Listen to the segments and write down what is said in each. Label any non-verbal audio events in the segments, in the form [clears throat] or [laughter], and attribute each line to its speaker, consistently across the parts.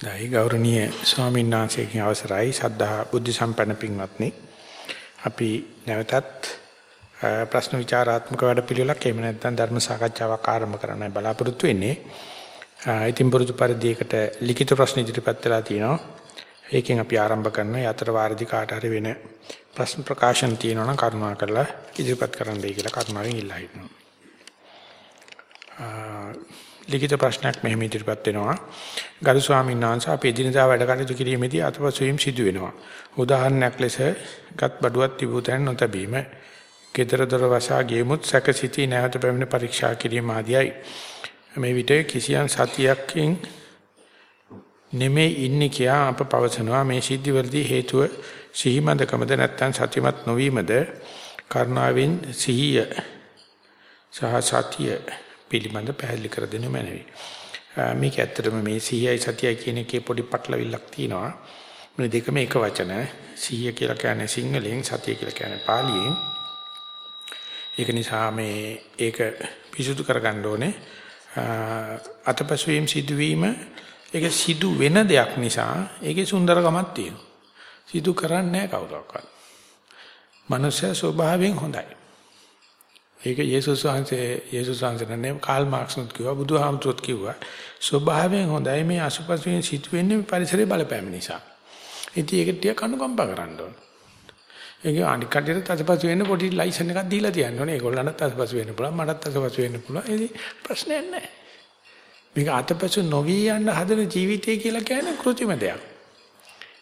Speaker 1: දැයි ගෞරවනීය ස්වාමීන් වහන්සේගේ අවසරයි සද්ධා බුද්ධ සම්පන්න පින්වත්නි අපි නැවතත් ප්‍රශ්න විචාරාත්මක වැඩපිළිවෙලක් එහෙම නැත්නම් ධර්ම සාකච්ඡාවක් ආරම්භ කරන්න බලාපොරොත්තු වෙන්නේ. ඉතින් පුරුදු පරිදියකට ලිඛිත ප්‍රශ්න ඉදිරිපත් වෙලා තිනවා. ඒකෙන් අපි ආරම්භ කරන යතර වාරදි කාට හරි වෙන ප්‍රශ්න ප්‍රකාශන තියෙනවා නම් කරුණා කරලා ඉදිරිපත් කරන්නයි කියලා කරුණාවෙන් ඉල්ලා හිටිනවා. ලිඛිත ප්‍රශ්නයක් මෙහෙම ඉදිරිපත් වෙනවා. ගරු ස්වාමීන් වහන්සේ අපේ දිනදා වැඩ කටයුතු කිරීමේදී අතපසු වීම සිදු වෙනවා. උදාහරණයක් ලෙස ගත් බඩුවක් තිබූ තැන නොතැබීම, gedara dora වසා ගේමුත් සැකසිතී නැවත පැමිණ පරීක්ෂා කිරීම ආදියයි. මේ විට කිසියම් සතියකින් නෙමෙයි ඉන්නේ කියා අප පවසනවා මේ සිද්ධිවලදී හේතුව සිහිමදකමද නැත්නම් සතිමත් නොවීමද කරුණාවෙන් සිහිය සහ සතිය පිළිබඳ පැහැදිලි කර දෙනු මැනවි. මේක ඇත්තටම මේ සිහියයි සතියයි කියන එකේ පොඩි පටලවිල්ලක් තියෙනවා. මේ දෙකම එක වචන. සිහිය කියලා කියන්නේ සිංහලෙන් සතිය කියලා කියන්නේ පාලියෙන්. ඒක නිසා මේ ඒක පිසුදු කරගන්න ඕනේ. අතපසු වීම සිදුවීම ඒක සිදු වෙන දෙයක් නිසා ඒකේ සුන්දරකමක් තියෙනවා. සිදු කරන්නේ නැහැ කවුරක්වත්. මනුෂ්‍ය ස්වභාවයෙන් හොඳයි. ඒක යේසුස් වහන්සේ යේසුස් වහන්සේ නේ කාල් මාක්ස් නුත් කිව්වා බුදුහාමුදුරුවෝත් කිව්වා ස්වභාවයෙන් හොඳයි මේ අසුපසුවෙන් සිදුවෙන්නේ පරිසරයේ බලපෑම නිසා. ඉතින් ඒක ටික අනුකම්පා කරන්න ඕන. ඒක අනික් කටියට අසපසු වෙන්න පොඩි ලයිසන් එකක් දීලා තියන්න ඕනේ. ඒගොල්ලන්ට අසපසු වෙන්න පුළුවන් මටත් අසපසු වෙන්න පුළුවන්. ඉතින් ප්‍රශ්නයක් නැහැ. මේක අතපසු නොවි යන්න හදන ජීවිතය කියලා කියන්නේ કૃත්‍රිම දෙයක්.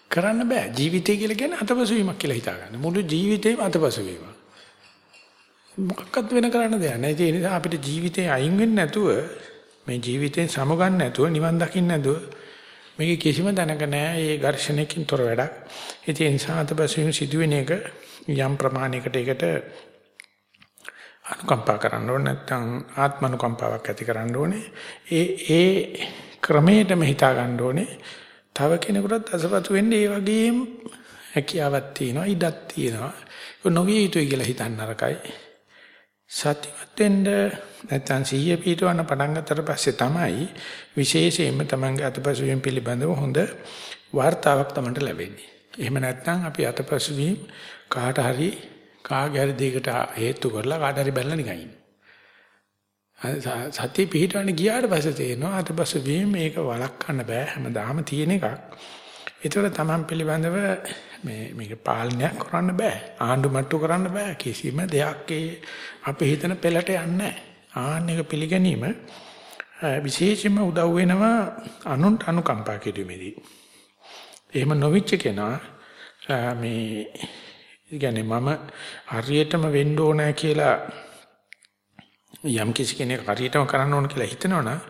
Speaker 1: කරන්න බෑ. ජීවිතය කියලා කියන්නේ අතපසු වීමක් කියලා හිතා ගන්න. මුළු ජීවිතේම අතපසු වීමක්. මොකක්වත් වෙන කරන්න දෙයක් නැහැ. ඒ නිසා අපිට ජීවිතේ අයින් වෙන්නේ නැතුව මේ ජීවිතෙන් සමගන්න නැතුව නිවන් දකින්න නැතුව මේක කිසිම දැනක නැහැ. ඒ ඝර්ෂණයකින් තොර වැඩක්. ඒ නිසා අතපසුන් සිදුවෙන එක යම් ප්‍රමාණයකට ඒකට අනුකම්පා කරන්න ඕනේ නැත්නම් ආත්ම අනුකම්පාවක් ඇති කරන්න ඕනේ. ඒ ඒ ක්‍රමයටම හිතා ගන්න ඕනේ. තව කෙනෙකුටත් අසපතු වෙන්නේ ඒ වගේම හැකියාවක් තියෙනවා, ඉඩක් තියෙනවා. ඒක නොවිය යුතුයි කියලා හිතන්න අරකයි. සතිමත් වෙන්න නැත්නම් සිහිය පිටවන්න පටන් ගත්තට පස්සේ තමයි විශේෂයෙන්ම තමන්ගේ අතපසුවීම් පිළිබඳව හොඳ වார்த்தාවක් තමන්ට ලැබෙන්නේ. එහෙම නැත්නම් අපි අතපසුවීම් කාට හරි කාගේ හරි දෙයකට හේතු කරලා කාට හරි බැලලා නිකන් ඉන්නවා. සතිය පිටවන්න ගියාට පස්සේ තේරෙනවා අතපසුවීම් මේක වළක්වන්න බෑ හැමදාම තියෙන එකක්. ඒතර තමන් පිළිබඳව මේ මේක පාලනයක් කරන්න බෑ. ආණ්ඩු මට්ටු කරන්න බෑ. කිසිම දෙයක් අපේ හිතන පෙළට යන්නේ ආන්න එක පිළිගැනීම විශේෂයෙන්ම උදව් වෙනවා අනුන්ට අනුකම්පා කිරීමේදී. එහෙම නොවිච්ච කෙනා මේ කියන්නේ මම හරියටම වෙන්න ඕනෑ කියලා යම් කිසි කෙනෙක් හරියටම කරන්න ඕන කියලා හිතනවනම්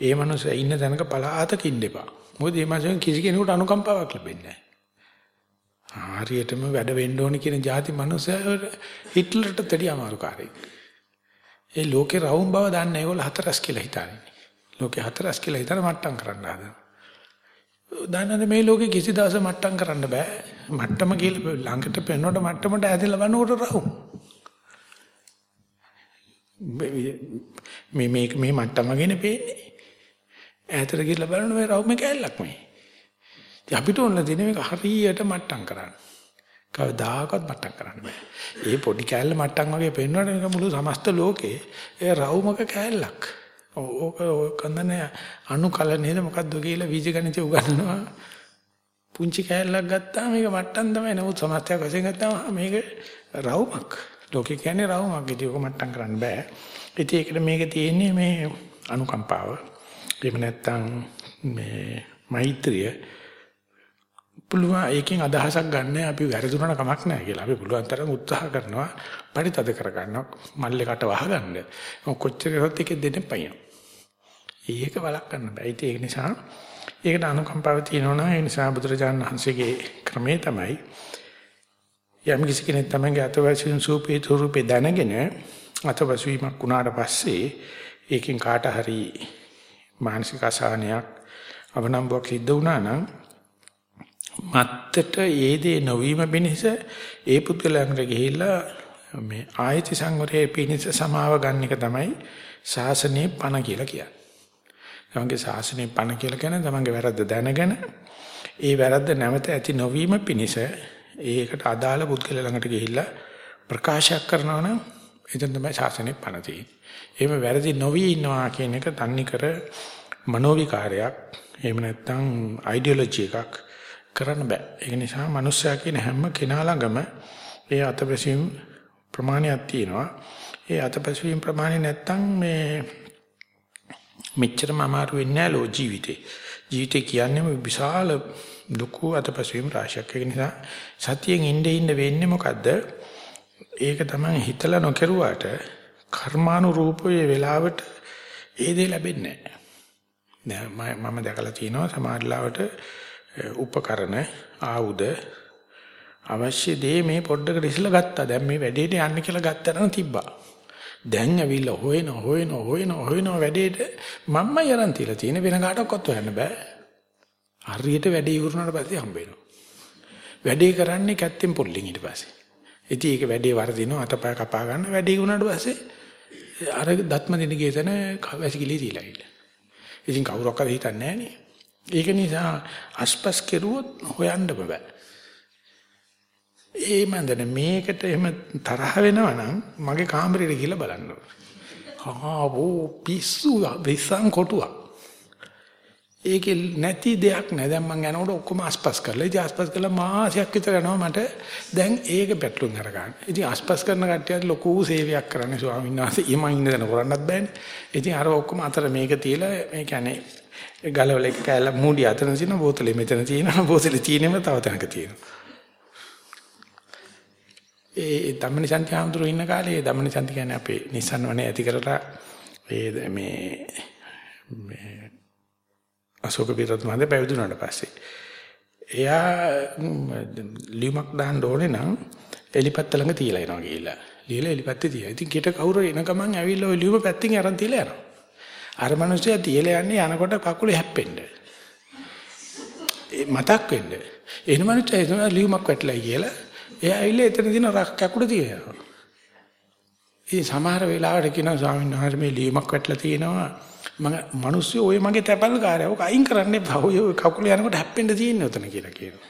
Speaker 1: ඒ මනුස්සයා ඉන්න තැනක පලාතක ඉන්න එපා. මොකද මේ මාසෙන් කිසි කෙනෙකුට අනුකම්පාවක් ලැබෙන්නේ නැහැ. හරියටම වැඩ වෙන්න ඕන කියන જાති මනුස්සයව හිට්ලර්ට තඩි අමාරු කාර්යයක්. ඒ ලෝකේ රවුම් බව දන්නේ ඒගොල්ලෝ හතරස් කියලා හිතන්නේ. ලෝකේ හතරස් කියලා හිතන මට්ටම් කරන්න හදනවා. දන්නද මේ ලෝකේ කිසි දවසක මට්ටම් කරන්න බෑ. මට්ටම කියලා ළඟට පෙන්නකොට මට්ටමට ඇදලා බලනකොට රවුම්. මේ මේක මේ මට්ටම ගැන පේන්නේ. ඈතට ගිහලා බලන මේ රවුමේ කැලලක් මේ. ඉතින් අපිට ඕන දෙන මේක හරියට මට්ටම් කරන්න. කවදාකවත් මට්ටම් කරන්න බෑ. ඒ පොඩි කැලල මට්ටම් වගේ පෙන්වන එක මුළු සමස්ත ලෝකේ ඒ රවුමක කැලලක්. ඕක කන්දනේ අනුකල නේද මොකද්ද කියලා වීජගණිතය උගන්වනවා. පුංචි කැලලක් ගත්තාම මේක මට්ටම් තමයි. නමුත් සමස්තයක් වශයෙන් ගත්තාම මේක රවුමක්. ලෝකේ කියන්නේ රවුමක්. ඉතින් ඕක මට්ටම් කරන්න බෑ. ඉතින් ඒකට මේක තියෙන්නේ මේ අනුකම්පාව. එහෙම නැත්නම් මේ මෛත්‍රිය පුළුවන් ඒකෙන් අදහසක් ගන්න අපි වැරදුනන කමක් නැහැ කියලා. අපි පුළුවන් තරම් උත්සාහ කරනවා පරිතද කරගන්නවා මල්ලේකට වහගන්න. කොච්චර කරත් එකෙන් දෙන්න පයින්. ඒක වළක්වන්න බෑ. ඒක නිසා ඒකට අනුකම්පාව තියෙනවා ඒ නිසා බුදුරජාණන් වහන්සේගේ ක්‍රමේ තමයි යම් කිසි කෙනෙක් තමන්ගේ අතවැසියන් සූපේ තුරුපේ දැනගෙන අතවැසීමක් වුණාට පස්සේ ඒකෙන් කාට හරි මානසික අසහනයක් අවනම්බුවක් සිද්ධ වුණා නම් මත්තට ඒ දේ නොවීම පිණිස ඒ පුද්ගලයන්ට ගිහිල්ලා මේ ආයති සංවරයේ පිණිස සමාව ගන්න එක තමයි ශාසනයේ පණ කියලා කියන්නේ. තමන්ගේ ශාසනය පණ කියලා කියන තමන්ගේ වැරද්ද දැනගෙන ඒ වැරද්ද නැවත ඇති නොවීම පිණිස ඒකට අදාළ පුද්ගල ළඟට ගිහිල්ලා ප්‍රකාශයක් කරනවා නම් එතන තමයි ශාසනය පණ තියෙන්නේ. එහෙම වැරදි නොවි ඉන්නවා කියන එක තන්නේ කර මනෝවිකාරයක් එහෙම නැත්නම් අයිඩියොලොජි එකක් කරන්න බෑ. ඒක නිසා මිනිස්සයා කියන හැම කෙනා ළඟම ඒ අතපැසීම් ප්‍රමාණයක් තියෙනවා. ඒ අතපැසීම් ප්‍රමාණය නැත්තම් මේ මෙච්චරම අමාරු වෙන්නේ නැහැ ලෝ ජීවිතේ. ජීවිතේ කියන්නේ විශාල දුකු අතපැසීම් රාශියක්. ඒක නිසා සතියෙන් ඉඳ ඉඳ වෙන්නේ මොකද්ද? ඒක තමයි හිතලා නොකරුවාට කර්මානුරූපයේ වෙලාවට ඒ දේ ලැබෙන්නේ නැහැ. මම දැකලා තියෙනවා සමාජලාවට උපකරණ ආයුධ අවශ්‍ය දේ මේ පොඩ්ඩකට ඉස්සලා ගත්තා. දැන් මේ වැඩේට යන්න කියලා ගත්තා තිබ්බා. දැන් ඇවිල්ලා හොයන හොයන හොයන හොයන වැඩේට මම්මයි අරන් තියලා තියෙන වෙන කාටවත් හොයන්න බෑ. හරියට වැඩේ ඉවරුනාට පස්සේ හම්බ වෙනවා. වැඩේ කරන්නේ කැත්තෙන් පොල්ලෙන් ඊට පස්සේ. ඉතින් ඒක වැඩේ වර්ධිනවා අතපය කපා ගන්න වැඩේ වුණාට පස්සේ අර දත්ම දින ගේතන වැසිකිලි තියලා ඉන්න. ඉතින් කවුරක්වත් හිතන්නේ නැහැ ඒක නිසා අස්පස් කෙරුවොත් හොයන්න බෑ. ඒ මන්දන මේකට එහෙම තරහ වෙනවා නම් මගේ කාමරේට ගිහලා බලන්න ඕනේ. ආවෝ පිස්සු විසං කොටුවක්. ඒකේ නැති දෙයක් නෑ. දැන් මං යනකොට ඔක්කොම අස්පස් කරලා. ඉතින් අස්පස් කළා මාසයක් විතර යනවා මට. දැන් ඒක පැටලුම් අරගන්න. ඉතින් අස්පස් කරන කට්ටියට ලොකු සේවයක් කරන්නේ ස්වාමීන් වහන්සේ. ඊම ඉඳගෙන කරන්නත් බෑනේ. ඉතින් අර ඔක්කොම අතර මේක තියලා මේ කියන්නේ ගලවල එක කැල මූඩි අතන තියෙන බෝතලේ මෙතන තියෙනවා. [laughs] බෝතලේ තියෙනම තව තැනක තියෙනවා. ඒ ධම්මනිසන්ති ආමතුරු ඉන්න කාලේ ධම්මනිසන්ති කියන්නේ අපේ නිසන් වනේ ඇති කරලා ඒ මේ මේ අශෝක පිටත් මහත්තයා පැවිදුණාට පස්සේ එයා ලියුමක් දාන්න ඕනේ නම් එලිපත්ත ළඟ තියලා එනවා ගිහිල්ලා. ලියලා එලිපත්තේ තියලා. ඉතින් ගෙට කවුරු එන ගමන් ඇවිල්ලා ওই ලියුම පැත්තකින් අරන් තියලා යනවා. අර මිනිස්සයා තියලා යන්නේ යනකොට කකුලේ හැප්පෙන්න. මතක් වෙන්න. එන මිනිස්සයා එතන ලියුමක් වැටලා කියලා එයා ඇවිල්ලා එතන දින කැකුඩ තියනවා. ඉතින් සමහර වෙලාවට කියනවා ස්වාමීන් වහන්සේ මේ ලියුමක් වැටලා තියෙනවා. මම මිනිස්සු ඔය මගේ තැපල් කාර්යය ඔක අයින් කරන්න එපා. ඔය කකුල යනකොට හැප්පෙන්න තියෙන්නේ උතන කියලා කියනවා.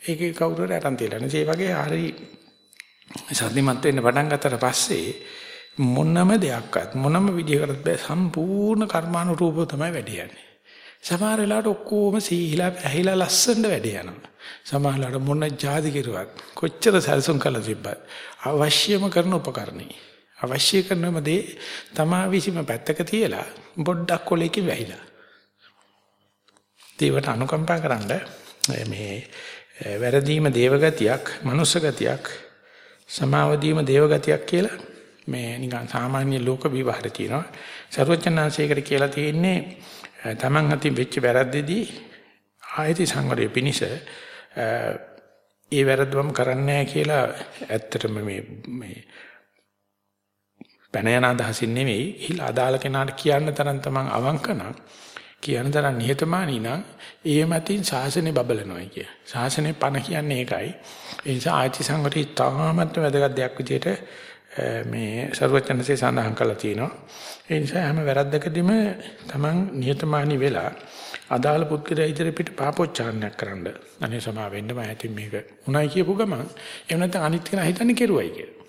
Speaker 1: ඒකේ කවුරු හරි අරන් තියලා නේ. ඒ වගේ හරි සද්දිමත් වෙන්න පටන් ගත්තට පස්සේ මොනම දෙයක්වත් මොනම විදිහකට බෑ සම්පූර්ණ කර්මානුරූපව තමයි වැඩි යන්නේ. සමහර වෙලාවට ඔක්කොම සීහිලා ඇහිලා ලස්සනට වැඩ යනවා. සමහර වෙලාවට මොන જાති කිරුවක් කොච්චර සැලසුම් කළා තිබ්බත් අවශ්‍යම කරන උපකරණේ. අවශ්‍ය කරනම දේ තමා විසින්ම පැත්තක තියලා පොඩ්ඩක් කොලේකින් වැහිලා. ඒවට අනුකම්පා කරන්න මේ වැරදීම දේවගතියක්, මනුස්ස ගතියක්, සමාවදීම දේවගතියක් කියලා මේ නිකන් සාමාන්‍ය ලෝක විවහාර තියෙනවා. සර්වඥාන්සේකට කියලා තියෙන්නේ තමන් අතින් වෙච්ච වැරද්දේදී ආයති සංවරය පිනිස ඒ වැරද්දවම කරන්නේ කියලා ඇත්තටම මේ මේ පැන යන අදහසින් නෙවෙයි හිලා අදාළ කෙනාට කියන්න තරම් තමන් අවංක නම් කියන තරම් නිහතමානී නම් ඒ මතින් ශාසනය බබලනවා කිය. ශාසනය පණ කියන්නේ ඒකයි. ඒ නිසා ආයති සංවරය තාමත් වැදගත් දෙයක් විදිහට මේ ਸਰවචනසේ සඳහන් කරලා තියෙනවා. ඒ නිසා හැම වැරද්දකදීම Taman නිහතමානී වෙලා අදාළ පුද්ගලයා ඉදිරිය පිට පාපොච්චාරණයක් කරන්න. අනේ සමා වෙන්න මම ඇතින් මේක උණයි කියපු ගමන් එහෙම නැත්නම් අනිත් කෙනා හිතන්නේ කෙරුවයි කියලා.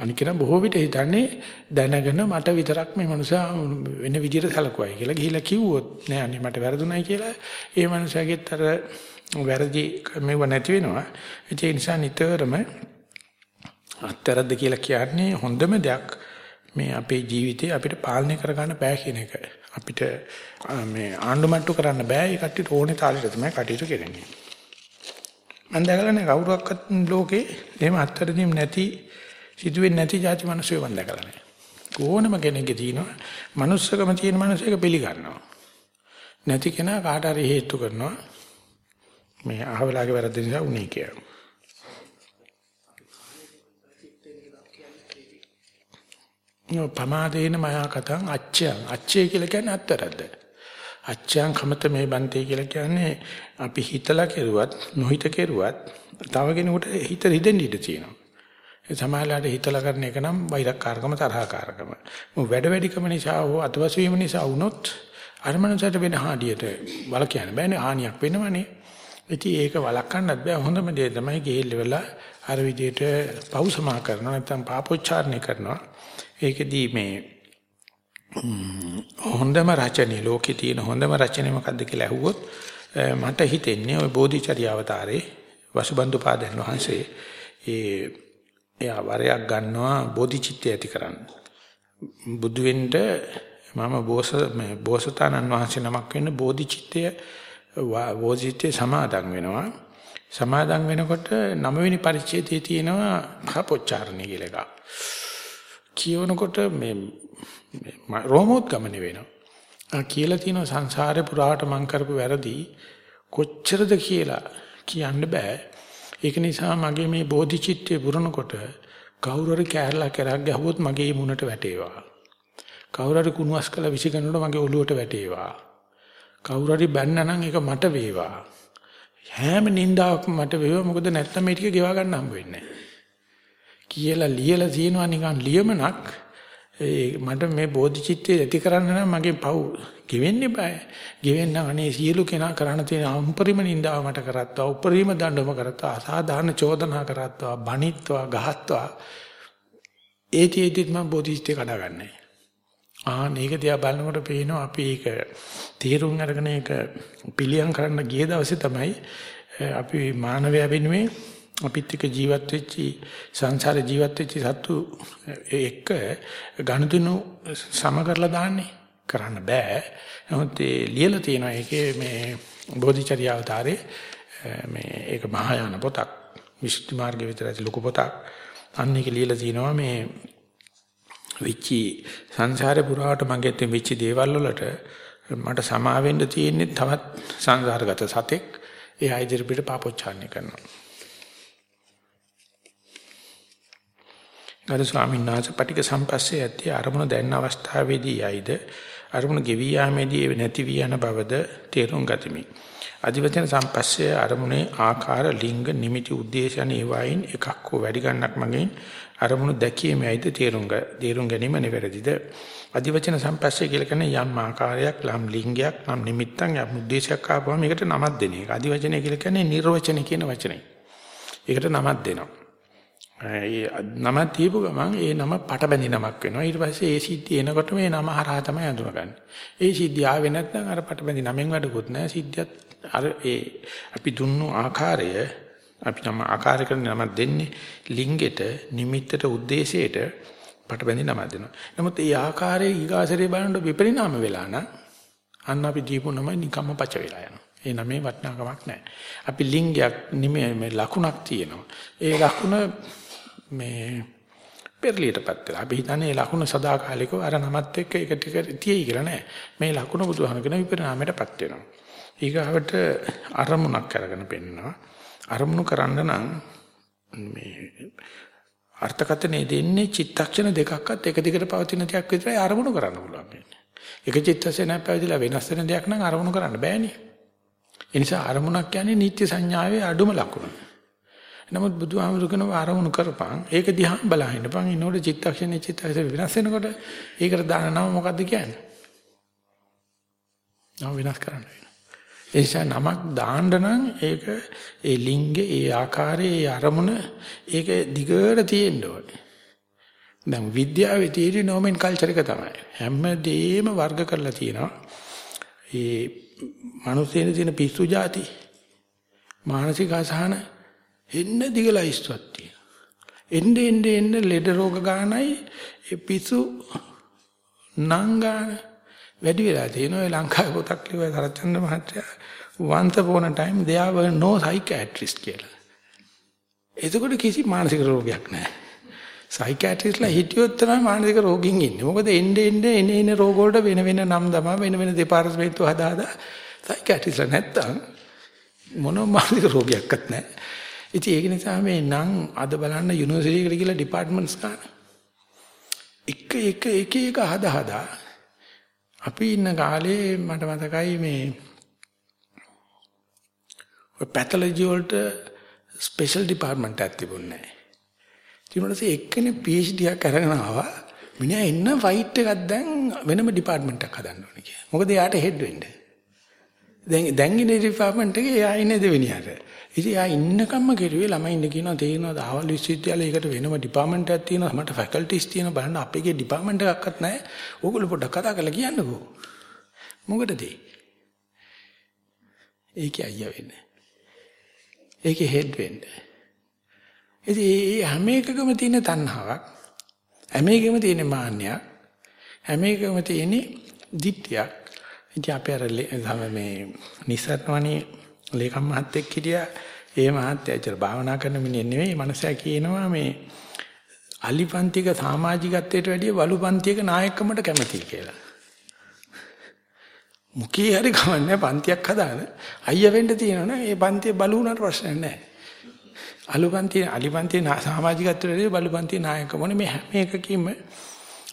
Speaker 1: අනිත් කෙනා බොහෝ විට හිතන්නේ දැනගෙන මට විතරක් මේ මනුස්සයා වෙන විදිහට සැලකුවයි කියලා ගිහිලා කිව්වොත් නෑ අනේ මට වැරදුණයි කියලා ඒ මනුස්සයාගෙත් අර වැරදි මෙව නැති වෙනවා. ඒ නිසා නිතරම අත්තරද්ද කියලා කියන්නේ හොඳම දෙයක් මේ අපේ ජීවිතේ අපිට පාලනය කරගන්න බෑ කියන එක. අපිට මේ ආණ්ඩුමට්ටු කරන්න බෑ. ඒ කට්ටියට ඕනේ තාලෙට තමයි කටයුතු කරන්නේ. මම දැකලා නැහැ කවුරක්වත් ලෝකේ එහෙම අත්තරදීම් නැති සිදුවෙන්නේ නැති જાති මිනිස්සු මම දැකලා නැහැ. ඕනම කෙනෙක්ගේ තියෙනවා manussකම තියෙන මිනිස්සෙක් පිළිගන්නවා. නැති කෙනා කාට හරි හේතු කරනවා. මේ අහවලාගේ වැරද්ද නිසා උනේ කියලා. පමාදේන මයා කතං අච්චයන් අච්චය කියලා කියන්නේ අත්තරද්ද අච්චයන් කමත මේ බන්තේ කියලා කියන්නේ අපි හිතලා කෙරුවත් නොහිත කෙරුවත් තව කෙනෙකුට හිත රිදෙන්න ඉඩ තියෙනවා සමාජලාට හිතලා කරන එක නම් වෛරක්කාරකම තරහකාරකම. මො වැඩ වැඩිකම නිසා හෝ අතවස් වීම නිසා වුණොත් අර මනසට වෙන හාඩියට වල කියන්න බෑනේ හානියක් වෙනවනේ. ඉතින් ඒක වළක්වන්නත් බෑ හොඳම දේ තමයි ගෙහිල්ල වෙලා අර විදිහට පෞසමා කරනවා නැත්නම් පාපෝච්චාරණය කරනවා. ඒකෙදී මේ හොඳම රචනය ලෝකේ තියෙන හොඳම රචනය මොකද්ද කියලා ඇහුවොත් මට හිතෙන්නේ ওই බෝධිචර්ය අවතාරේ වසුබන්දු පාදයන් වහන්සේ ඒ එයා වරයක් ගන්නවා බෝධිචිත්තය ඇති කරන්න. බුදු වෙන්න මම බෝස මේ බෝසතාණන් වහන්සේ නමක් වෙන්න බෝධිචිත්තය බෝධිචිත්තය සමාදන් වෙනවා. සමාදන් වෙනකොට නවවෙනි පරිච්ඡේදයේ තියෙනවා භාපොච්චාරණය කියලා එකක්. කියවනකොට මේ රෝමෝද්ගමන වෙනවා. කියලා තියෙන සංසාරේ පුරාට මං කරපු වැරදි කොච්චරද කියලා කියන්න බෑ. ඒක නිසා මගේ මේ බෝධිචිත්තේ පුරනකොට කවුරු හරි කෑරලා කරක් ගැහුවොත් මගේ මුණට වැටේවා. කවුරු හරි කුණුවස් කළ විසිකනකොට මගේ ඔළුවට වැටේවා. කවුරු හරි බැන්න නම් ඒක මට වේවා. හැම නින්දාවක්ම මට වේවා මොකද නැත්තම් මේ ටික ගෙවා ගන්න හම්බ වෙන්නේ නැහැ. කියලා ලියලා තියෙනවා නිකන් ලියමනක් ඒ මට මේ බෝධිචිත්තය ඇති කරන්න නම් මගේ පව් ගෙවෙන්න බෑ. ගෙවෙන්න අනේ සියලු කෙනා කරන්න තියෙන අම්පරිම නින්දාව මට කරත්තා, උපරිම දඬුවම කරත්තා, අසාධාරණ චෝදනා කරත්තා, බණිත්වා, ගහත්වා. ඒටීෙදිත් මම බෝධිචිත්තය කඩාගන්නේ. ආ මේක දිහා බලනකොට පේනවා අපි ඒක තීරුම් අරගෙන ඒක පිළියම් කරන්න ගිය දවසේ තමයි අපි මානවයා වෙනුවෙන් අපිත් එක්ක ජීවත් වෙච්චි සංසාර ජීවත් වෙච්චි සත්තු එක්ක ගනුදෙනු සම කරලා දාන්නේ කරන්න බෑ. නමුත් ඒ ලියලා තියෙනවා ඒකේ මේ බෝධිචර්ය අවතාරේ මේ ඒක මහායාන පොතක් විසුද්ධි මාර්ගය විතරයි ලොකු පොතක්. අන්න ඒක ලියලා තිනවා මේ විචි සංසාරේ පුරාට මගේ තියෙන විචි දේවල් වලට මට සමාවෙන්න තියෙන්නේ තවත් සංසාරගත සතෙක් ඒ ආයදිර පිට පාපොච්චාරණය කරනවා. ගරු ස්වාමීන් වහන්සේ පටික සම්පස්සේ ඇත්තේ අරමුණ දැනන අවස්ථාවේදී යයිද අරමුණ ගෙවි යාමේදී නැති වී යන බවද තේරුම් ගතිමි. අධිවචන සම්පස්සේ අරමුණේ ආකාර ලිංග නිමිති උද්දේශයන් ඒවායින් එකක් හෝ වැඩි ගන්නක් මගින් අරමුණු දැකීමේයිද තේරුම් තේරුම් ගැනීම නිවැරදිද අධිවචන සම්පස්සේ කියලා කියන්නේ යම් ආකාරයක් යම් ලිංගයක් යම් නිමිත්තක් යම් උද්දේශයක් ආපුවම මේකට නමක් දෙන එක. අධිවචනය කියලා කියන්නේ නිර්වචන කියන වචනේ. ඒකට නමක් දෙනවා. ඒ නම තීපු ගමන් ඒ නම පටබැඳි නමක් වෙනවා. ඊට පස්සේ ඒ සිද්ධිය එනකොට මේ නම හරහා තමයි හඳුනගන්නේ. ඒ සිද්ධිය ආවේ නැත්නම් අර පටබැඳි නමෙන් වැඩකුත් නැහැ. සිද්ධියත් අර ඒ අපි දුන්නු ආකාරය අපි තම ආකාරයකට නමක් දෙන්නේ ලිංගෙට, නිමිත්තට, ಉದ್ದೇಶයට පටබැඳි නමක් දෙනවා. නමුත් ඒ ආකාරයේ ඊගාසරේ බලනකොට විපරිණාම වෙලා නම් අන්න අපි දීපු නම නිකම්ම පච වෙලා යනවා. ඒ නමේ වටිනාකමක් නැහැ. අපි ලිංගයක් නිමේ ලකුණක් තියෙනවා. ඒ ලකුණ මේ පෙරලියටපත් වෙලා. අපි හිතන්නේ ලකුණ සදාකාලිකව අර නමත් එක්ක එක ටික තියෙයි කියලා නෑ. මේ ලකුණ බුදුහාමගෙන විපරිණාමයටපත් වෙනවා. ඊගාවට අරමුණක් අරගෙන පෙන්නනවා. අරමුණු කරන්න නම් මේ අර්ථකථනය දෙන්නේ චිත්තක්ෂණ දෙකක්වත් එක දිගට පවතින දෙයක් විතරයි අරමුණු කරන්න පුළුවන් වෙන්නේ. එක චිත්තක්ෂණයක් පැවතිලා වෙනස් වෙන දෙයක් නම් අරමුණු කරන්න බෑනේ. ඒ නිසා අරමුණක් කියන්නේ නිත්‍ය සංඥාවේ අඩුම ලකුණ. නමුත් බුදුහාමුදුරු කියනවා ආරමුණු කරපන්. ඒක දිහා බලහින්න පන්. ඉන්නකොට චිත්තක්ෂණේ චිත්තක්ෂණ වෙනස් වෙනකොට ඒකට දාන නම මොකද්ද කියන්නේ? නම වෙනස් කරන්න වෙනවා. ඒ නිසා නමක් දාන්න නම් ඒක ඒ ලිංගේ, ඒ ආකාරයේ, ඒ අරමුණ ඒක දිගට තියෙන්න ඕනේ. දැන් විද්‍යාවේ තියෙන නොමෙන් කල්චර් එක තමයි. හැමදේම වර්ග කරලා තියෙනවා. ඒ මිනිස්සුන් තියෙන පිස්සු જાති මානසික අසහන එන්න දිගලයිස්තුවක් තියෙනවා. එන්න එන්න එන්න ලෙඩ රෝග ගානයි ඒ පිසු නංගාන වැඩි වෙලා තියෙනවා. ඒ ලංකාවේ පොතක් ලිව්වා සරච්චන්ද්‍ර මහත්තයා once upon a time there were no psychiatrists කියලා. එතකොට කිසි මානසික රෝගයක් නැහැ. සයිකියාට්‍රිස්ලා හිටියොත් තමයි මානසික රෝගින් ඉන්නේ. මොකද එන්නේ එන්නේ එනේ එනේ රෝග වලට වෙන වෙන නම් දමා වෙන වෙන දෙපාර්තමේන්තු හදා හදා සයිකියාට්‍රිස්ලා නැත්තම් මොන මානසික රෝගයක්වත් නැහැ. ඉතින් ඒක නිසා මේ නම් අද බලන්න යුනිවර්සිටි එකට ගිහලා ඩිපාර්ට්මන්ට්ස් ගන්න. එක එක එක එක හදා හදා අපි ඉන්න කාලේ මට මතකයි මේ ඔය පැතොලොජි වලට ස්පෙෂල් ඩිපාර්ට්මන්ට් එකක් තිබුණේ නැහැ. ඊට පස්සේ එක්කෙනෙක් PhD එකක් අරගෙන ආවා. මිනිහා එන්න ෆයිට් එකක් දැන් වෙනම ඩිපාර්ට්මන්ට් එකක් හදන්න ඕනේ කියලා. මොකද එයාට හෙඩ් වෙන්න. දැන් දැන් ඉන්නේ ඩිපාර්ට්මන්ට් එකේ එයා ඉන්නේ දෙවෙනියට. ඉතින් එයා ඉන්නකම්ම කෙරුවේ ළමයි ඉන්න කියනවා තේරෙනවද ආවල් විශ්වවිද්‍යාලයකට වෙනම ඩිපාර්ට්මන්ට් එකක් තියෙනවා මට ෆැකල්ටිස් තියෙනවා බලන්න අපේගේ ඩිපාර්ට්මන්ට් එකක්වත් නැහැ. ඕගොල්ලෝ පොඩ්ඩක් කතා කරලා කියන්නකෝ. මොකටද ඒ? ඒකේ අයියා වෙන්නේ. ඒකේ හෙඩ් වෙන්නේ. ඉතින් මේ හැම එකකම තියෙන තණ්හාවක් හැම එකකම තියෙන මාන්නයක් හැම එකකම තියෙන දිට්ඨියක් ඉතින් අපි අර මේ නිසරණවනේ ලේකම් මහත්තයෙක් හිටියා. ඒ මහත්තයා ඇත්තට භාවනා කරන මිනිහ නෙවෙයි. මනසයා කියනවා මේ අලිපන්තික සමාජිකත්වයට වැඩිය වලුපන්තියක නායකකමට කැමතියි කියලා. මුකී හරි කවන්නේ පන්තියක් හදාන. අයියා වෙන්න තියෙනවනේ. ඒ පන්තිය බලු වුණාට ප්‍රශ්නයක් නැහැ. අලුපන්ති අලිපන්ති සමාජිකත්වයේ බලුපන්ති නායක මොනේ මේ හැම එකකින්ම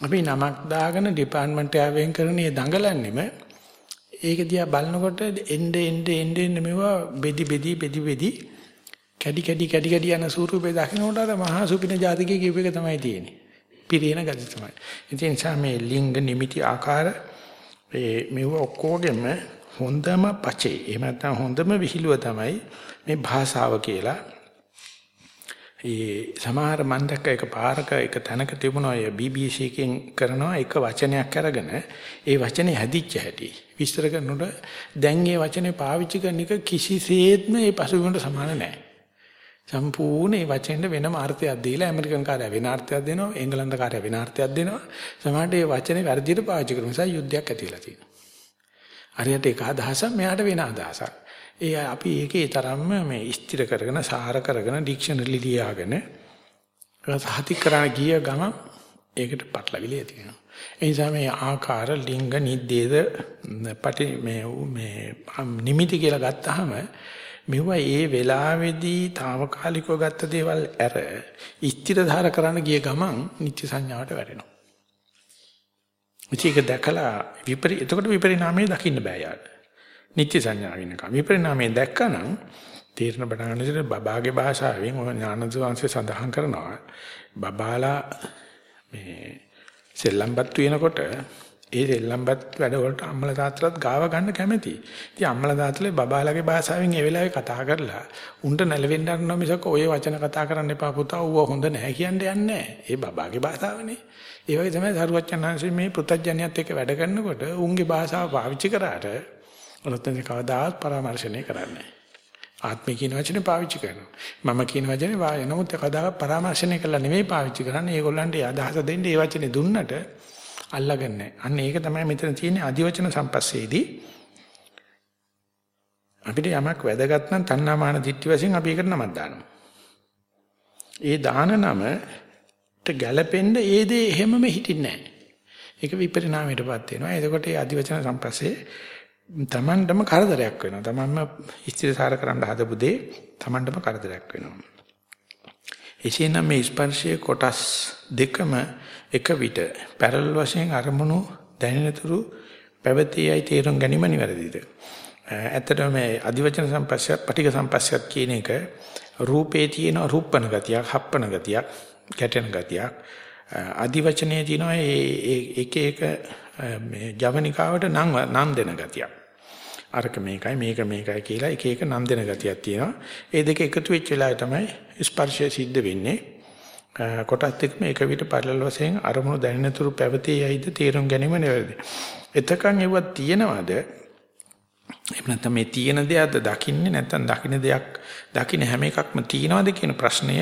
Speaker 1: අපි නමක් දාගෙන ඩිපාර්ට්මන්ට් එකෙන් කරන මේ දඟලන්නෙම ඒක දිහා බලනකොට එnde එnde එnde එnde මේවා බෙදි බෙදි බෙදි බෙදි කැඩි කැඩි කැඩි කැඩි යන ස්වරූපේ දකින්නකොට අර මහා සුපින ජාතිකයේ කියප එක තමයි තියෙන්නේ. පිරින ගති තමයි. ඉතින් නිසා මේ ලිංග නිමිති ආකාර මේ මේව ඔක්කොගෙම හොඳම පචේ. එහෙම නැත්නම් හොඳම විහිළුව තමයි මේ භාෂාව කියලා. ඒ සමහර මන් දැක්ක එක පාරක එක තැනක තිබුණා ඔය BBC එකෙන් කරනවා එක වචනයක් අරගෙන ඒ වචනේ හැදිච්ච හැටි විස්තර කරනකොට දැන් ඒ වචනේ පාවිච්චි කරන එක කිසිසේත්ම ඒ පසුබිමට සමාන නැහැ. සම්පූර්ණ ඒ වචෙන්ට වෙනම අර්ථයක් දීලා ඇමරිකන් කාර්යය වෙන අර්ථයක් දෙනවා එංගලන්ත කාර්යය වෙන අර්ථයක් දෙනවා. සමහරට ඒ වචනේ වැරදියට පාවිච්චි කරන නිසා යුද්ධයක් ඇති වෙලා තියෙනවා. හරියට ඒක අදහසක් මෙයාට වෙන අදහසක්. ඒ අපි ඒකේ තරම්ම මේ ස්ථිර කරගෙන සාර කරගෙන ඩික්ෂනරි ලියාගෙන සහති කරන ගිය ගම ඒකට පටලවිලි ඇති වෙනවා. ඒ නිසා මේ ආකාර ලිංග නිද්දේද පටි මේ මේ නිමිති කියලා ගත්තාම මෙවුවා ඒ වෙලාවේදී తాවකාලිකව ගත්ත දේවල් ඇර ස්ථිර ධාර කරන්න ගිය ගමන් නිත්‍ය සංඥාවට වැටෙනවා. ඒක දැකලා විපරි එතකොට විපරිණාමය දකින්න බෑ යාට. නිත්‍ය සංඥාව ඉන්නකම්. විපරිණාමයෙන් දැක්කනම් තීරණ බණගෙන ඉතින් බබාගේ භාෂාවෙන් ඔය ඥානද වංශය සඳහන් කරනවා. බබාලා මේ සෙල්ලම්පත් වෙනකොට ඒ සෙල්ලම්පත් වැඩවලට අම්මලා තාත්තලාත් ගාව ගන්න කැමති. ඉතින් අම්මලා තාත්තලා බබාලාගේ භාෂාවෙන් ඒ වෙලාවේ කතා කරලා උන්ට නැලවෙන්න ගන්නවා මිසක ඔය වචන කතා කරන්න එපා පුතා ඌව හොඳ නැහැ කියන්නේ යන්නේ ඒ බබාගේ භාෂාවනේ. ඒ වගේ තමයි සරුවච්චන්හන්සේ මේ පෘථජ්ජනියත් එක්ක වැඩ කරනකොට උන්ගේ භාෂාව පාවිච්චි කරාට රත්නේ කවදාත් පරාමර්ශණය කරන්නේ ආත්මය කියන වචනේ පාවිච්චි කරනවා. මම කියන වචනේ වාය නමුත් කවදාක පරාමර්ශණය කළා නෙමෙයි පාවිච්චි කරන්නේ. ඒගොල්ලන්ට අදහස දෙන්න ඒ වචනේ දුන්නට අල්ලගන්නේ. අන්න ඒක තමයි මෙතන තියෙන්නේ අදිවචන සම්පස්සේදී. අපිට යමක් වැදගත් නම් තණ්හාමාන දිට්ඨි වශයෙන් අපි ඒකට නමක් දානවා. ඒ දාන නමට ගැළපෙන්න ඒ දේ එහෙමම හිටින්නේ නැහැ. ඒක විපරිණාමයටපත් වෙනවා. එතකොට ඒ අදිවචන සම්පස්සේ තමන්ටම කරදරයක් වෙනවා. තමන්ම ස්ථිරසාර කරන්න හදපු දේ තමන්ටම කරදරයක් වෙනවා. එසේනම් මේ ස්පර්ශයේ කොටස් දෙකම එක විට පැරල් වශයෙන් අරමුණු දැනෙනතුරු පැවතියයි තේරුම් ගැනීම නිවැරදිද? ඇත්තටම මේ අදිවචන සම්පස්සයත් පටික සම්පස්සයත් කියන එක රූපේ තියෙන රූපණ ගතියක්, හප්පන ගතියක්, ගැටෙන ගතියක්. අදිවචනයේ තියෙනවා ඒ එක එක මේ ජවනිකාවට නම් නම් දෙන ගතියක්. අරක මේකයි මේක මේකයි කියලා එක එක නම් දෙන ගතියක් තියෙනවා. ඒ දෙක එකතු වෙච්ච වෙලාවේ තමයි ස්පර්ශය සිද්ධ වෙන්නේ. කොටස් දෙකම එක විට පරිලල් වශයෙන් අරමුණු දැනෙන තුරු පැවතී යයිද තේරුම් ගැනීම නෙවෙයි. එතකන් ඒවත් තියෙනවද? එහෙම නැත්නම් මේ තියෙන දෙයක්ද දකින්නේ නැත්නම් දකින්න දෙයක් දකින්න හැම එකක්ම තියෙනවද කියන ප්‍රශ්නය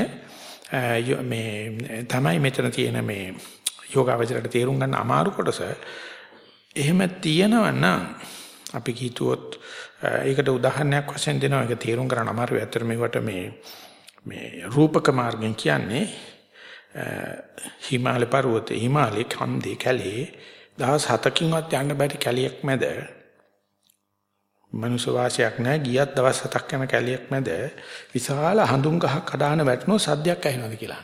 Speaker 1: මේ තමයි මෙතන තියෙන මේ යෝගාවචරයට තේරුම් ගන්න අමාරු කොටස. එහෙම තියෙනවා නම් අපි හිතුවොත් ඒකට උදාහරණයක් වශයෙන් දෙනවා ඒක තේරුම් ගන්න අමාරුයි. ඇත්තට මේවට මේ මේ රූපක මාර්ගයෙන් කියන්නේ හිමාලය පර්වතේ හිමාලය කන්දේ කැලේ දවස් 7කින්වත් යන්න බැරි කැලියක් මැද මනුෂ්‍ය වාසයක් නැහැ ගියත් දවස් 7ක් යන කැලියක් මැද විශාල හඳුන් ගහක් කඩාන වැටුණොත් සද්දයක් ඇහෙනවද කියලා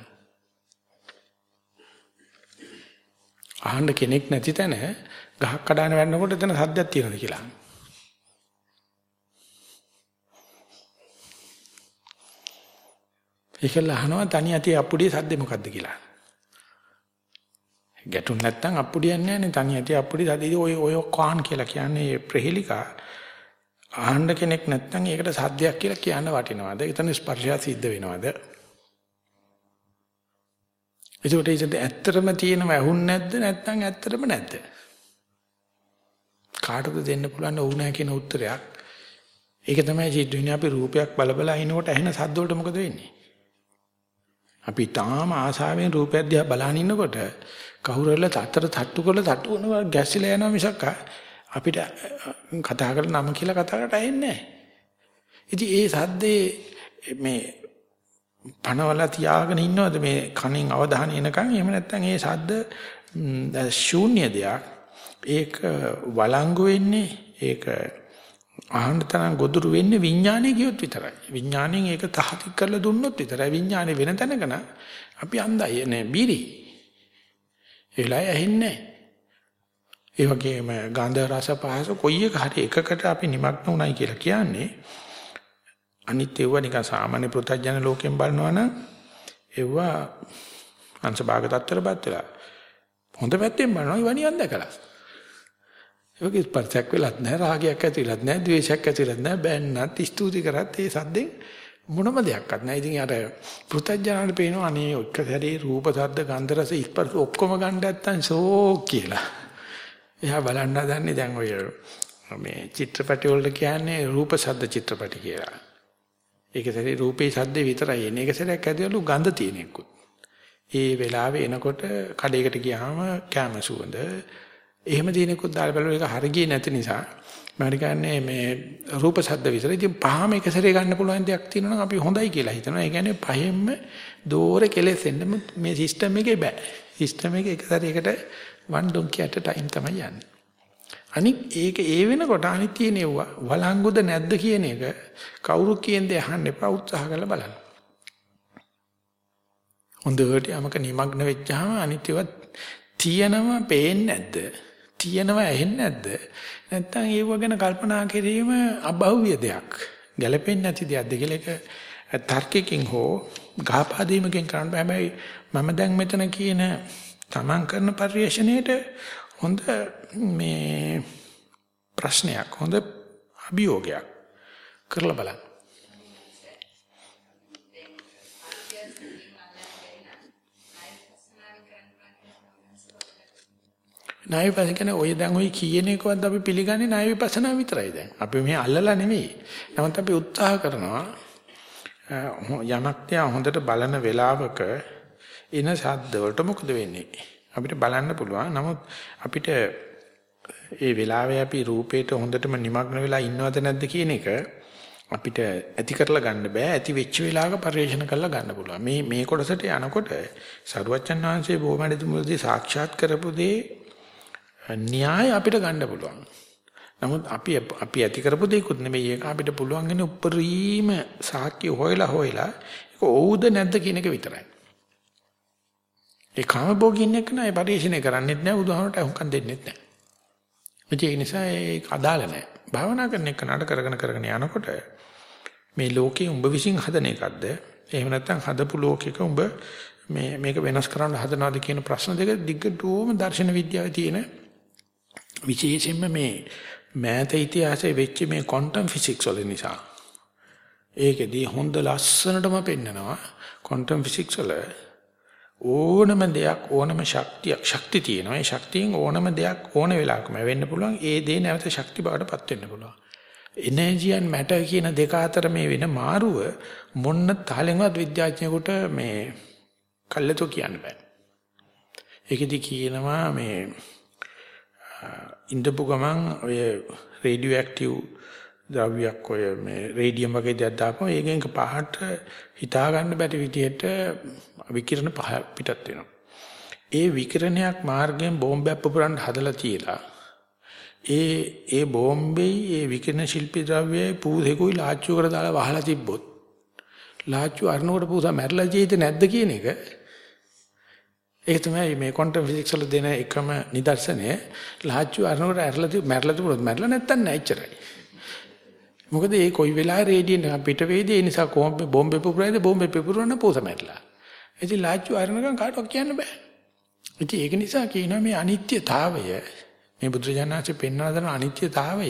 Speaker 1: අහන්න කෙනෙක් නැති තැන ගහක් කඩාන වැටෙනකොට එතන සද්දයක් තියෙනවද කියලා ඒකල අහනවා තනි ඇති අප්පුඩියේ සද්දේ මොකද්ද කියලා. ගැටුන් නැත්තම් අප්පුඩියක් නැහැ තනි ඇති අප්පුඩි සද්දේ ඔය ඔය කාන් කියලා කියන්නේ ප්‍රහෙලිකා අහන්න කෙනෙක් නැත්තම් ඒකට සද්දයක් කියලා කියන්න වටිනවද? එතන ස්පර්ශය සිද්ධ වෙනවද? ඒකට ඉතින් ඇත්තටම තියෙනව ඇහුන් නැද්ද නැත්තම් ඇත්තටම නැද්ද? කාටද දෙන්න පුළුවන් ඕනෑ කියන උත්තරයක්. ඒක තමයි ජීවිතේ අපි රූපයක් බල බල හිනකොට ඇහෙන සද්ද වලට මොකද වෙන්නේ? අපි තාම ආසාවෙන් රූපයක් දිහා බලන ඉන්නකොට කවුරුහරි තත්තර තට්ටු කරලා තට්ටු කරනවා ගැසිලා යනවා මිසක් අපිට කතා කරලා නම කියලා කතා කරට ඇහෙන්නේ නැහැ. ඉතින් ඒ සද්දේ මේ පනවලා තියාගෙන ඉන්නවද මේ කණින් අවධානය එනකන් එහෙම නැත්නම් ඒ සද්ද ශූන්‍ය දෙයක් ඒක වළංගු වෙන්නේ ඒක අහන්න තරම් ගොදුරු වෙන්නේ විඥානයේ කියොත් විතරයි. විඥාණයෙන් ඒක තහතික් කරලා දුන්නොත් විතරයි විඥානේ වෙන තැනක නම් අපි අන්දයි නේ බිරි. ඒලයි ඇහෙන්නේ ඒ වගේම ගන්ධ රස පහස කොයි එක හරි එකකට අපි নিমগ্ন උනායි කියලා කියන්නේ අනිත් ඒවා නිකන් සාමාන්‍ය පෘථජන ලෝකයෙන් බලනවා නම් ඒවා අංශභාග තත්ත්වයටපත් වෙලා හොඳ පැත්තෙන් බලනවා ඉවනියක් දැකලා ඒකේ ස්පර්ශයක් වෙලත් නැහැ රාගයක් ඇති වෙලත් නැහැ ද්වේෂයක් ඇති වෙලත් නැහැ බෑන්නත් ස්තුති කරත් ඒ සද්දෙන් මොනම දෙයක්වත් නැහැ ඉතින් අර පෘථජනන්ට පේනවා අනේ ඔක්ක සැරේ රූප ශබ්ද ගන්ධ රස ස්පර්ශ ඔක්කොම ගන්න නැත්තම් සෝ කියලා එයා බලන්න හදන්නේ දැන් ඔය මේ චිත්‍රපටි වලට කියන්නේ රූප ශබ්ද චිත්‍රපටි කියලා ඒක සැරේ රූපේ ශබ්දේ විතරයි එන්නේ. ඒක සැරයක් ඇදවලු ගඳ තියෙන එක්කුත්. ඒ වෙලාවේ එනකොට කඩේකට ගියාම කැම සුවඳ එහෙම දිනෙකුත් දාලා බලන එක හරියන්නේ නැති නිසා මම කියන්නේ මේ රූප ශබ්ද විතර ඉතින් පහම එක සැරේ ගන්න පුළුවන් දෙයක් තියෙනවා නම් අපි හොඳයි කියලා හිතනවා. ඒ කියන්නේ පහෙන්ම දෝරේ කෙලෙසෙන්න මේ සිස්ටම් එකේ බෑ. සිස්ටම් එක එක සැරේකට one donkey at a time තමයි යන්නේ. අනික ඒක ඒ වෙනකොට අනිත් තියෙනවා වළංගුද නැද්ද කියන එක කවුරු කියන්නේ අහන්න එපා උත්සාහ කරලා බලන්න. හොඳට යමක නිමග්න වෙච්චාම අනිත් ඒවා තියෙනවා පේන්නේ නැද්ද? තියෙනවා ඇහෙන්නේ නැද්ද? නැත්තම් ඒව ගැන කල්පනා කිරීම අභෞවිය දෙයක්. ගැළපෙන්නේ නැති දෙයක්ද කියලා ඒක තර්කයෙන් හෝ ගහපාදීමකින් කරන්න බෑ. හැබැයි මම දැන් මෙතන කියන තමන් කරන පරිශ්‍රණයේට හොඳ මේ ප්‍රශ්නයක් හොඳ අභියෝගයක් කරලා බලන්න. ණය විපස්සනා ඔය දැන් ඔය කියන එකවත් අපි පිළිගන්නේ ණය විපස්සනා විතරයි දැන්. අපි මේ අල්ලලා නෙමෙයි. නමුත් අපි උත්සාහ කරනවා යමක් තියා හොඳට බලන වෙලාවක එන ශබ්ද වලට මොකද වෙන්නේ? අපිට බලන්න පුළුවන්. නමුත් අපිට ඒ වෙලාවේ අපි රූපේට හොඳටම নিমগ্ন වෙලා ඉන්නවද නැද්ද කියන එක අපිට ඇති කරලා ගන්න බෑ. ඇති වෙච්ච වෙලාවක පරිශන කරලා ගන්න පුළුවන්. මේ මේ කොටසට යනකොට සරුවච්චන් වහන්සේ බොහොමඩි මුලදී සාක්ෂාත් කරපු දේ න්‍යාය අපිට ගන්න පුළුවන්. නමුත් අපි අපි ඇති කරපු දෙයක්වත් නෙමෙයි ඒක අපිට පුළුවන් වෙන උපරිම සාක්ෂි හොයලා හොයලා ඒක ඔව්ද නැද්ද කියන එක විතරයි. ඒ කාමභෝගින් එක්ක නෑ පරිශීලනය කරන්නෙත් නෑ බුදුහාමරට අහුම්කම් දෙන්නෙත් නෑ. ඒ නිසා ඒක අදාළ නෑ. භාවනා කරන එක නඩ කරගෙන කරගෙන යනකොට මේ ලෝකේ උඹ විසින් හදන එකක්ද? එහෙම නැත්නම් හදපු ලෝකෙක උඹ මේ මේක වෙනස් කරන්න හදනවද කියන ප්‍රශ්න දෙක දිගටම දර්ශන විද්‍යාවේ තියෙන විශේෂයෙන්ම මේ මෑත ඉතිහාසයේ වෙච්ච මේ ක්වොන්ටම් ෆිසික්ස් වල නිසා ඒකෙදී හොඳ ලස්සනටම පෙන්නනවා ක්වොන්ටම් ෆිසික්ස් වල ඕනම දෙයක් ඕනම ශක්තියක් ශක්ති තියෙනවා. ඒ ශක්තියෙන් ඕනම දෙයක් ඕන වෙලාවකම වෙන්න පුළුවන්. ඒ දේ නැවත ශක්ති බවටපත් වෙන්න පුළුවන්. එනර්ජි and matter කියන දෙක අතර මේ වෙන මාරුව මොන්න තාලෙන්වත් විද්‍යාඥයෙකුට මේ කල්ලාතෝ කියන්න බෑ. ඒකෙදි කියනවා මේ ඉන්දපු ගමන් ඔය රේඩියෝ ඇක්ටිව් ද්‍රව්‍යයක් ඔය මේ රේඩියම් වගේ දෙයක් දාපුවම ඒකෙන් පහට හිතා ගන්න බැරි විදිහට විකිරණ පහ පිටත් වෙනවා. ඒ විකිරණයක් මාර්ගයෙන් බෝම්බයක් පුපුරන්න හදලා තියලා ඒ ඒ බෝම්බේ ඒ විකිරණ ශිල්පී ද්‍රව්‍යයේ පූසෙකුයි ලාච්චු කර දාලා වහලා තිබ්බොත් ලාච්චු අරනකොට පූසා මැරලා ජීවිතේ නැද්ද කියන එක ඒක තමයි මේ ක්වොන්ටම් ෆිසික්ස් වල දෙන එකම නිදර්ශනය ලාච්චු අරනකොට ඇරලා තිබ්බ මැරලා තිබුණොත් මැරලා නැත්තම් නෑ එච්චරයි මොකද ඒ කොයි වෙලාවෙ රේඩියෙන් පිට වේදී ඒ නිසා කොහොම බෝම්බේ පුපුරයිද බෝම්බේ පුපුරන පොසමැట్లా. ඉතින් ලාච්චු අරනකම් කාටවත් කියන්න බෑ. ඉතින් ඒක නිසා කියනවා මේ අනිත්‍යතාවය මේ බුදුරජාණන්සේ පෙන්වා දෙන අනිත්‍යතාවය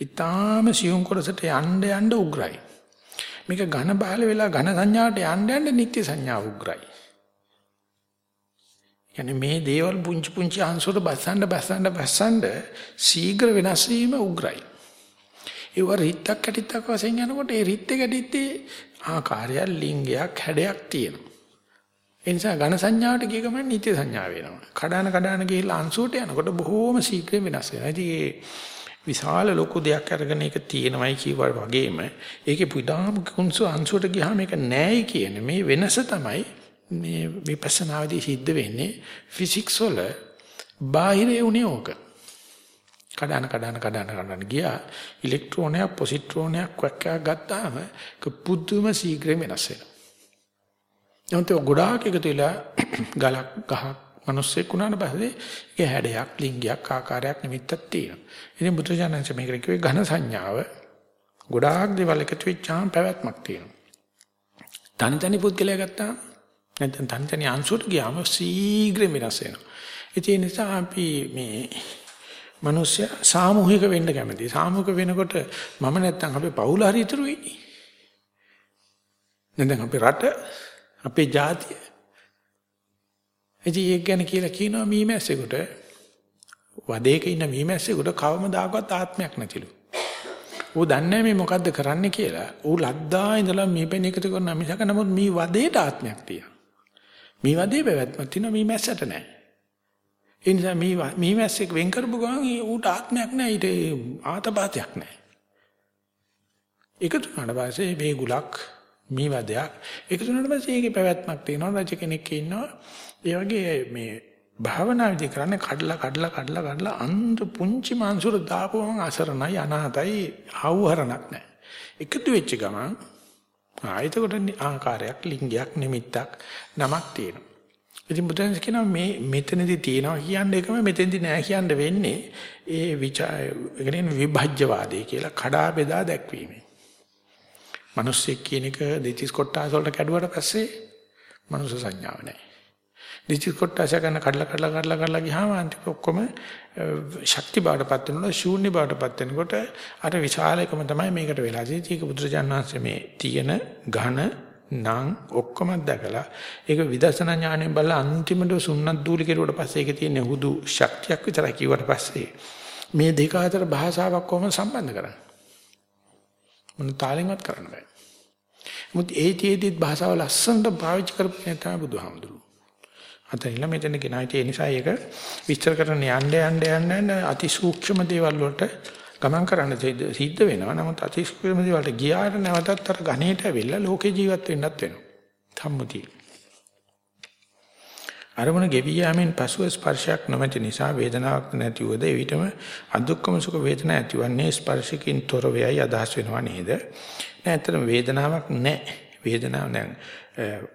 Speaker 1: ඊටාම සියුම් කොටසට යන්න යන්න උග්‍රයි. මේක ඝන බහල වෙලා ඝන සංඥාවට යන්න යන්න නිත්‍ය සංඥාව උග්‍රයි. يعني මේ දේවල් පුංචි පුංචි අංශවල බස්සන්න බස්සන්න බස්සන්න ශීඝ්‍ර වෙනස් වීම උග්‍රයි. ඒ වර රිත්තක් කැටිත්තක් වශයෙන් යනකොට ඒ රිත්තේ කැටිත්තේ ආකාරයක් ලිංගයක් හැඩයක් තියෙනවා. ඒ නිසා ඝන සංඥාවට ගිය ගමන් නිත්‍ය සංඥා වෙනවා. කඩාන කඩාන ගිහිල්ලා අංශුවට යනකොට බොහෝම ශීඝ්‍රයෙන් වෙනස් වෙනවා. ඉතින් විශාල ලොකු දෙයක් අරගෙන ඒක තියෙනවයි කියවා වගේම ඒකේ පුදාම කුංසු අංශුවට ගියාම මේක නෑයි කියන මේ වෙනස තමයි මේ විපස්සනාවේදී සිද්ධ වෙන්නේ ෆිසික්ස් වල බාහිරේ උනේ ඕක. කඩන කඩන කඩන කඩන ගියා ඉලෙක්ට්‍රෝනයක් පොසිට්‍රෝනයක් වක්කයක් ගත්තාම පුදුම ශීඝ්‍රයෙන් වෙනස් වෙනවා. නැන්ත ගොඩාක් එකතු වෙලා [clears throat] ගලක් ගහක් මිනිස්සෙක් වුණාට පස්සේ ඒක හැඩයක් ලිංගයක් ආකාරයක් නිමිත්තක් තියෙනවා. ඉතින් බුදුජානක මේකට කිව්වේ ඝන සංඥාව ගොඩාක් දේවල් එකතු වෙච්චාම පැවැත්මක් තියෙනවා. තනි තනි පුද්ගලයා ගත්තාම නැත්නම් තනි තනි අංශුවට ගියාම ශීඝ්‍රයෙන් වෙනස් වෙනවා. ඒ නිසා අපි මේ මිනිස්සු සාමූහික වෙන්න කැමතියි. සාමූහික වෙනකොට මම නැත්තම් අපේ පවුල හරි ඉතුරු වෙන්නේ. නැත්නම් අපේ රට අපේ ජාතිය. එදි ඒක ගැන කියලා කියනවා මීමැස්සෙකුට වදේක ඉන්න මීමැස්සෙකුට කවමදාකවත් ආත්මයක් නැතිලු. ඌ දන්නේ මේ මොකද්ද කරන්න කියලා. ඌ ලද්දා ඉඳලා මීපෙන් එකතු කරන මිසක නමුත් මී වදේට ආත්මයක් තියෙනවා. මී වදේ පැවැත්මක් තියෙනවා මීමැස්සට නැහැ. ඒ නිසා මී මීමැස්සෙක් වෙන් කරපු ගමන් ඌට ආත්මයක් නැහැ ඊට ආතපాతයක් නැහැ. එකතු වුණාට පස්සේ මේ ගුලක් මේ වදයක් එකතු වුණාට පස්සේ ඒකේ පැවැත්මක් තියෙනවා රජ කෙනෙක් ඉන්නවා ඒ වගේ මේ භාවනා විදි කරන්නේ කඩලා කඩලා කඩලා කඩලා අන්ත පුංචි මාංශුර දාපුවම අසරණයි අනාතයි ආවහරණක් නැහැ එකතු වෙච්ච ගමන් ආයතකොට ආකාරයක් ලිංගයක් නිමිත්තක් නමක් තියෙනවා ඉතින් බුදුන් කියනවා මේ මෙතනදී තියෙනවා කියන්නේ එකම මෙතෙන්දී නෑ කියන්න වෙන්නේ ඒ විචාර විභජ්‍යවාදී කියලා කඩා බෙදා දැක්වීමෙන් මිනිස්සෙක් කියන එක දෙතිස් කොට්ටාස වලට කැඩුවට පස්සේ මනුස්ස සංඥාව නැහැ. දෙතිස් කොට්ටාස ගන්න කඩලා කඩලා කඩලා කඩලා ගියාම අන්තිම ඔක්කොම ශක්ති බාටපත් වෙනවා ශූන්‍ය බාටපත් වෙනකොට අර විශාලකම තමයි මේකට වෙලා තියෙන්නේ. ඒක බුදුරජාණන් වහන්සේ මේ තියෙන ඝන නම් ඔක්කොම දැකලා ඒක විදර්ශනා ඥාණයෙන් බලලා අන්තිමට සුන්නත් දූලි කෙරුවට පස්සේ ඒකේ තියෙන හුදු ශක්තියක් විතරයි කිව්වට පස්සේ මේ දෙක අතර භාෂාවක් කොහොමද සම්බන්ධ කරන්නේ? මොන තාලෙන්වත් කරන්න බෑ. මුත් ඒ තියේදිත් භාෂාව ලස්සනට පාවිච්චි කරපු තමයි බුදුහාමුදුරුවෝ. අතනින්ලා මෙතන ගෙනාවිත ඒ නිසා ඒක විස්තර කරන්න යන්න යන්න යන්න යන්න අති සූක්ෂම දේවල් වලට ගමන් කරන්න සිද්ධ වෙනවා. නමුත් අති සූක්ෂම දේවල්ට ගියාට නැවතත් අර ඝණයට ඇවිල්ලා ලෝකේ ජීවත් වෙන්නත් වෙනවා. සම්මුතිය. අරමුණ ගෙවි යාමෙන් පසුව ස්පර්ශයක් නොමැති නිසා වේදනාවක් නැතිවද එවිටම අදුක්කම සුඛ වේදනා ඇතිවන්නේ ස්පර්ශකින් තොර වෙයි අදහස් වෙනවා නේද? නැත්නම් වේදනාවක් නැහැ. වේදනාවක් නැහැ.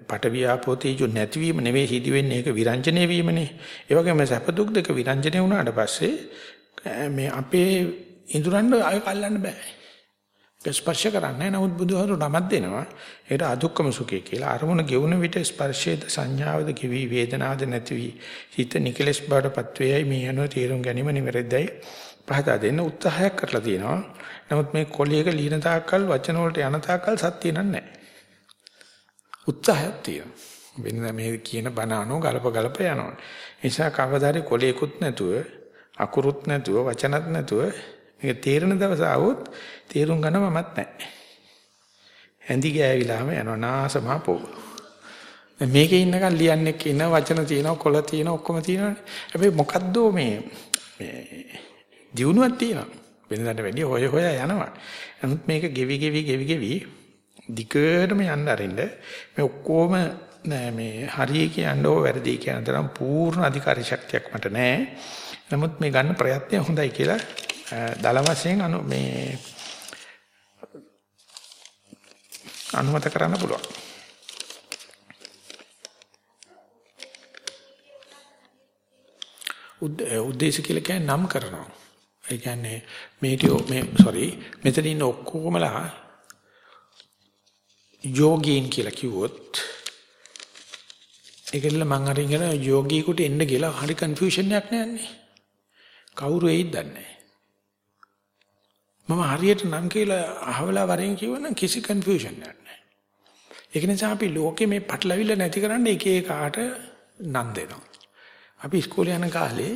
Speaker 1: පටවියාපෝ තේජු නැතිවීම නෙවෙයි සිදි වෙන්නේ ඒක විරංජනේ වීමනේ. ඒ වගේම සැප දුක් දෙක විරංජනේ වුණාට පස්සේ මේ අපේ ඉඳුරන්න ආය කල්ලන්න බෑ. ස්පර්ශ කරන්නේ නමුත් බුදුහාරු නමක් දෙනවා. ඒකට අදුක්කම සුඛය කියලා. අරමුණ ගෙවුන විට ස්පර්ශයේද සංඥාවද කිවි වේදනාවද නැති වී හිත නිකලස් බාටපත් වේයි මේ අනුව තේරුම් ගැනීම නිවැරදියි පහදා දෙන්න උත්සාහයක් කරලා තියෙනවා. නමුත් මේ කොළියක ලීන තාක්කල් වචන වලට යන තාක්කල් සත්‍ය නෑ. උත්සාහයක් තියෙනවා. වෙන මේ කියන බණ අනෝ ගලප ගලප යනවා. නිසා කවදාරි කොළියකුත් නැතුව අකුරුත් නැතුව වචනත් නැතුව මේක තේරෙන දවස આવොත් තේරුම් ගන්න මමත් නැහැ. ඇඳි ගෑවිලාම යනවා නාසමා පොව. මේකේ ඉන්නකන් ලියන්නෙක් ඉන්න වචන තියෙනවා කොළ තියෙනවා ඔක්කොම තියෙනවානේ. හැබැයි මොකද්ද මේ මේ දියුණුවක් තියෙනවා. වෙනදාට වැඩිය හොය හොය යනවා. නමුත් මේක ගෙවි ගෙවි ගෙවි ගෙවි දිගටම යන්න අරින්න මේ ඔක්කොම මේ හරිය කියන්න ඕ වැරදි කියන තරම් පූර්ණ අධිකාරී ශක්තියක් මට නැහැ. නමුත් මේ ගන්න ප්‍රයත්නය හොඳයි කියලා දල වශයෙන් අනු මේ අනුමත කරන්න පුළුවන්. උද්දේශ කියලා කියන්නේ නම් කරනවා. ඒ කියන්නේ මේටියෝ මේ sorry මෙතන ඉන්න ඔක්කොමලා යෝගීන් කියලා කිව්වොත් ඒකෙල්ල මං අරින් කියන යෝගීකට එන්න කියලා හරි කන්ෆියුෂන් එකක් නෑනේ. කවුරු එයිද දන්නේ මම හරියට නම් කියලා අහවලා වරෙන් කිව්වනම් කිසි කන්ෆියුෂන් එකක් නෑ. ඒක නිසා අපි ලෝකේ මේ පටලවිල්ල නැති කරන්න එක එකාට නම් දෙනවා. අපි ඉස්කෝලේ යන කාලේ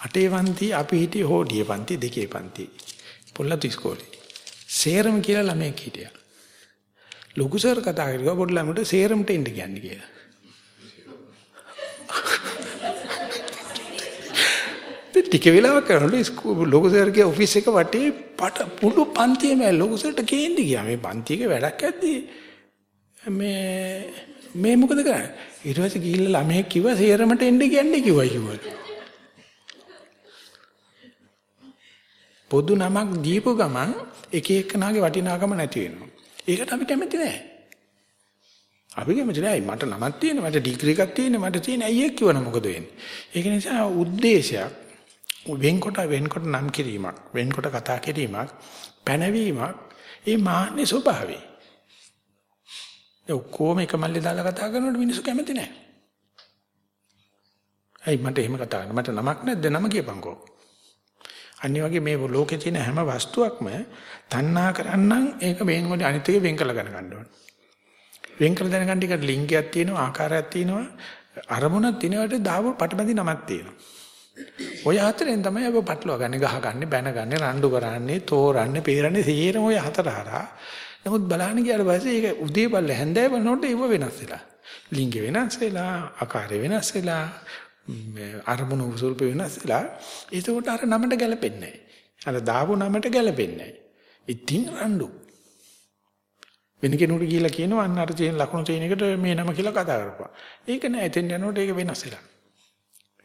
Speaker 1: අටේ පන්ති අපි හිටියේ හෝඩියේ පන්ති දෙකේ පන්ති. පොල්ලතු ඉස්කෝලේ. සේරම කියලා ළමයෙක් හිටියා. ලොකු සර් කතා කරුවා පොඩි ළමයට සේරමට එන්න කියන්නේ කියලා. ටික වෙලාවක් කරනකොට ලොකු සර්ගේ ඔෆිස් එක වටේ පට පුඩු පන්තියේම ලොකු සර්ට කේන්දි ගියා. මේ පන්තියක වැඩක් ඇද්දි මේ මේ මොකද කරන්නේ? ඊට පස්සේ ගිහිල්ලා ළමයෙක් කිව්වා සේරමට එන්න කියන්නේ කිව්වා කිව්වා. පොදු නමක් දීපු ගමන් එක එකනාගේ වටිනාකම නැති වෙනවා. ඒකට අපි කැමති නැහැ. අපි කැමති නැහැ. මට නමක් තියෙන, මට ඩිග්‍රී එකක් තියෙන, මට තියෙන අයියෙක් කිව්වනම් මොකද වෙන්නේ? ඒක නිසා උද්දේශයක් වෙන්කොට වෙන්කොට නම් කිරීමක්, වෙන්කොට කතා කිරීමක්, පැනවීමක්, ඒ මාන්නේ ස්වභාවය. ඒ ඔක්කොම එක මල්ලේ දාලා කතා කරනකොට මිනිස්සු කැමති නැහැ. ඇයි මට එහෙම කතා කරන්න? මට නමක් නැද්ද? නම කියපන්කෝ. අනිත් වගේ මේ ලෝකේ තියෙන හැම වස්තුවක්ම තණ්හා කරන්නම් ඒක වෙන් වල අනිත් එක වෙන් කරලා ගන්න ගන්න ඕනේ. වෙන් කරලා දැනගන්න එකට ලිංගයක් තියෙනවා ආකාරයක් තියෙනවා අරමුණක් තියෙනවට දාව පටබැඳි නමක් තියෙනවා. ඔය හතරෙන් තමයි අපි පටලවා ගන්න ගහගන්නේ බැනගන්නේ රණ්ඩු කරන්නේ තෝරන්නේ පේරන්නේ සීරම ඔය හතර හරහා. නමුත් බලන්න ගියාට පස්සේ ඒක උදේ බල්ල හැන්දෑව වෙනකොට ඒව වෙනස් වෙලා. ලිංග වෙනස් වෙලා ආකාරය වෙනස් වෙලා අරමුණු ස්වරූප වෙනස් වෙලා ඒකට අර නමට ගැලපෙන්නේ නැහැ. අර දාපු නමට ගැලපෙන්නේ නැහැ. ඉතින් රණ්ඩු. වෙන කෙනෙකුට කියලා කියනවා අන්න අර තියෙන ලකුණු තියෙන එකට මේ නම කියලා කතා කරපුවා. ඒක නෑ එතෙන් යනකොට ඒක වෙනස් වෙලා.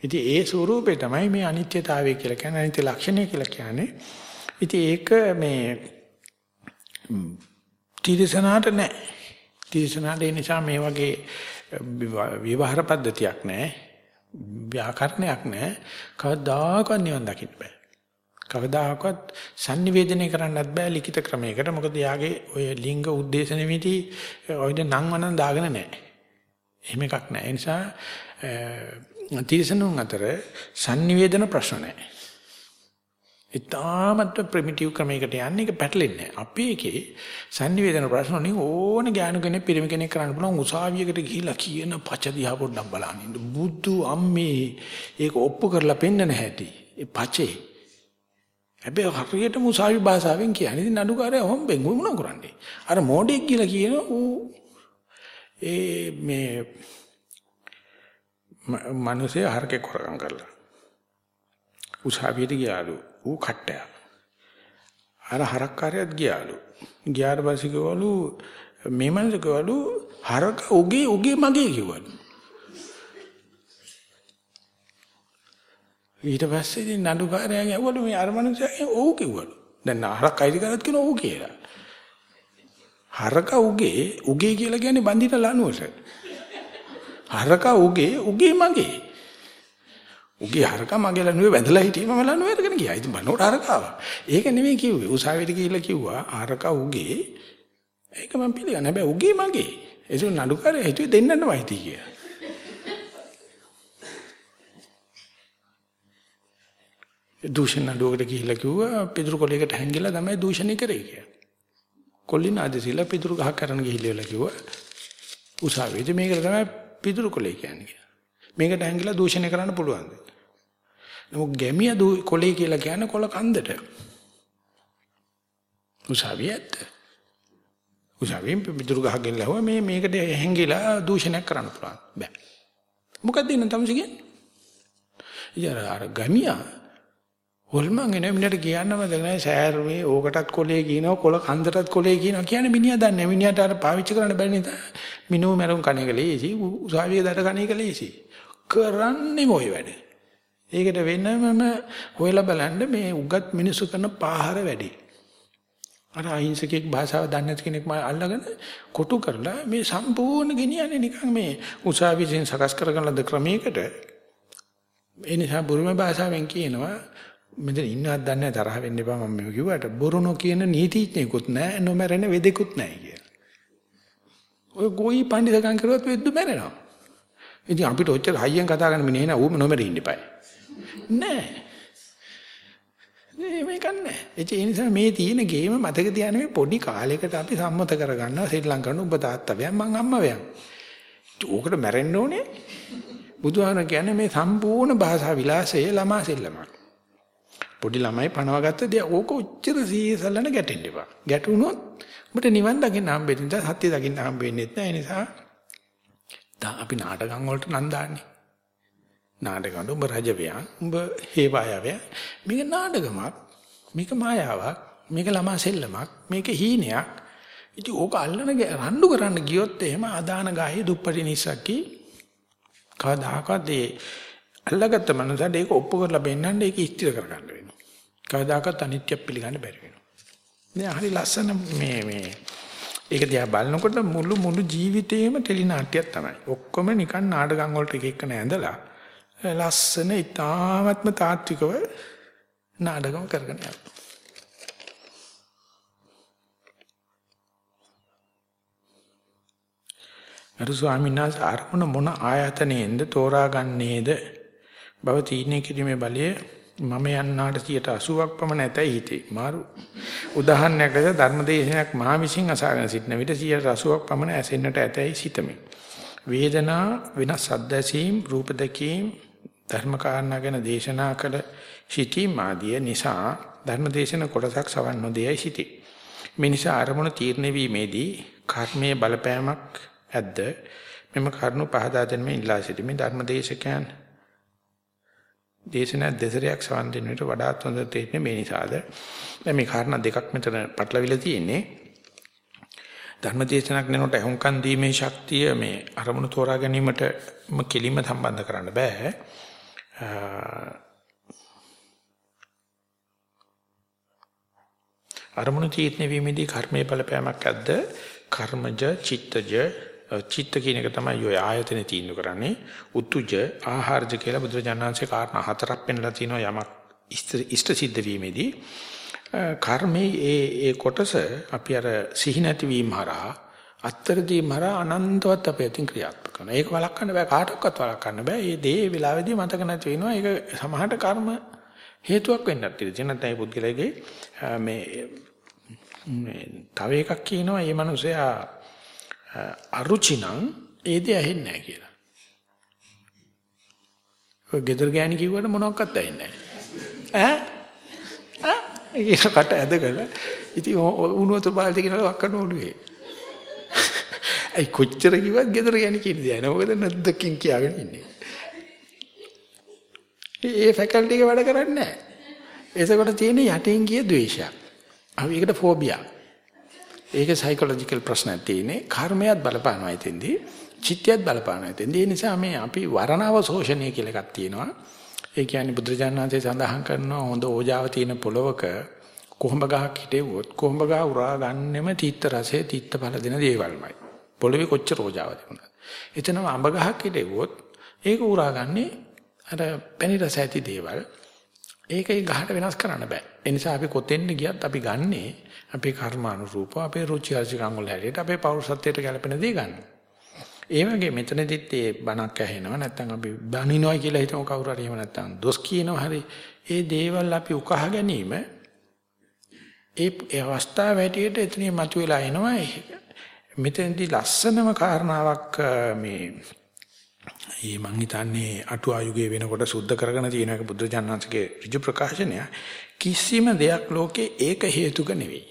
Speaker 1: ඉතින් ඒ ස්වරූපේ තමයි මේ අනිත්‍යතාවය කියලා කියන්නේ අනිත්‍ය ලක්ෂණය කියලා කියන්නේ. ඉතින් ඒක මේ තිරසනාට නෑ. තිරසනාට ඒ නිසා මේ වගේ විවහාර පද්ධතියක් නෑ. ව්‍යාකරණයක් නැහැ. කවදාකවත් නිවන් දකින්න බෑ. කවදාකවත් sannivedanaya කරන්නත් බෑ ලිඛිත ක්‍රමයකට. මොකද යාගේ ඔය ලිංග උද්දේශ නිමිති ඔයද නම් වනන් දාගෙන නැහැ. එහෙම එකක් නැහැ. ඒ නිසා තීසනුන් අතර sannivedana ප්‍රශ්න නැහැ. ඉතාමත් ප්‍රිමිටිව් ක්‍රමයකට යන්නේ ඒක පැටලෙන්නේ නැහැ. අපේ එකේ sannivedana ප්‍රශ්න වලින් ඕන ඥාන කෙනෙක් පිරිමි කෙනෙක් කරන්න පුළුවන් උසාවියකට ගිහිලා කියන පච දිහා පොඩ්ඩක් බලන්න ඉන්න. බුදු අම්මේ ඒක ඔප්පු කරලා පෙන්නන හැටි. ඒ පචේ. හැබැයි හරියටම උසාවි භාෂාවෙන් කියන්නේ ඉතින් නඩුකාරය හොම්බෙන් මොන කරන්නේ? අර මොඩෙක් කියලා කියන ඌ ඒ මේ මිනිස්සේ හරකේ කරගම් කරලා උසාවියට ගියාලු ඌ කට්ටය. අර හරක්කාරයත් ගියාලු. ගියාට පස්සේ කිව්වලු මේ මනස කිව්වලු හරක උගේ උගේ මගේ කිව්වලු. ඊට පස්සේ ඉතින් නඩුකාරයා ගැව්වලු මේ අර මනුස්සයා ඔව් කිව්වලු. දැන් හරක් අයිති කරත් කියන ඔව් කියලා. හරක උගේ උගේ කියලා කියන්නේ බඳින ලණුවට. හරක උගේ උගේ මගේ. උගේ හරක මගේ ලනුවේ වැඳලා හිටියේ මම ලනුවේ අරගෙන ගියා. ඉතින් බනෝට හරකාව. ඒක නෙමෙයි කිව්වේ. උසාවියට ගිහිල්ලා කිව්වා හරක උගේ. ඒක මම පිළිගන්න. හැබැයි උගේ මගේ. ඒක නඩුකාරය හිතුවේ දෙන්නටම අයිති කියලා. දූෂණ නඩුවකට ගිහිල්ලා කිව්වා පිටුරු කොලයකට හැංගිලා තමයි දූෂණය කරේ කියලා. කොල්ලින ආදසිලා පිටුරු ගහක් කරන් ගිහිල්ලා කිව්වා උසාවියේදී මේකට තමයි පිටුරු කොලේ කියන්නේ. මේකට හැංගිලා දූෂණය කරන්න පුළුවන්ද? නමුත් ගැමිය කොලේ කියලා කියන්නේ කොල කන්දට. උසාවියට. උසාවියෙන් පිටුරු ගහගෙන ලහුවා මේ මේකට හැංගිලා දූෂණයක් කරන්න පුළුවන්. බෑ. මොකක්ද ඉන්න තමයි කියන්නේ? ඉතින් අර ගමියා හොල්මන් එන මිනිහට කියන්නම දැනයි සෑරුවේ ඕකටත් කොලේ කියනවා කොල කන්දටත් කොලේ කියනවා කියන්නේ මිනිහා දන්නේ මිනිහට අර පාවිච්චි කරන්න බැරි නේද මිනු මරුන් කණේක ලේසි උසාවියේ දඩ කණේක ලේසි කරන්නේ මොයි වැඩ. ඒකට වෙනමම හොයලා බලන්න මේ උගත් මිනිස්සු කරන පාහර වැඩි. අර අහිංසකෙක් භාෂාව දන්නේ නැති කෙනෙක් මම අල්ලගෙන කොටු කරලා මේ සම්පූර්ණ ගෙනියන්නේ නිකන් මේ උසාවියෙන් සකස් කරගන්න ලද ක්‍රමයකට ඒ නිසා බුරුම භාෂාවෙන් කියනවා මෙතන ඉන්නවත් දන්නේ තරහ වෙන්න එපා මම මේ කිව්වට බොරුනෝ කියන නීතිඥයෙකුත් නැහැ නොමරෙන වෙදෙකුත් නැහැ කියලා. ඔය ගෝයි පඬිතුකම් කරුවත් වෙද්දු මැරෙනවා. ඉතින් අපිට ඔච්චර හයියෙන් කතා කරන මිනිහ නෑ ඌම නොමරෙ ඉන්න එපා. නෑ. මේ මේක නෑ. ඒ නිසා මේ තියෙන ගේම මතක තියාගෙන මේ පොඩි කාලයකට අපි සම්මත කරගන්නවා ශ්‍රී ලංකාවේ ඔබ තාත්තා වයන් මං අම්මා වයන්. ඕකට මැරෙන්න ඕනේ. බුදුහාම කියන්නේ මේ සම්පූර්ණ භාෂා විලාසය ළමා සෙල්ලමක්. පොඩි ළමයි පනවගත්ත දේ ඕක උච්චර සීසලන ගැටෙන්න එපා. ගැටුනොත් ඔබට නිවන් දකින්න හම්බෙන්නේ නැහැ සත්‍ය දකින්න හම්බෙන්නේ නැහැ. ඒ නිසා අපි නාටකම් වලට නම් දාන්නේ. නාටකම් උඹ රජවැය, උඹ හේවායවැය. මේක නාටකමක්. මේක මායාවක්. මේක ළමා සෙල්ලමක්. මේක හීනයක්. ඉතින් ඕක අල්ලන රණ්ඩු කරන්න ගියොත් එහෙම අදාන ගාහේ දුප්පටි නිසක්කි කවදාකවත් ඒ අල්ලගත්ත මනසට ඒක ඔප්පු කරලා බෙන්නන්න ඒක ඉස්තිර කරගන්න වෙනවා. කවදාකවත් අනිත්‍ය පිළිගන්න බැරි වෙනවා. දැන් හරි ලස්සන මේ මේ ඒක දිහා බලනකොට මුළු මුළු ජීවිතේම ටෙලි නාට්‍යයක් තමයි. ඔක්කොම නිකන් නාටකම් වලට එක එක නැඳලා ලස්සන ඊ타ත්ම තාත්විකව නාටකම් කරගෙන යනවා. අර ස්වාමීන් වහන්සේ අරමුණ මොන ආයතනයෙන්ද තෝරාගන්නේද බව තීරණය කිරීමේ බලය මම යන්නාට 80ක් පමණ ඇතයි හිතේ. මාරු උදාහරණයක් ලෙස ධර්මදේශනයක් මා විසින් අසාගෙන සිටින විට 80ක් පමණ ඇසෙන්නට ඇතයි සිතමි. වේදනා වෙනස් අද්දැසීම් රූප දැකීම් ධර්මකාරණා ගැන දේශනා කළ සිටීම් ආදිය නිසා ධර්මදේශන කොටසක් සවන් නොදෙයයි සිටි. මේ නිසා අරමුණ තීරණය වීමේදී කර්මයේ බලපෑමක් ඇද්ද? මෙම කරුණු පහදා දෙන්න මේ ඉල්ලා සිටිමි ධර්මදේශකයන් දේශනා දෙසරයක් සවන් දෙන්න විට වඩාත් හොඳ තේරෙන්නේ මේ නිසාද? දැන් මේ කාරණා දෙකක් මෙතන පටලවිලා තියෙන්නේ. ධර්මදේශනක් නනොට අහුම්කන් දීමේ ශක්තිය මේ අරමුණු තෝරා ගැනීමට කෙලින්ම සම්බන්ධ කරන්න බෑ. Äh, අරමුණු තීත්‍න වීමේදී කර්මයේ බලපෑමක් ඇද්ද කර්මජ චිත්තජ චිත්ත කියන එක තමයි ඔය ආයතනේ තීන්දුව කරන්නේ. උතුජ ආහාරජ කියලා බුදුරජාණන්සේ කාරණා හතරක් පෙන්නලා තිනවා යමක් ඉෂ්ට සිද්ධ වීමේදී. කර්මයේ ඒ ඒ කොටස අපි අර සිහි නැතිවීම හරහා අත්තරදීම හරහා අනන්තවත් අපේ අතින් ක්‍රියාත්මක කරනවා. ඒක වළක්වන්න බෑ කාටවත් වළක්වන්න බෑ. මේ දේ වෙලාවේදී මතක නැති වෙනවා. ඒක සමහරට කර්ම හේතුවක් වෙන්නත් ඉතින් නැත්නම් ඒ පුද්ගලයාගේ මේ මේ තව එකක් කියනවා මේ මනුස්සයා අරුචි නම් ඒ දේ ඇහෙන්නේ නැහැ කියලා. ඔය ගෙදර ගෑණි කිව්වට මොනවක්වත් ඇහෙන්නේ නැහැ. ඈ? ඈ? ඒකට ඇදගෙන ඉතින් උණුවත බාල්දි කියලා වක්කන ඔළුවේ. [laughs] අයි කොච්චර කිව්වත් ගෙදර ගෑණි කියන දේ නෑ. මොකද නැද්දකින් කියාගෙන ඉන්නේ. ඒ ෆැකල්ටි එක වැඩ කරන්නේ නැහැ. ඒසකට තියෙන යටින් ගිය ද්වේෂයක්. අපි ඒකට ෆෝබියා. ඒක සයිකොලොජිකල් ප්‍රශ්නයක් තියෙන්නේ. කර්මයක් බලපානවා එතෙන්දී. චිත්තයත් බලපානවා එතෙන්දී. ඒ නිසා මේ අපි වරණව ශෝෂණය කියලා එකක් තියෙනවා. ඒ කියන්නේ බුදුරජාණන් වහන්සේ සඳහන් කරනවා හොඳ ඕජාව තියෙන පොලවක කොහොඹ ගහක් හිටෙව්වොත් කොහොඹ ගහ උරා ගන්නෙම තීත්ත රසයේ තීත්ත බල දෙන දේවල්මයි. පොළවේ කොච්චර ඕජාව තිබුණාද. එතනම අඹ ගහක් හිටෙව්වොත් ඒක උරා ගන්නේ අර පැණි රස ඇති දේවල්. ඒකේ ගහට වෙනස් කරන්න බෑ. ඒ නිසා අපි කොතෙන්ද ගියත් අපි ගන්නේ අපේ කර්මානුරූපව අපේ රුචි අරුචිකම් වල හැටියට අපේ පෞරුෂත්වයට ගැලපෙන දේ ගන්න. ඒ වගේ මෙතනදිත් ඒ බණක් ඇහෙනවා නැත්නම් අපි බනිනවා කියලා හිතමු කවුරු හරි එහෙම නැත්නම් දොස් කියනවා හරි ඒ දේවල් අපි උකහා ගැනීම ඒ ඒ අවස්ථාව හැටියට එතනින් මතුවලා එනවා මෙතනදී ලස්සනම කාරණාවක් මේ මේ මං හිතන්නේ අටුවා යුගයේ වෙනකොට සුද්ධ කරගෙන තියෙන එක බුද්ධ ජානනාංශගේ ඍජු ප්‍රකාශනය කිසිම දෙයක් ලෝකේ ඒක හේතුක නෙවෙයි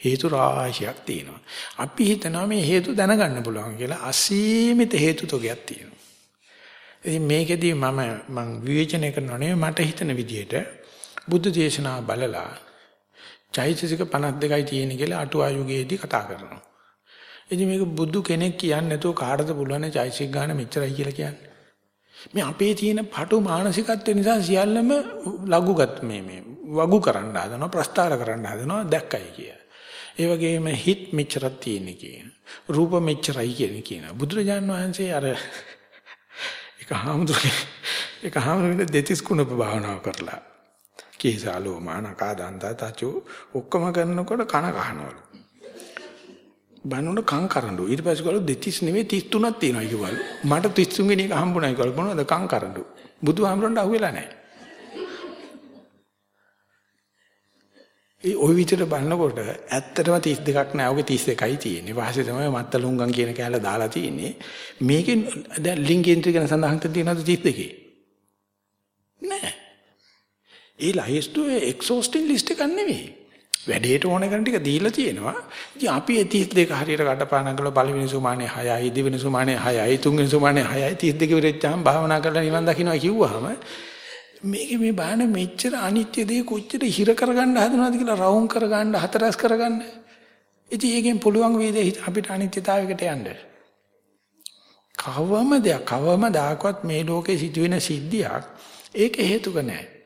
Speaker 1: හේතු රාශියක් තියෙනවා. අපි හිතනවා මේ හේතු දැනගන්න පුළුවන් කියලා අසීමිත හේතු තෝගයක් තියෙනවා. ඉතින් මේකෙදී මම මං විවේචනය කරනවා නෙවෙයි මට හිතන විදිහට බුද්ධ දේශනාව බලලා චෛතසික 52යි තියෙන කියලා අටුවා යුගයේදී කතා කරනවා. ඉතින් මේක බුදු කෙනෙක් කියන්නේ නැතුව කාටද පුළුවන් චෛතසික ගන්න මෙච්චරයි කියලා කියන්නේ. මේ අපේ තියෙන පටු මානසිකත්වය නිසා සියල්ලම ලඝුගත් මේ මේ වගු කරන්න හදනවා ප්‍රස්තාර කරන්න හදනවා දැක්කයි කිය. ඒ වගේම හිත් මෙච්චරක් තියෙන කියන. රූප මෙච්චරයි කියන කියන. බුදුරජාන් වහන්සේ අර [laughs] එක හාමුදුරුවෝ එක හාමුදුරුවෝ දෙතිස් කුණප භාවනාව කරලා කේසාලෝමා නකා දන්තා තචු ඔක්කොම කරනකොට කන කහනවලු. බනොන කන් කරඬු. ඊට පස්සේ ගලු දෙතිස් නෙවෙයි 33ක් තියෙනවා කිව්වලු. මට 33 වෙනි එක හම්බුනායි කිව්වලු. මොනවද කන් කරඬු? බුදුහාමරන්ට අහුවෙලා නැහැ. ඒ ওই විදිහට බලනකොට ඇත්තටම 32ක් නෑ. ඔගේ 31යි තියෙන්නේ. වාසිය තමයි මත්තලුංගම් කියන කැල දාලා තියෙන්නේ. මේකෙන් දැන් ලිංගේන්ද්‍රිය ගැන සඳහන් තියෙනවද 32? නෑ. ඒ ලයිස්ට් එක එක්සෝස්ටිං ලිස්ට් එකක් නෙවෙයි. වැඩේට ඕන කරන ටික දීලා තියෙනවා. ඉතින් අපි 32 හරියට කඩපාන කළා පළවෙනි සුමානේ 6යි, දෙවෙනි සුමානේ 6යි, තුන්වෙනි සුමානේ 6යි, 32 ඉවරෙච්චාම භාවනා කරලා නිවන් දකින්නවා කිව්වහම මේක මේ බාන මෙච්චර අනිත්‍ය දේ කොච්චර හිර කරගන්න හදනවද කියලා රවුම් කරගන්න හතරස් කරගන්න. ඉතින් ඒකෙන් පුළුවන් වේද අපිට අනිත්‍යතාවයකට යන්න. කවම දෙයක් කවම දායකවත් මේ ලෝකේ සිදුවෙන සිද්ධියක් ඒක හේතුක නැහැ.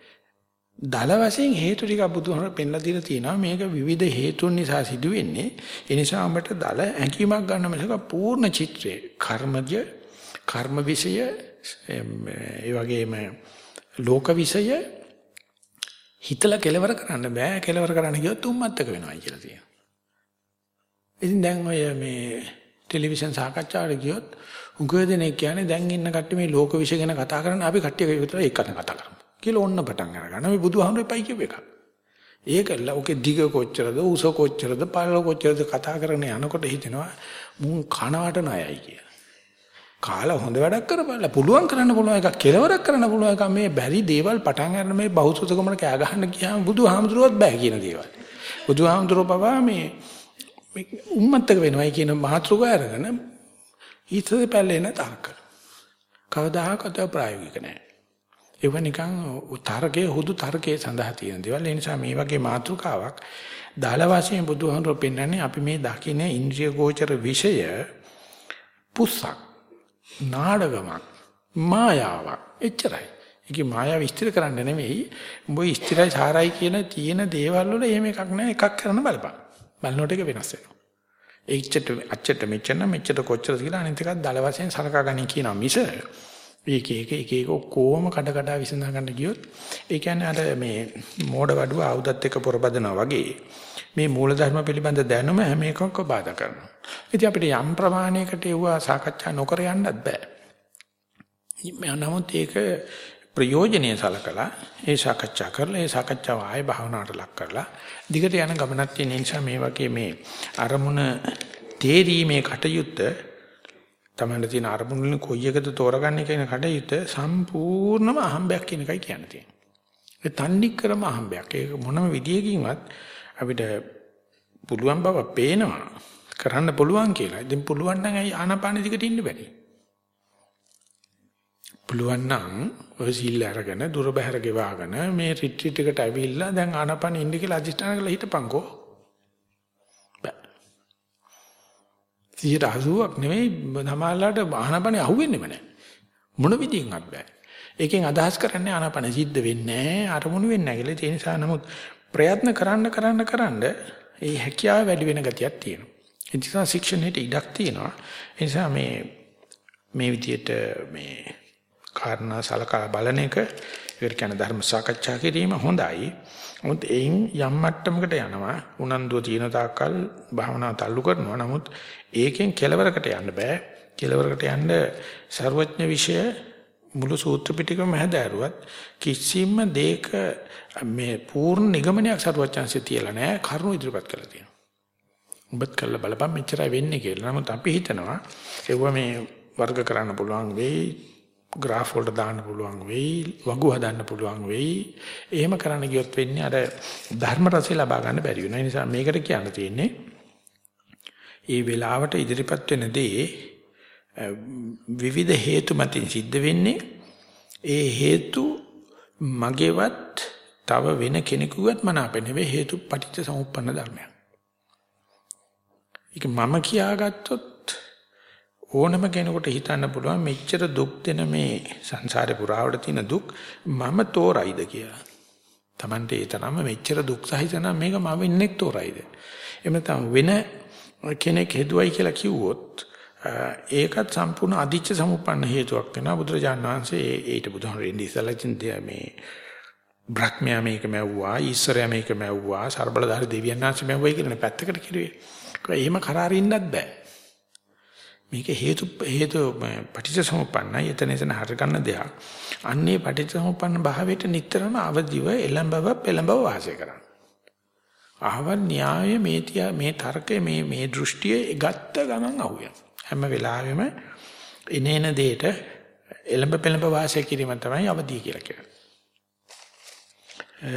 Speaker 1: දල වශයෙන් හේතු ටික බුදුහාමර පෙන්ලා දීලා තියෙනවා මේක විවිධ හේතුන් නිසා සිදුවෙන්නේ ඒ නිසා අපිට දල ඇඟීමක් ගන්න මිසක පූර්ණ චිත්‍රය කර්මජ කර්ම විෂය ඒ වගේම ලෝක විෂය හිතලා කෙලවර කරන්න බෑ කෙලවර කරන්න ගියොත් උම්මත්තක වෙනවා කියලා තියෙනවා. ඉතින් දැන් ඔය මේ ටෙලිවිෂන් සාකච්ඡාවට ගියොත් උගව දෙනෙක් කියන්නේ දැන් ඉන්න කට්ටිය මේ ලෝක විෂය ගැන කතා කරන අපි කට්ටිය විතර ඒක ගැන කතා කරමු. කියලා ඕන්න පටන් අරගන්න. මේ බුදුහාමුදුරුවෝ පයි කියව එක. ඒකල ඔකේ දිග කොච්චරද උස කොච්චරද පළල කොච්චරද කතා කරගෙන යනකොට හිතෙනවා මුන් කනවට ණයයි කියලා. කාලා හොඳ වැඩක් කරපළා පුළුවන් කරන්න පුළුවන් එකක් කෙලවරක් කරන්න පුළුවන් එකක් මේ බැරි දේවල් පටන් ගන්න මේ බෞද්ධකමන කෑ ගහන්න ගියාම බුදුහාමුදුරුවෝත් බෑ කියන දේවල් බුදුහාමුදුරුවෝ පවා මේ උම්මත්තක වෙනවයි කියන මාතෘකාව අරගෙන ඊතේ පැලෙන තාක කවදාහකට ප්‍රායෝගික නෑ ඒව නිකන් තරකයේ හුදු තරකයේ සඳහා තියෙන දේවල් ඒ නිසා මේ වගේ මාතෘකාවක් දාල වාසියෙන් බුදුහාමුදුරුවෝ පෙන්වන්නේ අපි මේ දකින්න ඉන්ද්‍රිය ගෝචර විෂය පුස්සක් නාඩගමක් මායාවක් එච්චරයි. ඒකේ මායාව විස්තර කරන්න නෙමෙයි උඹ ස්ථිරයි සාරයි කියන තියෙන දේවල් වල එහෙම එකක් නැහැ එකක් කරන්න බලපන්. බලනකොට ඒක වෙනස් වෙනවා. එච්චට අච්චට මෙච්චර මෙච්චර කොච්චර කියලා අනිත් එකක් දල වශයෙන් සලකා ගන්න කියනවා මිස ඒක ඒක එක එක කොහොම කඩ කඩ විසඳා ගන්න ගියොත් ඒ කියන්නේ අර මේ මෝඩ වඩුව ආයුධත් එක්ක පොරබදනවා වගේ මේ මූලධර්ම පිළිබඳ දැනුම හැම එකක්ම බාධා කරනවා. ඉතින් අපිට යම් ප්‍රමාණයකට ඒවා සාකච්ඡා නොකර යන්නත් බෑ. නමුත් ඒක ප්‍රයෝජනීය සලකලා ඒ සාකච්ඡා කරලා ඒ සාකච්ඡාව ආය භාවනාවට ලක් කරලා දිගට යන ගමනක් තියෙන නිසා මේ වගේ මේ අරමුණ තේරීමේ කටයුත්ත තමන්ට තියෙන අරමුණු වලින් කොයි එකද තෝරගන්නේ කියන කටයුත්ත සම්පූර්ණම අහම්බයක් කියන එකයි කියන්න තියෙන්නේ. ඒ තන්නේ ක්‍රම අහම්බයක්. ඒක මොනම විදියකින්වත් අපිට පුළුවන් බව පේනවා. කරන්න පුළුවන් කියලා. ඉතින් පුළුවන් නම් ඇයි ආනාපාන දිගට ඉන්න බැරි? පුළුවන් නම් ඔය සීල් අරගෙන දුර බැහැර ගෙවාගෙන මේ රිට්‍රීට් එකට ඇවිල්ලා දැන් ආනාපාන ඉන්න කියලා අදිෂ්ඨාන කරලා හිටපන්කෝ. 180ක් නෙවෙයි සමහරලාට ආනාපානෙ අහුවෙන්නේම නැහැ. මොන විදිහින්වත් බෑ. ඒකෙන් අදහස් කරන්නේ ආනාපාන සිද්ධ වෙන්නේ නැහැ, අරමුණු වෙන්නේ නැහැ කියලා. ඒ නිසා නමුත් ප්‍රයත්න කරන්න කරන්න කරන්න ඒ හැකියාව වැඩි වෙන ගතියක් තියෙනවා. ඒ නිසා ශික්ෂණයට ඉඩක් තියෙනවා. ඒ නිසා මේ මේ විදිහට මේ කාරණා සලකා බලන එක ඒකට කියන ධර්ම සාකච්ඡා කිරීම හොඳයි. නමුත් එයින් යම් මට්ටමකට යනවා උනන්දුව තියෙන තාක්කල් භාවනාව තල්ලු කරනවා. නමුත් ඒකෙන් කෙලවරකට යන්න බෑ. කෙලවරකට යන්න ਸਰවඥ විෂය මුළු සූත්‍ර පිටකම හැදෑරුවත් කිසිම දෙයක මේ පූර්ණ නිගමනයක් ਸਰවඥාන්සේ තියලා නැහැ. කරුණු ඉදිරිපත් කළා තියෙනවා. උඹත් කළ බලපන් මෙච්චරයි වෙන්නේ කියලා. නමුත් අපි හිතනවා ඒව මේ වර්ග කරන්න පුළුවන් වෙයි ග්‍රාෆ් වලට දාන්න පුළුවන් වෙයි වගු හදන්න පුළුවන් වෙයි. එහෙම කරන්න ගියොත් වෙන්නේ අර ධර්ම රසය ලබා ගන්න බැරි වෙනවා. ඒ නිසා මේකට කියන්න තියෙන්නේ ඒ වෙලාවට ඉදිරිපත් වෙන දේ විවිධ හේතු මතින් සිද්ධ වෙන්නේ. ඒ හේතු මගේවත් තව වෙන කෙනෙකුවත් මනාප නෙවෙයි. හේතු පටිච්ච සමුප්පන්න ධර්මයක්. ඒක මම කියාගත්තොත් ඕනම කෙනෙකුට හිතන්න පුළුවන් මෙච්චර දුක් දෙන මේ සංසාරේ පුරාවට තියෙන දුක් මම තෝරයිද කියලා. Tamante ඒ තරම මෙච්චර දුක් සහිත නම් මේක මම ඉන්නේ තෝරයිද. එහෙම නැත්නම් වෙන කෙනෙක් හදුවයි කියලා කිව්වොත් ඒකත් සම්පූර්ණ අදිච්ච සමුප්පන්න හේතුවක් වෙනවා බුදුරජාණන් වහන්සේ ඊට බුදුහාමරෙන් ඉස්සලා මේ බ්‍රහ්මයා මේක මැව්වා, ඊශ්වරයා මේක මැව්වා, ਸਰබලධාරී දෙවියන් වහන්සේ මැව්වයි කියලා පැත්තකට කිරුවේ. ඒක එහෙම කරාරින්නත් බෑ. මේක හේතු හේතු පටිච්චසමුප්පන්නයි එතන එතන හර ගන්න දෙයක්. අන්නේ පටිච්චසමුප්පන්න භාවයට නිතරම අවදිව එළඹව පෙළඹව වාසය කරන්න. අහවල් න්‍යාය මේ තියා මේ තර්කය මේ මේ දෘෂ්ටිය ගත්ත ගමන් අහුවෙන. හැම වෙලාවෙම එනේන දෙයට එළඹ පෙළඹ වාසය කිරීම තමයි අවදිය කියලා කියන්නේ.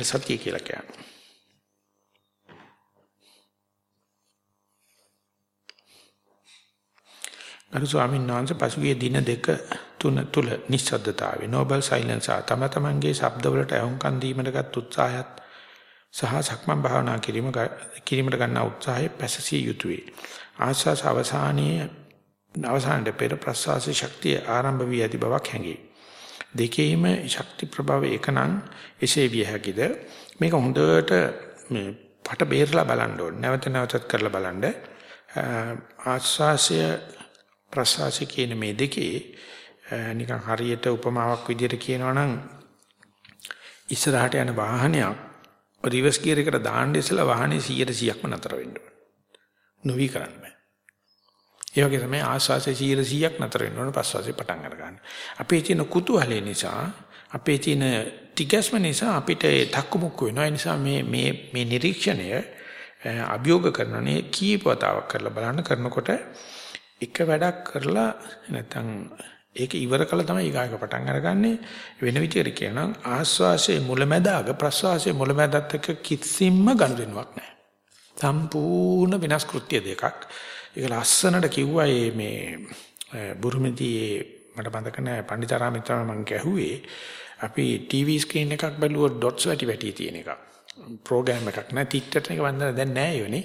Speaker 1: සත්‍ය කියලා කියන්නේ. ගරු ස්වාමීන් වහන්සේ පසුගිය දින දෙක තුන තුල නිස්සද්දතාවේ නෝබල් සයිලන්ස් ආ තම තමන්ගේ ශබ්දවලට අහුම්කන් දීමටගත් උත්සාහයත් සහ සක්මන් භාවනා කිරීම කිරීමට ගන්නා උත්සාහය පැසසිය යුතුය. ආස්වාස අවසානයේ අවසානයේ පෙර ප්‍රසවාසී ශක්තිය ආරම්භ වී ඇති බවක් හැඟේ. දෙකේම ශක්ති ප්‍රභාව එකනම් එසේ විය හැකිද? මේක හොඳට මේ පට බේරලා බලන්න ඕනේ. නැවත නැවතත් කරලා බලන්න. ආස්වාසය ප්‍රසවාසය කියන මේ දෙකේ නිකන් හරියට උපමාවක් විදිහට කියනවා නම් ඉස්සරහට යන වාහනයක් රිවර්ස් ගියර් එකට දාන්න ඉස්සලා වාහනේ 100%ක්ම නතර වෙන්න ඕනේ. නොවි කරන්න බෑ. ඒ වගේ තමයි ආස්වාසේ 100%ක් නතර වෙන්න ඕනේ පස්වාසේ පටන් අරගන්න. අපේ තියෙන කුතුහලය නිසා අපේ තියෙන ටිකස්ම නිසා අපිට තක්කමුක්ක වෙනවා. ඒ නිසා මේ මේ මේ නිරීක්ෂණය අභියෝග කරනනේ කීපවතාවක් කරලා බලන්න කරනකොට එක වැඩක් කරලා නැත්නම් ඒක ඉවර කළා තමයි ඊගායක පටන් අරගන්නේ වෙන විදිහට කියනනම් ආස්වාසයේ මුලැමැදාග ප්‍රස්වාසයේ මුලැමැදත් එක්ක කිසිම ගනුදෙනුවක් නැහැ. සම්පූර්ණ වෙනස් කෘත්‍ය දෙකක්. ඒක ලස්සනට කිව්වා මේ බුරුමේදී මට මතක නැහැ පණ්ඩිතාරාමේ තමයි මම ගැහුවේ. අපි ටීවී ස්ක්‍රීන් එකක් බැලුවොත් ඩොට්ස් වැටි වැටි තියෙන එක. ප්‍රෝග්‍රෑම් එකක් නෑ තිට්ටට එක වන්දන දැන් නෑ ඒවනේ.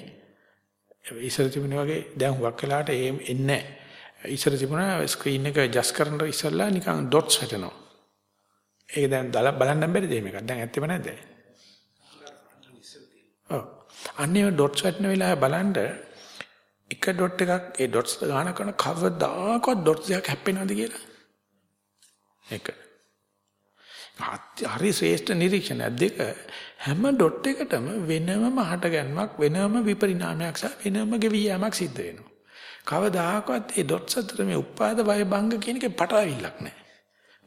Speaker 1: ඉස්සර තිබුණේ වගේ දැන් හුඟක් වෙලාවට එන්නේ නැහැ. ඉස්සර තිබුණා ස්ක්‍රීන් එක ඇඩ්ජස්ට් කරන්න ඉස්සෙල්ලා නිකන් ඩොට්ස් වැටෙනවා. ඒක දැන් බලන්න බැරිද මේක? දැන් ඇත්තෙම නැද්ද? ඔව්. අන්නේ ඩොට්ස් වැටෙන වෙලාවේ බලන්න එක ඩොට් එකක් ඒ ඩොට්ස් ගාන කරන කවදාකවත් ඩොට්ස් එකක් හැප්පෙනවද කියලා? එක. හරි ශ්‍රේෂ්ඨ නිරීක්ෂණයක් දෙක හැම ඩොට් එකටම වෙනම හට ගැනීමක් වෙනම විපරිණාමයක් සහ වෙනම ගෙවියමක් සිද්ධ වෙනවා. කවදාකවත් ඒ ඩොට්ස් අතර මේ උපාද වය භංග කියන එකේ පටලවිල්ලක් නැහැ.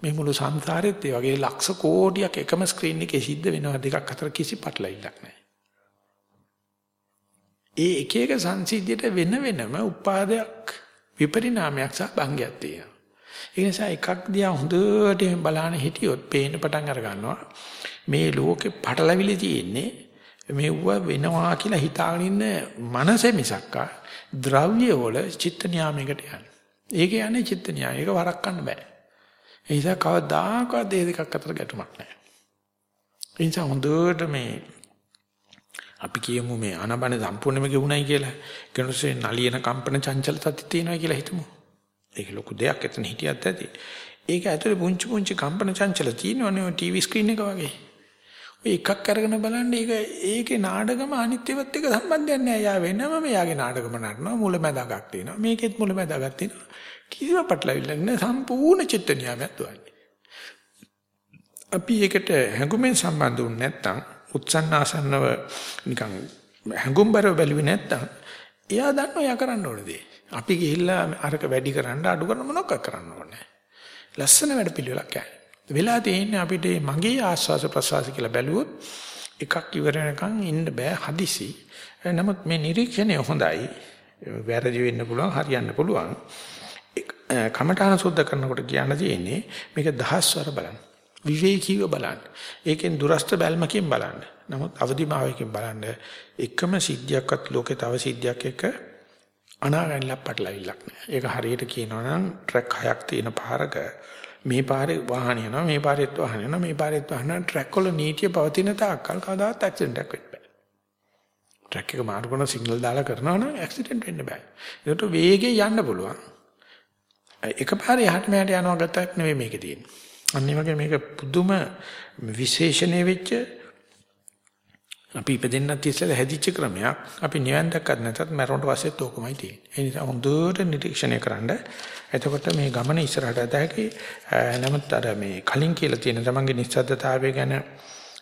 Speaker 1: මේ මුළු සංසාරෙත් ඒ වගේ ලක්ෂ කෝටියක් එකම ස්ක්‍රීන් එකේ සිද්ධ වෙනවා දෙකක් අතර කිසි පටලවිල්ලක් නැහැ. ඒ එක එක සංසිද්ධියට වෙන වෙනම උපාදයක් විපරිණාමයක් සහ භංගයක් තියෙනවා. ඒ නිසා එකක් දිහා හොඳට බලන හිටියොත් පේන්න පටන් අර ගන්නවා. මේ ලෝකේ පටලවිලි තියෙන්නේ මෙව්ව වෙනවා කියලා හිතාගෙන ඉන්න මනසේ මිසක්කා ද්‍රව්‍ය වල චිත්ත නියාමයකට යන්නේ. ඒක යන්නේ චිත්ත නියාම. ඒක වරක්වන්න බෑ. ඒ නිසා කවදාකවත් මේ දෙකක් අතර ගැටුමක් නැහැ. ඒ නිසා හොඳට මේ අපි කියමු මේ අනබන සම්පූර්ණයෙන්ම ගෙවුණයි කියලා. කෙනෙකුසේ නලියන කම්පන චංචල තත්ති තියෙනවා කියලා හිතමු. ඒක ලොකු දෙයක් එතන හිටියත් ඇති. ඒක ඇතුලේ පුංචි පුංචි කම්පන චංචල තියෙනවනේ ටීවී ස්ක්‍රීන් එක වගේ. එකක් අරගෙන බලන්න ඒක ඒකේ නාඩගම අනිත්‍යවත් එක්ක සම්බන්ධයක් නැහැ. යා වෙනම මෙයාගේ නාඩගම නටනවා මුලැමැදගක් තියෙනවා. මේකෙත් මුලැමැදගක් තියෙනවා. කිසිම පටලවිල්ලක් නැහැ. සම්පූර්ණ චිත්ත නියාමයක් දුවන්නේ. අපි ඒකට හැඟුමෙන් සම්බන්ධ වුනේ නැත්නම් උත්සන්නාසන්නව නිකන් හැඟුම්බරව බැලුවේ නැත්නම් එයා දන්නවා එයා කරන්න ඕන දේ. අපි ගිහිල්ලා අරක වැඩි කරන්න අඩු කරන මොනවක් කරන්න ඕනේ. ලස්සන වැඩ පිළිවෙලක් යන්නේ. වෙලා තියෙන්නේ අපිට මගේ ආස්වාස ප්‍රසවාස කියලා බැලුවොත් එකක් ඉවර වෙනකන් ඉන්න බෑ හදිසි. නමුත් මේ නිරීක්ෂණය හොඳයි. වැරදි වෙන්න පුළුවන් හරියන්න පුළුවන්. කමඨාන සුද්ධ කරනකොට කියන්න තියෙන්නේ මේක දහස්වර බලන්න. විවේකීව බලන්න. ඒකෙන් දුරස්ත බැල්මකින් බලන්න. නමුත් අවදිභාවයකින් බලන්න එකම සිද්ධියක්වත් ලෝකේ තව සිද්ධියක් එක්ක අනාගැනලා පටලවිල්ලක් නෑ. ඒක හරියට කියනවා නම් ට්‍රැක් හයක් තියෙන පාරක මේ පාරේ වාහන යනවා මේ පාරෙත් වාහන යනවා මේ පාරෙත් වාහන යනවා ට්‍රැක් වල නීතිය පවතින තාක්කල් කවදාවත් ඇක්සිඩන්ට් එකක් වෙන්න බෑ. ට්‍රැක් එක මාරු කරන සිග්නල් දාලා කරනවා නම් ඇක්සිඩන්ට් වෙන්න බෑ. ඒකට වේගෙන් යන්න පුළුවන්. එකපාරේ යහට මෙහාට යනවා ගත්තක් නෙවෙයි මේකේ තියෙන්නේ. අන්න ඒ වගේ මේක පුදුම විශේෂණය වෙච්ච අපි ඉපදෙන්නත් ඉස්සෙල්ලා හැදිච්ච ක්‍රමයක්. අපි නිවන් දැක්කත් නැතත් මරණට පස්සෙත් ඕකමයි තියෙන්නේ. ඒ නිසා හොඳට නිරීක්ෂණය කරන්න. එතකොට මේ ගමන ඉස්සරහට ඇතහැකි නමුත් අර මේ කලින් කියලා තියෙන තමන්ගේ නිස්සද්දතාවය ගැන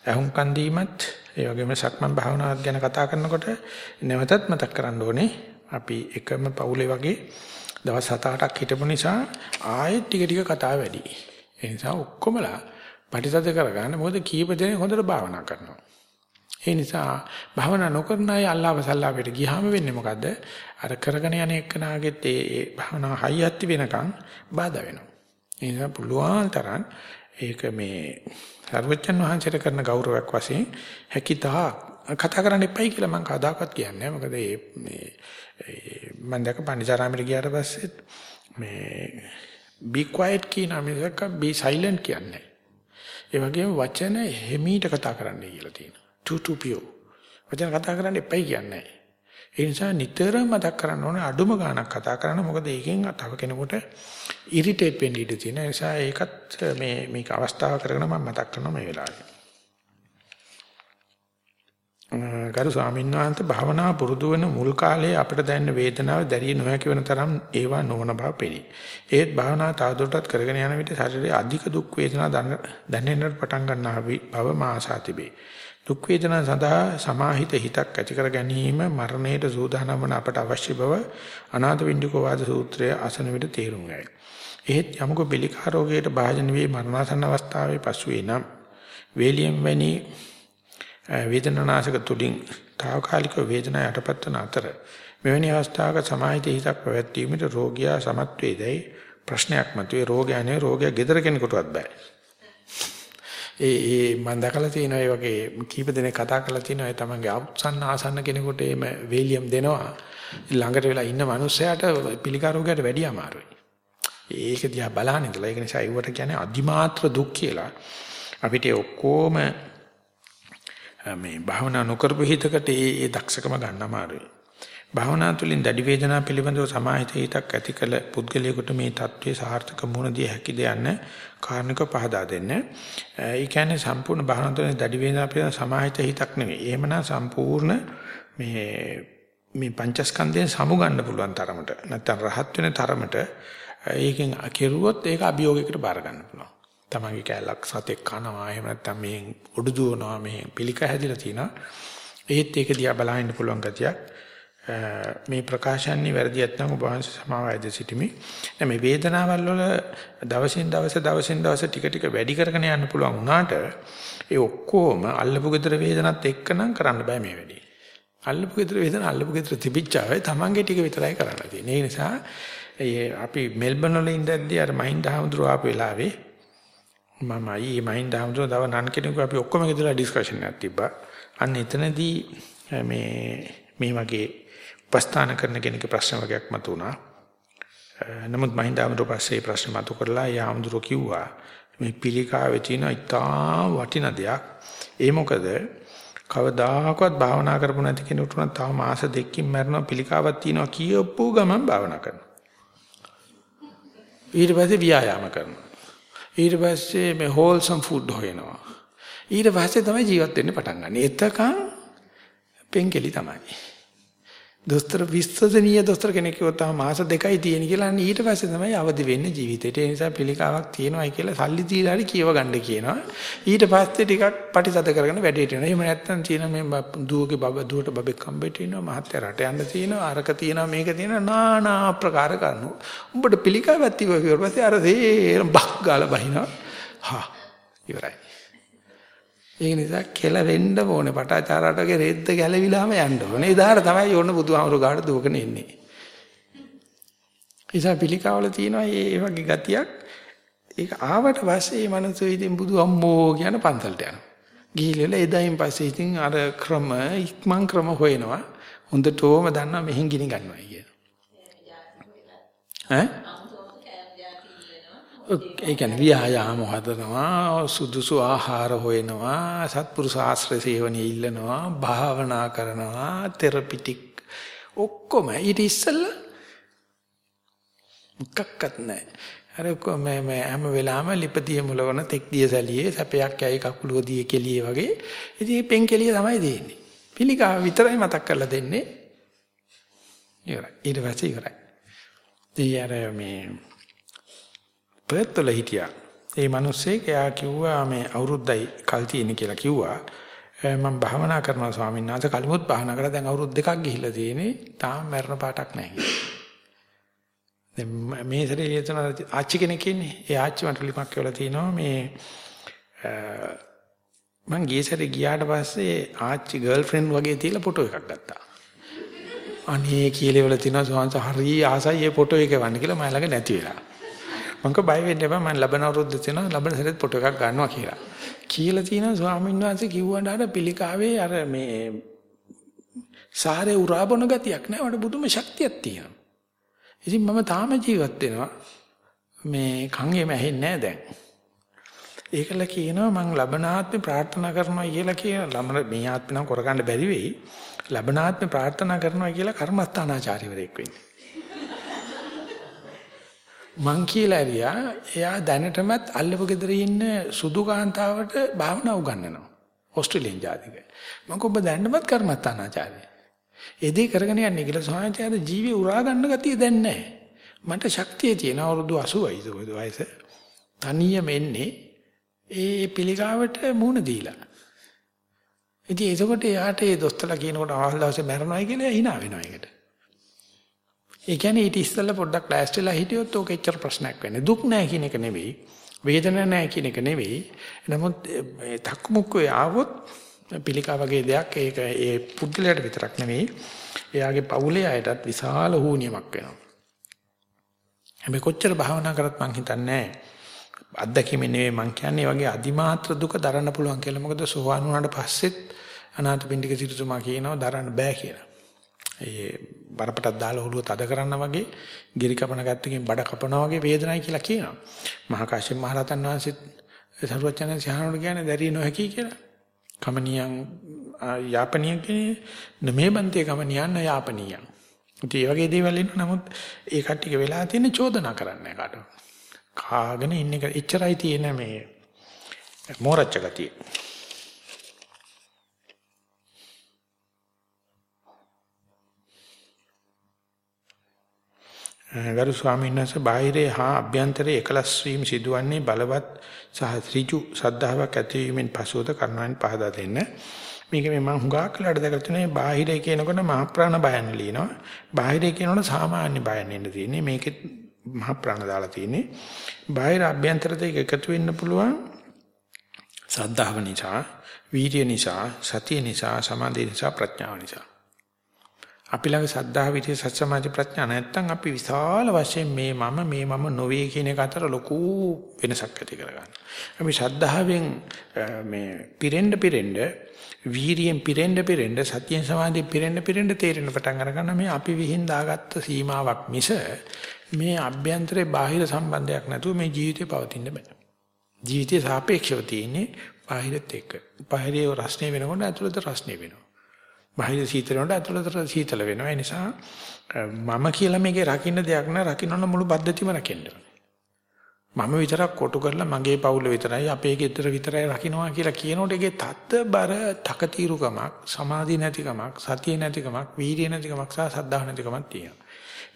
Speaker 1: අහුම්කන් දීමත් ඒ වගේම සක්මන් භාවනාවත් ගැන කතා කරනකොට නැවතත් මතක් කරන්න ඕනේ අපි එකම පවුලේ වගේ දවස් 7-8ක් හිටපු නිසා ආයෙත් ටික ටික කතා වැඩි. ඒ නිසා ඔක්කොමලා පරිසද කරගන්න මොකද කීප දෙනෙක් හොඳට භාවනා කරනවා. ඒ නිසා භාවනා නොකරන අය අල්ලාහ සල්ලාපෙට ගියාම වෙන්නේ මොකද්ද? අර කරගෙන යන එක්කනාගෙත් ඒ භාවනා හයියත් වෙනකන් බාධා වෙනවා. ඒ නිසා පුළුවන් තරම් ඒක මේ සර්වජන් වහන්සේට කරන ගෞරවයක් වශයෙන් හැකිතා කතා කරන්න එපයි කියලා මම කදාකත් කියන්නේ මොකද මේ මම දැක පණිචාරාමයට ගියාට පස්සේ මේ be quiet කියන මිසක be silent කියන්නේ. ඒ වගේම වචන හිමීට කතා කරන්න කියලා තියෙනවා. To to pure. වචන කතා කරන්න එපයි කියන්නේ. ඒ නිසා නිතරම මතක් කරන්න ඕනේ අඩුම ගාණක් කතා කරන්න මොකද ඒකෙන් තව කෙනෙකුට ඉරිටේට් වෙන්න ඉඩ තියෙන නිසා ඒකත් මේ මේක අවස්ථාව කරගෙන මම මතක් කරනවා මේ වෙලාවේ. ගරු ස්වාමීන් වහන්සේ භාවනා පුරුදු වෙන මුල් කාලයේ අපිට දැනෙන වේදනාව දැරිය නොහැකි වෙන තරම් ඒවා නොවන බව පෙනේ. ඒත් භාවනා තවදුරටත් කරගෙන යන විට ශරීරයේ අධික දුක් වේදනා දැනෙන්නට පටන් ගන්නා බව මා ආසා තිබේ. දුක් වේදනා සඳහා සමාහිත හිතක් ඇති කර ගැනීම මරණයට සූදානම් වන අපට අවශ්‍ය බව අනාථ වින්දිකෝ වාද සූත්‍රය අසන විට තේරුම් ගයි. එහෙත් යමුක පිළිකා රෝගයට භාජන වේ මරණාසන්න අවස්ථාවේ පසුවේ නම් වේලියම් වැනි වේදනානාශක තුලින් తాවකාලික වේදනා යටපත් වන අතර මෙවැනි අවස්ථාවක සමාහිත හිතක් පැවැත්වීමට රෝගියා සමත් වේදයි ප්‍රශ්නයක් මතුවේ රෝගයනේ රෝගය gedara කෙනෙකුටවත් බෑ ඒ ඒ මම දැකලා තියෙනවා ඒ වගේ කීප දෙනෙක් කතා කරලා තියෙනවා ඒ තමන්ගේ අවසන් ආසන්න කෙනෙකුට එහෙම වේලියම් දෙනවා. ළඟට වෙලා ඉන්න මිනිස්සයාට පිළිකා රෝගයට වැඩි අමාරුයි. ඒක දිහා බලහන් ඉඳලා ඒක නිසා ඒවට කියන්නේ අදිමාත්‍ර දුක් කියලා. අපිට ඔක්කොම මේ භාවනා නොකරපු හිතකට ඒ ඒ දක්ෂකම ගන්න අමාරුයි. භාවනා තුළින් දැඩි වේදනා පිළිබඳව සමාහිත හිතක් ඇති කළ පුද්ගලයාට මේ தત્ත්වයේ සාර්ථක මුහුණ දී හැකිද යන්න කාරණක පහදා දෙන්න. ඒ කියන්නේ සම්පූර්ණ භාවනා තුළින් දැඩි වේදනා පිළිබඳව සමාහිත හිතක් නෙවෙයි. එහෙමනම් සම්පූර්ණ මේ මේ පංචස්කන්ධයෙන් සමු ගන්න පුළුවන් තරමට නැත්නම් රහත් වෙන තරමට ඒකෙන් කෙරුවොත් ඒක අභියෝගයකට බාර ගන්න පුළුවන්. තමන්ගේ කැලක් සතෙක් කනවා එහෙම නැත්නම් මේ උඩු දුවනවා මේ පිළික හැදිලා තිනවා ඒත් ඒක දිහා බලහින්න පුළුවන් ගතියක් මේ ප්‍රකාශයන්නි වැරදියක් නම් ඔබ වහන්සේ සමාවයද සිටිමි. දැන් මේ වේදනාවල් වල දවසින් දවස දවසින් දවස ටික ටික වැඩි කරගෙන යන්න පුළුවන් වුණාට ඒ ඔක්කොම අල්ලපු gedara වේදනත් එක්කනම් කරන්න බෑ මේ වැඩේ. අල්ලපු gedara වේදන අල්ලපු gedara තිබිච්චාවේ තමන්ගේ ටික විතරයි කරන්න තියෙන්නේ. ඒ නිසා අපි මෙල්බන් වල ඉඳද්දී අර මහින්ද හඳුරු ආපු වෙලාවේ මම ඊ මහින්ද හමුදුන තව නන් කෙනෙකු අපි ඔක්කොම ගෙදලා ඩිස්කෂන් එකක් තිබ්බා. අන්න එතනදී මේ මේ වගේ උපස්ථාන කරන කෙනෙක් ප්‍රශ්න වගේක් මතුණා. නමුත් මහින්ද හමුදුර පස්සේ ප්‍රශ්න මතු කරලා යා හමුදුර කිව්වා මේ පිළිකාවේ තියෙන ඉතා වටින දෙයක්. ඒ මොකද කවදාකවත් භාවනා කරපු නැති කෙනෙකුට නම් තව මාස දෙකකින් මැරෙනවා පිළිකාවක් තියෙනවා කියපු ගමන් භාවනා කරනවා. ඊට පස්සේ ව්‍යායාම කරනවා. ඊට පස්සේ මේ හෝල්සම් ෆුඩ් හොයනවා. ඊට පස්සේ තමයි ජීවත් වෙන්න පටන් ගන්න. එතකන් පෙන්කෙලි තමයි. දොස්තර විශ්වසනීය දොස්තර කෙනෙක් කිව්වොත් තම මාස දෙකයි තියෙන කියලා අන්න ඊට පස්සේ තමයි අවදි වෙන්නේ ජීවිතේට. ඒ නිසා පිළිකාවක් තියෙනවායි කියලා සල්ලි දීලා හරි කියව ගන්න කියනවා. ඊට පස්සේ ටිකක් පටිසද කරගෙන වැඩේට යනවා. එහෙම නැත්නම් තියෙන මේ දුවගේ බබ දුවට බබෙක් හම්බෙට ඉන්නවා. මහත්ය රට යන්න තියෙනවා. අරක තියෙනවා මේක තියෙනවා. নানা ආකාර කරනවා. උඹට පිළිකාවක් තිබුවා කියලා පස්සේ අර තේරම් බක් ගාලා බහිනවා. හා ඉවරයි. ඒක නිසා කෙල වෙන්න ඕනේ පටාචාරාටගේ රෙද්ද ගැලවිලාම යන්න ඕනේ. එදාට තමයි ඕන බුදුහාමුදුරු ගාඩ දුවගෙන එන්නේ. නිසා පිළිකාවල තියෙනවා මේ වගේ ගතියක්. ඒක ආවට පස්සේ මේ මනසෝ ඉතින් බුදු අම්මෝ කියන පන්සලට යනවා. ගිහිල්ලා එදායින් පස්සේ ඉතින් අර ක්‍රම ඉක්මන් ක්‍රම හොයනවා. හොඳටම දන්නවා මෙහෙන් ගිනි ගන්නවා කියන. ඈ ඒ කියන්නේ ව්‍යායාම හදනවා සුදුසු ආහාර හොයනවා සත්පුරුෂ ආශ්‍රය සේවනයේ ඉල්ලනවා භාවනා කරනවා තෙරපිටික් ඔක්කොම ඊට ඉස්සෙල්ලා මොකක්වත් නැහැ. අර මේ මේ හැම වෙලාවෙම ලිපතිය මුලවන තෙක්දිය සැලියේ සැපයක් යයි කකුලෝදිය කෙලියේ වගේ. ඉතින් පෙන් කෙලිය තමයි දෙන්නේ. පිළිකාව විතරයි මතක් කරලා දෙන්නේ. ඉවරයි. ඊට පස්සේ ඉවරයි. ඉතින් අර මේ පර්ත් වල හිටියා. ඒ මිනිස්සේ එයා කිව්වා මේ අවුරුද්දයි කල් තියෙන කියලා කිව්වා. මම භාවනා කරනවා ස්වාමීන් වහන්සේ කලිමුත් භාවනා කරලා දැන් අවුරුදු දෙකක් ගිහිල්ලා තියෙන්නේ. තාම මරණ පාටක් නැහැ දැන් මේ සැරේ ලියන ආච්චි කෙනෙක් ඉන්නේ. ඒ ආච්චි මට ලිපක් කියලා තිනවා මේ මං ගිය සැරේ ගියාට පස්සේ ආච්චි ගර්ල්ෆ්‍රෙන්ඩ් වගේ තියලා ෆොටෝ එකක් ගත්තා. අනේ කීලෙවල තිනවා සෝන්ස හරි ආසයි ඒ ෆොටෝ එක වන්න කියලා මම ළඟ නැති වෙලා. මං කව බය වෙන්න එපා මම ලබන අවුරුද්ද තියෙනවා ලබන සැරේත් ෆොටෝ එකක් ගන්නවා කියලා. කියලා තියෙනවා ස්වාමීන් වහන්සේ කිව්වන්ට අර පිළිකාවේ අර මේ සාරේ උරා බොන ගතියක් නෑ වඩ බුදුම ශක්තියක් තියෙනවා. ඉතින් මම තාම ජීවත් වෙනවා. මේ කංගෙම ඇහෙන්නේ නෑ දැන්. ඒකල කියනවා මං ලබන ආත්මේ ප්‍රාර්ථනා කරනවා කියලා කියන ළමන මේ ආත්මේ නම් කරගන්න බැරි වෙයි. ලබන ආත්මේ ප්‍රාර්ථනා කරනවා කියලා කර්මස්ථානාචාර්යවරයෙක් වෙන්නේ. මං කියලා ඇරියා එයා දැනටමත් අල්ලපු ගෙදර ඉන්න සුදු කාන්තාවට භාවනා උගන්වනවා. ඕස්ට්‍රේලියානු ජාතික. මං කොබ දැනටමත් කර්මස්ථානාචාර්යයි. ඒ දේ කරගෙන යන්නේ කියලා සෝවාන්චාර්ය ජීවි උරා ගන්න ගතිය දැන් නැහැ. මට ශක්තිය තියෙන අවුරුදු 80යි වයස. තනියම එන්නේ ඒ පිළිකාවට මුණ දීලා. ඉතින් ඒකකොට යාට ඒ දොස්තරලා කියනකොට අවල් දවසේ මැරෙනවයි කියලා hina වෙනවා ඒකට. ඒ කියන්නේ ඊට ඉස්සෙල්ලා පොඩ්ඩක් ලෑස්තිලා හිටියොත් ඕක එච්චර ප්‍රශ්නයක් වෙන්නේ. දුක් නැහැ කියන එක නෙවෙයි. වේදනාවක් නැහැ කියන එක නෙවෙයි. නමුත් මේ තක්මුක්කේ ආවොත් පිළිකා වගේ දෙයක් ඒක ඒ පුද්ගලයාට විතරක් නෙවෙයි. එයාගේ පවුලේ අයටත් විශාල හුනියමක් වෙනවා. හැබැයි කොච්චර භාවනා කරත් මං හිතන්නේ අත්දැකීමේ නෙවෙයි මං කියන්නේ වගේ අදිමාත්‍ර දුක දරන්න පුළුවන් කියලා. මොකද සෝවාන් වුණාට පස්සෙත් අනාථපිණ්ඩික සිටුතුමා කියනවා දරන්න බෑ කියලා. ඒ බරපතක් දාලා ඔළුව තද කරන්න වගේ ගිරි කපන ගැත්තකින් බඩ කපනවා වගේ වේදනයි කියලා කියනවා. මහා කාශ්‍යප මහ රහතන් වහන්සේත් සරුවචන සහනෝട് කියන්නේ දැරිය නොහැකි කියලා. කමනියන් යාපනියන් කියන්නේ නමේ බන්තේ කමනියන් යාපනියන්. ඉතින් මේ වගේ දේවල් ඉන්න නමුත් ඒ කට්ටියක වෙලා තියෙන චෝදනා කරන්නේ කාටවත්. කාගෙන ඉන්න එක එච්චරයි තියෙන මේ මෝරච්ච ගතිය. ගරු ස්වාමීන් වහන්සේ බාහිරේ හා අභ්‍යන්තරයේ එකලස් වීම සිදුවන්නේ බලවත් සහ ඍජු සද්ධාාවක් ඇතිවීමෙන් පසුවද කරනවෙන් පහදා දෙන්න. මේක මේ මම හුඟක් කලකට දැකලා තියෙනවා බාහිරේ කියනකොට මහ ප්‍රාණ බයන්න ලියනවා. බාහිරේ කියනකොට සාමාන්‍ය බයන්න ඉන්න තියෙන්නේ. මේකෙත් මහ ප්‍රාණ දාලා තියෙන්නේ. බාහිර අභ්‍යන්තර දෙක එකතු වෙන්න පුළුවන් සද්ධාව නිසා, වීර්ය නිසා, සතිය නිසා, සමාධිය නිසා, ප්‍රඥාව නිසා. අපි ළඟ සද්ධා විදියේ සත්‍යමාධි ප්‍රඥා නැත්තම් අපි විශාල වශයෙන් මේ මම මේ මම නොවේ කියන එක අතර ලොකු වෙනසක් ඇති කරගන්නවා. අපි ශ්‍රද්ධාවෙන් මේ පිරෙන්න පිරෙන්න වීරියෙන් පිරෙන්න පිරෙන්න සත්‍යයෙන් සමාධියෙන් පිරෙන්න පිරෙන්න තේරෙන පටන් අරගන්න මේ අපි විහිං දාගත්ත සීමාවක් මිස මේ අභ්‍යන්තරේ බාහිර සම්බන්ධයක් නැතුව මේ ජීවිතේ පවතින්න බෑ. ජීවිතේ සාපේක්ෂව තියෙන්නේ බාහිරත් එක්ක. බාහිරේ රස්නේ වෙනකොට ඇතුළත රස්නේ වෙනවා. බාහිර සීතල වලට ඇතුළතට සීතල වෙනවා. ඒ නිසා මම කියලා මේකේ රකින්න දෙයක් නෑ. රකින්න මුළු පද්ධතියම රකින්න මම විතරක් කොටු කරලා මගේ පවුල විතරයි අපේ ගෙදර විතරයි රකින්නවා කියලා කියනකොට ඒකේ තත්බර තකතිරුකමක් සමාධි නැතිකමක් සතිය නැතිකමක් වීර්ය නැතිකමක් සහ සද්ධා නැතිකමක් තියෙනවා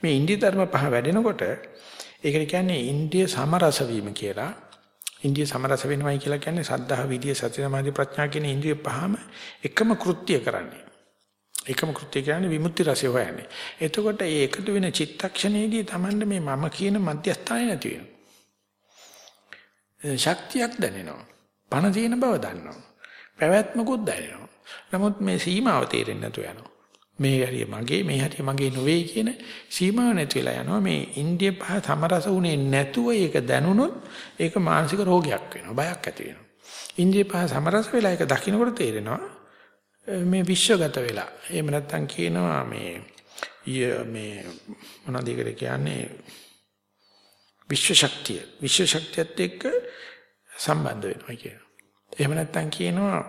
Speaker 1: මේ ඉන්දිය ධර්ම පහ වැඩෙනකොට ඒකට කියන්නේ ඉන්දිය සමරස වීම කියලා ඉන්දිය සමරස වෙනවයි කියලා කියන්නේ සද්ධා විදිය සති සමාධි ප්‍රඥා කියන ඉන්ද්‍රිය පහම එකම කෘත්‍ය කරන්නේ එකම කෘත්‍ය කියන්නේ විමුක්ති රසය හොයන්නේ. එතකොට මේ එකතු වෙන චිත්තක්ෂණයේදී Tamande මේ මම කියන මධ්‍යස්ථානය නැති වෙනවා. ශක්තියක් දැනෙනවා. පණ තියෙන බව දන්නවා. පැවැත්මකුත් දැනෙනවා. නමුත් මේ සීමාව තේරෙන්නේ නැතු යනවා. මේ හරිය මගේ මේ හරිය මගේ නොවේ කියන සීමාව නැති වෙලා යනවා. මේ ඉන්දිය පහ සමරස උනේ නැතුව ඒක දැනුනොත් ඒක මානසික රෝගයක් වෙනවා. බයක් ඇති වෙනවා. ඉන්දිය පහ සමරස වෙලා ඒක දකින්නකොට තේරෙනවා මේ විශ්වගත වෙලා. එහෙම නැත්නම් කියනවා මේ මේ මොනවද ඒකට කියන්නේ විශ්ව ශක්තිය. විශ්ව ශක්තියත් එක්ක සම්බන්ධ වෙනවා කියනවා. එහෙම නැත්නම් කියනවා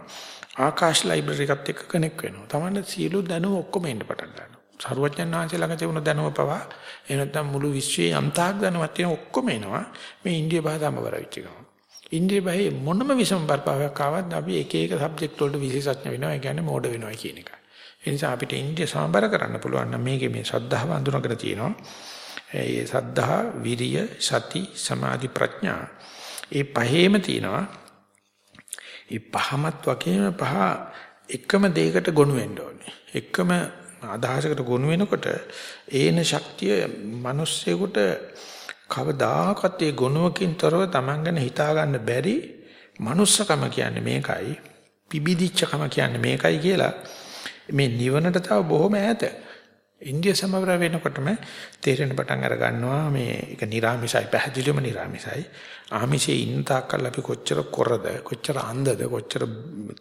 Speaker 1: ආකාශ ලයිබ්‍රරි එකත් එක්ක කනෙක් වෙනවා. තමන්න සියලු දැනුම ඔක්කොම එන්න පටන් ගන්නවා. සරුවඥාන් වහන්සේ ළඟ තිබුණ දැනුම පවා එහෙම නැත්නම් මුළු විශ්වයේ අන්තාක් දැනුමක් තියෙන ඔක්කොම එනවා. මේ ඉන්දිය භාෂාවම වරවිච්ච ගමන්. ඉන්ද්‍රිය බහේ මොනම විසම බරපාවක් ආවත් අපි එක එක සබ්ජෙක්ට් වලට විශේෂඥ වෙනවා. ඒ කියන්නේ මෝඩ වෙනවා කියන එක. ඒ නිසා අපිට ඉන්ද්‍රිය සමබර කරන්න පුළුවන් නම් මේකේ මේ ශ්‍රද්ධාව අඳුනගෙන තියෙනවා. ඒ සද්ධා, විරිය, සති, සමාධි, ප්‍රඥා. ඒ පහේම තියෙනවා ඒ පහමත් වගේම පහ එකම දෙයකට ගොනු වෙන්න ඕනේ. එකම අදහසකට ගොනු වෙනකොට ඒන ශක්තිය මිනිස්සෙකුට කවදාකවත් ඒ ගුණවකින් තොරව Taman ගැන හිතා ගන්න බැරි manussකම කියන්නේ මේකයි පිබිදිච්චකම කියන්නේ මේකයි කියලා මේ නිවනට තව බොහොම ඈත. ඉන්දිය සමවර වෙනකොටම තේරෙන පටන් අර ගන්නවා මේ ඒක නිර්ාමිසයි පැහැදිලිවම නිර්ාමිසයි. ආමිෂේ ඉන්න තාක්කල් අපි කොච්චර කොරද කොච්චර අන්ධද කොච්චර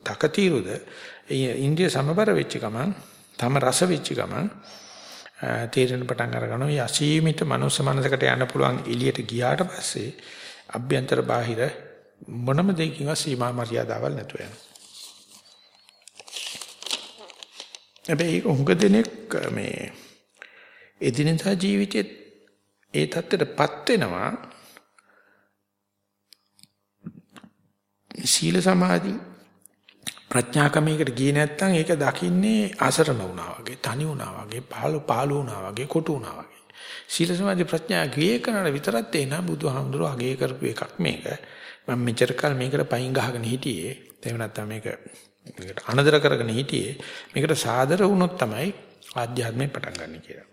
Speaker 1: තකතිරුද ඉන්දිය සමවර වෙච්ච ගමන් තම රස වෙච්ච ගමන් තේරෙන පටන් අර ගන්නවා. මේ අසීමිත මනුස්ස මනසකට යන්න පුළුවන් එළියට ගියාට පස්සේ අභ්‍යන්තර බාහිර මොනම දෙයකින්වත් සීමා මර්යාදාවල් නැතුව යනවා. හැබැයි උඟ දෙනෙක් මේ එදිනෙදා ජීවිතේ ඒ தත්ත්වයටපත් වෙනවා සීල සමාධි ප්‍රඥාකමයකට ගියේ නැත්නම් ඒක දකින්නේ අසරණ වුණා වගේ තනි වුණා වගේ පහළ පහළ වුණා වගේ කොටු වුණා වගේ. සීල සමාධි ප්‍රඥා ගියේ කරන විතරක් තේන බුදුහාමුදුරුවෝ අගේ කරපු එකක් මේක. මම මෙච්චර කල් මේකට පයින් ගහගෙන හිටියේ. එහෙම නැත්නම් මේක මේකට අනදර කරගෙන හිටියේ. මේකට සාදර වුණොත් තමයි ආධ්‍යාත්මය පටන් ගන්න කියලා.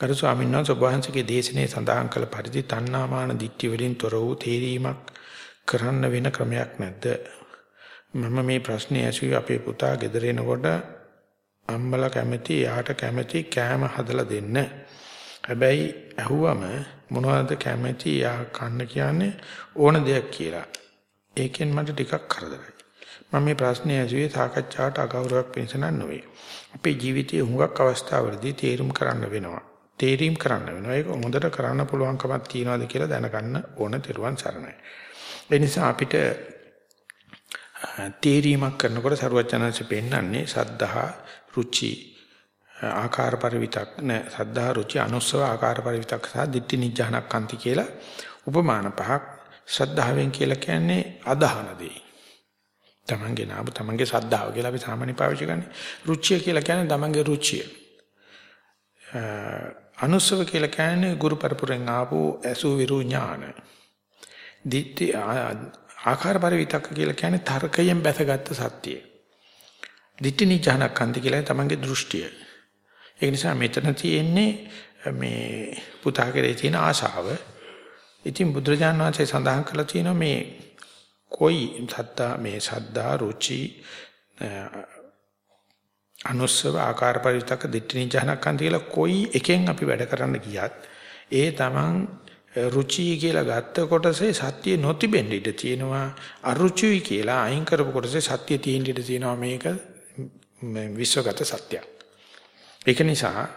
Speaker 1: ගරු ස්වාමීන් වහන්සේ ඔබ වහන්සේගේ දේශනේ සඳහන් කළ පරිදි තණ්හාමාන දිට්ඨිය වලින් තොර වූ තේරීමක් කරන්න වෙන ක්‍රමයක් නැද්ද? මම මේ ප්‍රශ්නේ ඇසුවේ අපේ පුතා ගෙදර එනකොට අම්මලා කැමති යාට කැමති කෑම හදලා දෙන්න. හැබැයි ඇහුවම මොනවද කැමති යා කන්න කියන්නේ ඕන දෙයක් කියලා. ඒකෙන් මට ටිකක් කරදරයි. මම මේ ප්‍රශ්නේ ඇසුවේ සාකච්ඡාවට අගෞරවයක් පිණිස නොවේ. අපේ ජීවිතයේ හුඟක් අවස්ථාවලදී තීරුම් කරන්න වෙනවා. තීරීම් කරන්න වෙනවා. ඒක හොඳට කරන්න පුළුවන්කමක් තියනවාද කියලා දැනගන්න ඕන තිරුවන් සරණයි. ඒ නිසා අපිට තීරීමක් කරනකොට සරුවචනanse පෙන්වන්නේ සද්ධා රුචි ආකාර පරිවිතක් නෑ සද්ධා රුචි අනුස්සව ආකාර පරිවිතක් සහ ditthi නිජ්ජානක්කාන්ති කියලා උපමාන පහක් ශ්‍රද්ධාවෙන් කියලා කියන්නේ අදහන දේ. තමන්ගේ නාම තමන්ගේ ශ්‍රද්ධාව කියලා අපි සාමාන්‍ය පාවිච්චි කරන්නේ. රුචිය කියලා කියන්නේ තමන්ගේ රුචිය. අනුස්සව කියලා කියන්නේ ගුරු පරපුරෙන් ආපු ඇසු විරු ඥාන. දිට්ඨි ආකාර පරිවිතක්ක කියලා කියන්නේ තර්කයෙන් බැසගත් සත්‍යය. දිට්ඨි නිජානකන්ති කියලා තමන්ගේ දෘෂ්ටිය. ඒ නිසා මෙතන තියෙන්නේ මේ පුතා කෙරේ තියෙන ආශාව ඉතින් බුදුරජාණන් වහන්සේ සඳහන් කළා තියෙනවා මේ කොයි සත්තා මේ සද්දා රුචි අනුස්සව ආකාර පරිවිතක දිට්ඨිනි ජනකන්ති කියලා කොයි එකෙන් අපි වැඩ කරන්න ගියත් ඒ තමන් රුචි කියලා ගත්ත කොටසේ සත්‍ය නොතිබෙන්න ඉඩ තියෙනවා අරුචියි කියලා අයින් කරපු කොටසේ සත්‍ය තියෙන්න ඉඩ තියෙනවා මේක විශ්වගත සත්‍යයක් ඒක නිසා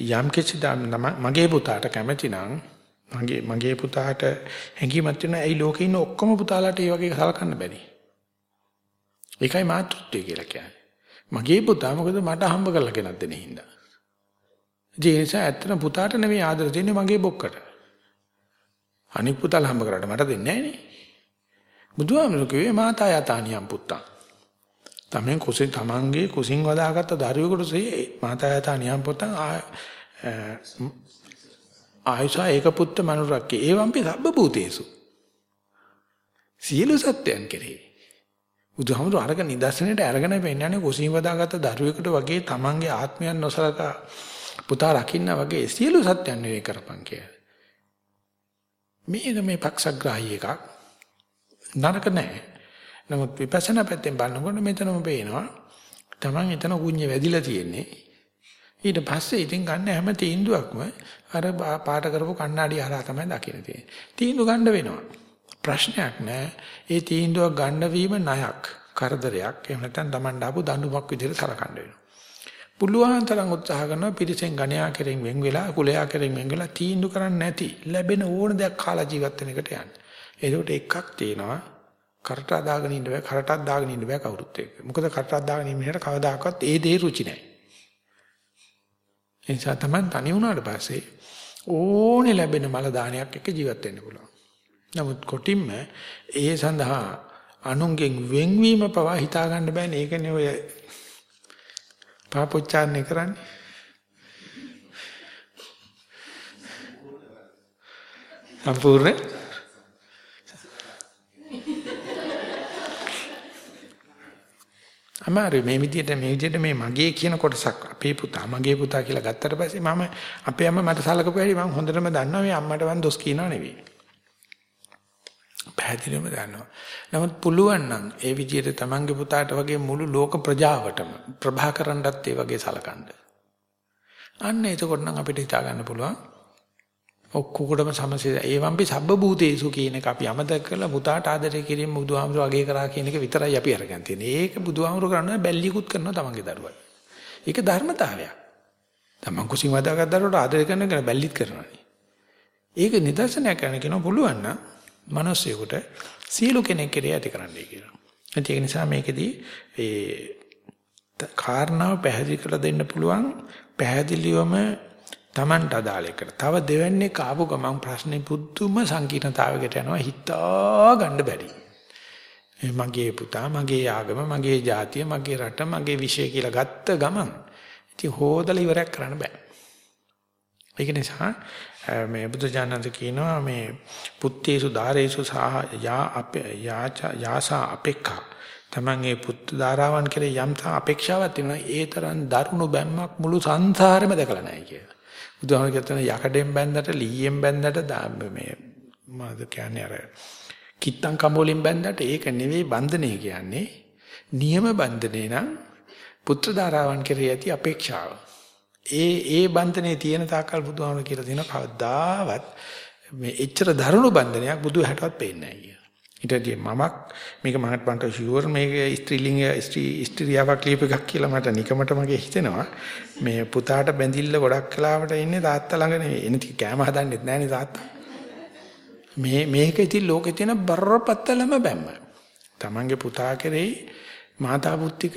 Speaker 1: යම් කිසි මගේ පුතාට කැමති නම් මගේ මගේ පුතාට හැඟීමක් තියෙනවා ඇයි ලෝකේ ඉන්න ඔක්කොම පුතාලාට ඒ වගේ සලකන්න බැරි. ඒකයි මාතෘත්වය කියලා කියන්නේ. මගේ පුතා මොකද මට හම්බ කරලා ගෙනත් දෙන හින්දා. ඒ නිසා ඇත්තට පුතාට නෙමෙයි ආදර දෙන්නේ මගේ බොක්කට. අනික් පුතාලා හම්බ කරාට මට දෙන්නේ නැහැ නේ. බුදුහාමුදුරුවෝ කිව්වේ මාතා යතානියම් පුත්තා. තමෙන් කුසින් තමන්ගේ කුසින් වදාගත්ත දරුවෙකුට මාතා යතානියම් පුත්තා ආයසා ඒක පුත්ත මනුරක්කේ ඒවම්පි සබ්බ භූතේසු සියලු සත්‍යයන් කෙරෙහි බුදුහාමුදුර අරක නිදර්ශනයට අරගෙන පෙන්නන්නේ කුසීම වදාගත්ත දරුවෙකුට වගේ තමන්ගේ ආත්මයන් නොසලකා පුතා රකින්න වගේ සියලු සත්‍යයන් නෙවෙයි කරපන් කියලා. මේක මේ පක්ෂග්‍රාහී එකක් නරක නැහැ. නමුත් විපස්සනා පැත්තෙන් බලනකොට මෙතනම පේනවා තමන් එතන කුඤ්ඤ වැදිලා තියෙන්නේ ඊට පස්සේ ඉතින් ගන්න හැම තීන්දුවක්ම අර පාට කරපු කණ්ණාඩි හරහා තමයි දකින්න තියෙන්නේ. තීන්දුව ගන්න වෙනවා. ප්‍රශ්නයක් නෑ. ඒ තීන්දුවක් ගන්න වීම ණයක්, කරදරයක්. එහෙම නැත්නම් Taman ඩාපු දඬුවමක් විදිහට සලකන්න වෙනවා. පුළුවන් තරම් උත්සාහ කරනවා පිරිසෙන් ගණයා කෙරෙන් වෙන් වෙලා කුලයා කෙරෙන් වෙන් වෙලා තීන්දුව කරන්නේ නැති ලැබෙන ඕන දෙයක් කාලා ජීවත් වෙන එකට යන්න. ඒකට එකක් තියෙනවා කරට දාගෙන ඉන්න බෑ කරටක් දාගෙන ඉන්න බෑ කවුරුත් එක්ක. මොකද කරටක් දාගෙන ඉන්න මිනිහට කවදාකවත් ඒ දේ රුචි නැහැ. ඒ නිසා තමයි තනි වුණාට පස්සේ ඕනේ ලැබෙන මල දානයක් එක්ක ජීවත් වෙන්න පුළුවන්. නමුත් කොටින්ම ඒ සඳහා අනුන්ගෙන් වෙන්වීම පවා හිතා ගන්න බෑනේ. ඒකනේ ඔය පාපොච්චාරණය කරන්නේ. සම්පූර්ණ අමාරු මේ විදිහට මේ විදිහට මේ මගේ කියන කොටසක් අපේ පුතා මගේ පුතා කියලා ගත්තට පස්සේ මම අපේ අම්මා මට සලකපු හැටි මම හොඳටම දන්නවා මේ අම්මට වන් දොස් කියනව නෙවෙයි. පැහැදිලිවම දන්නවා. නමුත් පුළුවන් නම් ඒ විදිහට තමන්ගේ පුතාට වගේ මුළු ලෝක ප්‍රජාවටම ප්‍රභා කරන්නත් ඒ වගේ සලකන්න. අන්න එතකොට නම් අපිට හිතා ගන්න පුළුවන් ඔක්කොකටම සමසේ ඒවම්පි සබ්බ භූතේසු කියන එක අපි අමතක කරලා පුතාට ආදරය කිරීම බුදුහාමුදුර වගේ කරා කියන එක විතරයි අපි අරගෙන තියෙන්නේ. ඒක බුදුහාමුදුර කරනවා බැල්ලිකුත් කරනවා තමන්ගේ දරුවා. ඒක ධර්මතාවයක්. තමන් කුසින් වදාගත් දරුවට ආදරය කරන එක බැල්ලිත් කරනවානේ. ඒක නිදර්ශනයක් කරන්න කියනවා පුළුවන් නම් මිනිස්සෙකුට සීලු කෙනෙක් කෙරේ ඇති කරන්නයි කියලා. ඒක නිසා මේකෙදී ඒ කාරණාව පැහැදිලි කරලා දෙන්න පුළුවන් පැහැදිලිවම Tamanට අදාළ එකට. තව දෙවන්නේ කාපු ගමන් ප්‍රශ්නේ පුදුම සංකීර්ණතාවයකට යනවා හිතා ගන්න බැරි. මගේ පුතා, මගේ ආගම, මගේ ජාතිය, මගේ රට, මගේ විෂය කියලා ගත්ත ගමන් ඉතින් හොදලා ඉවරයක් කරන්න බෑ. ඒක නිසා මේ බුදුජානක කියනවා මේ පුත්තේසු ධාරේසු සහ යා අපේ යාසා අපේක්ඛා තමන්ගේ පුත්තු ධාරාවන් කෙරේ යම් තා අපේක්ෂාවක් තියෙනවා ඒ තරම් දරුණු බැම්මක් මුළු සංසාරෙම දැකලා නැහැ කියලා. බුදුහාම කියන යකඩෙන් බැන්දට ලීයෙන් බැන්දට මේ මොනවද කියන්නේ අර කිත්තම් කම්බෝලින් බැන්දට ඒක නෙවෙයි බන්ධනය කියන්නේ නියම බන්ධනේ නම් පුත්‍ර ධාරාවන් කෙරෙහි ඇති අපේක්ෂාව. ඒ ඒ බන්ධනේ තියෙන තාකල් බුදුහාම කියලා දෙන කවදාවත් මේ එච්චර දරුණු බන්ධනයක් බුදු හැටවත් පේන්නේ නැහැ ඊටදී මමක් මේක මහත් මන්ට ෂුවර් මේක ස්ත්‍රීලිංග ස්ත්‍රියාවක් ලියප එකක් කියලා මට නිකමට මගේ හිතෙනවා. මේ පුතාට බැඳිල්ල ගොඩක් කලාවට ඉන්නේ තාත්තා ළඟ නෙවෙයි. එනති කෑම හදන්නෙත් නැහනේ තාත්තා. මේ මේක ඉතින් ලෝකේ තියෙන බරපතලම බැම්ම තමන්ගේ පුතා කෙරෙහි මාතා පුත්තික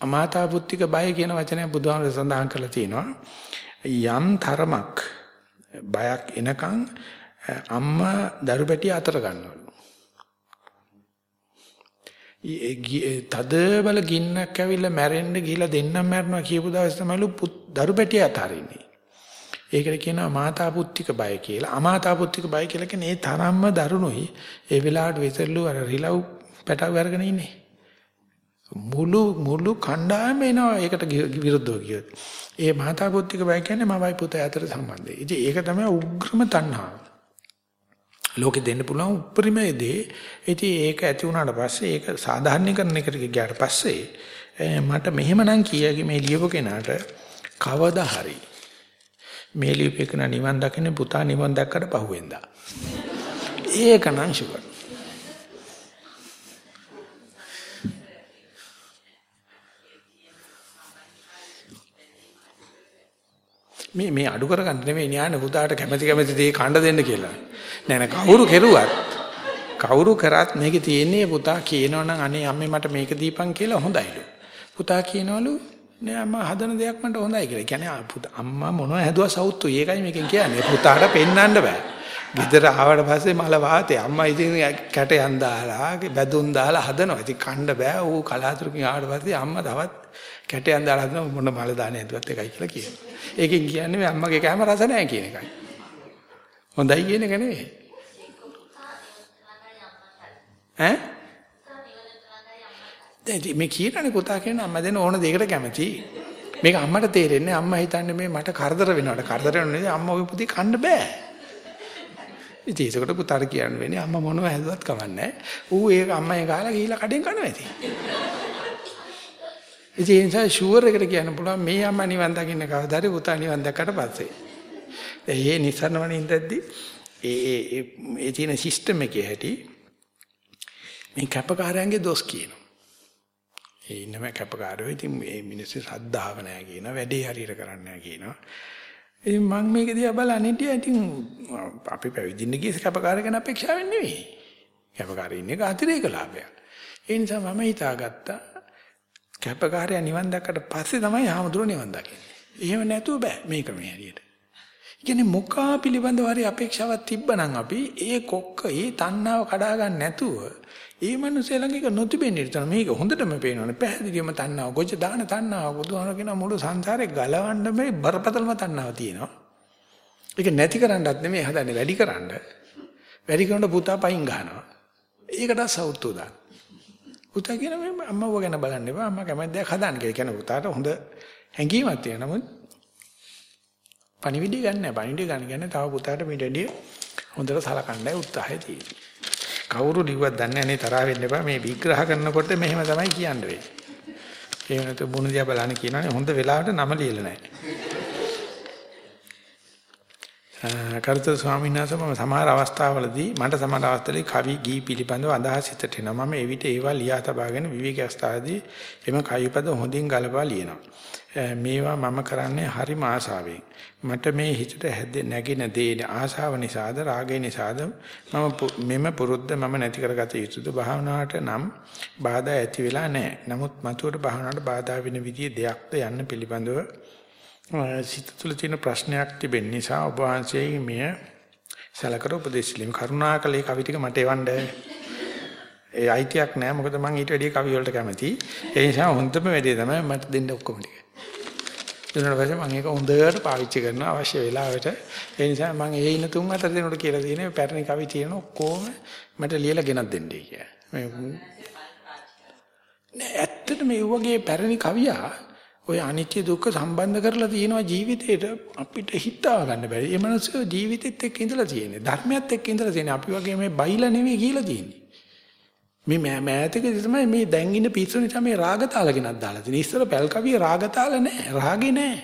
Speaker 1: අමාතා පුත්තික බය කියන වචනය බුදුහාමර සඳහන් කරලා තියෙනවා යම් තරමක් බයක් එනකන් අම්මා දරු පැටිය අතර ගන්නවා තද බල ගින්නක් ඇවිල්ලා මැරෙන්න ගිහිලා දෙන්නම් මැරෙනවා කියපු දවස් තමයිලු දරු පැටිය අතාරින්නේ. ඒකට කියනවා මාතා පුත්තික බය කියලා. අමාතා පුත්තික බය කියලා කියන්නේ ඒ තරම්ම දරුණුයි. ඒ වෙලාවට විතරලු අර රිලව් පැටව අරගෙන ඉන්නේ. මුළු මුළු කණ්ඩායම එනවා ඒකට විරුද්ධව කියොත්. ඒ මාතා පුත්තික බය කියන්නේ මවයි පුතයි අතර සම්බන්ධය. ඉතින් ඒක තමයි උග්‍රම තණ්හාව. ලෝකෙ දෙන්න පුළුවන් උපරිමයේ දේ. ඉතින් ඒක ඇති වුණාට පස්සේ ඒක සාධාරණීකරණයකට ගියාට පස්සේ මට මෙහෙමනම් කියකි මේ ලියපු කෙනාට කවදා හරි මේ ලියපේකන නිවන් දකින්න පුතා නිවන් දැක්කට පහුවෙන්දා. ඒක නම් ෂුවර්. මේ මේ අඩු කරගන්න නෙමෙයි න්යාන පුතාට කැමැති කැමැති දේ කණ්ඩ දෙන්න කියලා. නෑ නෑ කවුරු කෙරුවත් කවුරු කරත් මේකේ තියෙන්නේ පුතා කියනවනම් අනේ අම්මේ මට මේක දීපන් කියලා හොඳයිලු. පුතා කියනවලු නෑ අම්මා හදන දෙයක් මට හොඳයි කියලා. කියන්නේ අම්මා මොනවද හැදුවා සවුත්තු. ඒකයි මේකෙන් කියන්නේ. පුතාට පෙන්වන්න බෑ. ගෙදර ආවට පස්සේ මල වාතේ අම්මා ඉතින් කැටයන් දාලා බැදුම් දාලා හදනවා. ඉතින් කන්න බෑ. ඌ කලාතුරකින් ආවට පස්සේ අම්මා තවත් කැටයන් දාලා හදන මොන මල දාන්නේ ඇතුවත් එකයි කියලා කියනවා. ඒකෙන් කියන්නේ මේ අම්මගේ කැම රස නැහැ කියන එකයි. හොඳයි කියන එක නෙවෙයි. ඈ? දැන් මේ කියනනේ පුතා කියන අම්මා දෙන ඕන දෙයකට කැමති. මේක අම්මට තේරෙන්නේ අම්මා හිතන්නේ මේ මට කරදර වෙනවට කරදර වෙනවා අම්මා ඔය පුතේ කන්න බෑ. ඉතින් ඒකට පුතාට කියන්න වෙන්නේ අම්මා මොනව හැදුවත් කමන්නේ. ඌ ඒක අම්මා ඒ කාලා ගිහිල්ලා කඩෙන් කනවා ඉතින්. ඉතින් ඒ නිසා ෂුවර් එකට කියන්න පුළුවන් මේ අම්මා නිවන් දකින්න කවදාද පුතා නිවන් දැක්කට පස්සේ. ඒ නිසරණවනේ ඉඳද්දී ඒ ඒ ඒ තියෙන සිස්ටම් එකේ හැටි මේ කැපකාරයන්ගේ දොස් කියනවා. ඒ ඉන්නම කැපකාරයෝ ඉතින් මේ මිනිස්සු ශ්‍රද්ධාව නැහැ කියනවා වැඩේ හරියට කරන්නේ නැහැ කියනවා. ඉතින් මම මේක දිහා බලන්නේ හිටියා ඉතින් අපි පැවිදින්න ගිය කැපකාරකන අපේක්ෂාවෙන් නෙවෙයි. කැපකාරී ඉන්නේ අතිරේක ලාභයක්. ඒ නිසා මම හිතාගත්තා කැපකාරයා නිවන් දැක්කට පස්සේ තමයි ආමතුරු නිවන් දකින්නේ. එහෙම නැතුව බෑ මේක මේ හැටියට. කියන්නේ මොකා පිළිබඳව හරි අපේක්ෂාවක් තිබ්බනම් අපි ඒ කොක්ක ඒ තණ්හාව කඩා ගන්න නැතුව ඒ මනුස්සය ළඟ එක නොතිබෙන්නේ ඉතින් මේක හොඳටම පේනවනේ පැහැදිලිවම තණ්හාව ගොජ දාන තණ්හාව බුදුහාම කියන මුළු සංසාරේ ගලවන්න මේ බරපතලම තණ්හාව තියෙනවා ඒක නැති කරන්නත් නෙමෙයි හදන්නේ වැඩි කරන්න. වැඩි කරනකොට පුතා පයින් ගහනවා. ඒකට සවුත්තු දාන්න. පුතා කියන මේ අම්මව ගැන බලන්න එපා. අම්මා කැමති දෙයක් හදන්න කියලා. කියන පුතාට හොඳ හැඟීමක් තියෙනවා. නමුත් පණිවිඩය ගන්න නැහැ. පණිවිඩය ගන්න කියන්නේ තව පුතාට මේ දෙඩිය හොඳට සලකන්නයි උත්සාහය තියෙන්නේ. කවුරු ලිව්වත් දන්නේ නැහැ තරහ වෙන්න එපා. මේ විග්‍රහ කරනකොට මෙහෙම තමයි කියන්න වෙන්නේ. ඒ වෙනත බුණු දිහා බලන්න කියනවානේ හොඳ වෙලාවට නම ලියලා නැහැ. කරුතර ස්වාමීන් වහන්සේ මම සමහර අවස්ථාවලදී මට සමහර අවස්ථාවලදී කවි ගී පිළිබඳව අදහස් හිතට එනවා. මම එවිට ඒවා ලියා තබාගෙන විවේක අවස්ථාවේදී එම කවිපද හොඳින් ගලපා ලියනවා. මේවා මම කරන්නේ හරිම ආසාවෙන්. මට මේ හිතට හැදෙ නැගින දේ ආසාව නිසාද රාගය නිසාද මම මෙම පුරුද්ද මම නැති කරගත යුතුද භාවනාවට නම් බාධා ඇති වෙලා නැහැ. නමුත් මතුවට භාවනාවට බාධා වෙන විදිය දෙයක්ද යන්න පිළිබඳව සිත තුළ තියෙන ප්‍රශ්නයක් තිබෙන නිසා ඔබ වහන්සේ මෙය සලකර උපදේශ ලියමු කරුණාකලේ කවි ටික මට එවන්න. ඒ අයිතියක් නෑ. මොකද මම ඊට වැඩිය කවි වලට කැමතියි ඒ නිසා හොඳම වැඩේ තමයි මට දෙන්න ඔක්කොම ටික. දුන්නාට පස්සේ මම ඒක හොඳට පාවිච්චි කරනවා අවශ්‍ය වෙලාවට. ඒ නිසා මම ඒ ඉන්න තුන් හතර දෙනෙකුට කියලා තියෙනවා පැරණි කවි තියෙන ඔක්කොම මට ලියලා ගෙනත් දෙන්නයි කියලා. මේ නෑ ඇත්තට මේ වගේ පැරණි කවියා ඔය අනිත්‍ය දුක්ඛ සම්බන්ධ කරලා තියෙනවා ජීවිතේට අපිට හිතා ගන්න බැරි. ඒ මනස ජීවිතෙත් එක්ක ඉඳලා තියෙන්නේ. ධර්මයත් එක්ක ඉඳලා තියෙන්නේ. අපි වගේ මේ බයිලා නෙවෙයි කියලා තියෙන්නේ. මේ මෑතකදී තමයි මේ දැන් ඉන්න පිස්සු නිසා මේ රාගතාල ගෙනත් දාලා තියෙන්නේ. ඉස්සර පැල් කවිය රාගතාල නැහැ. රාගේ නැහැ.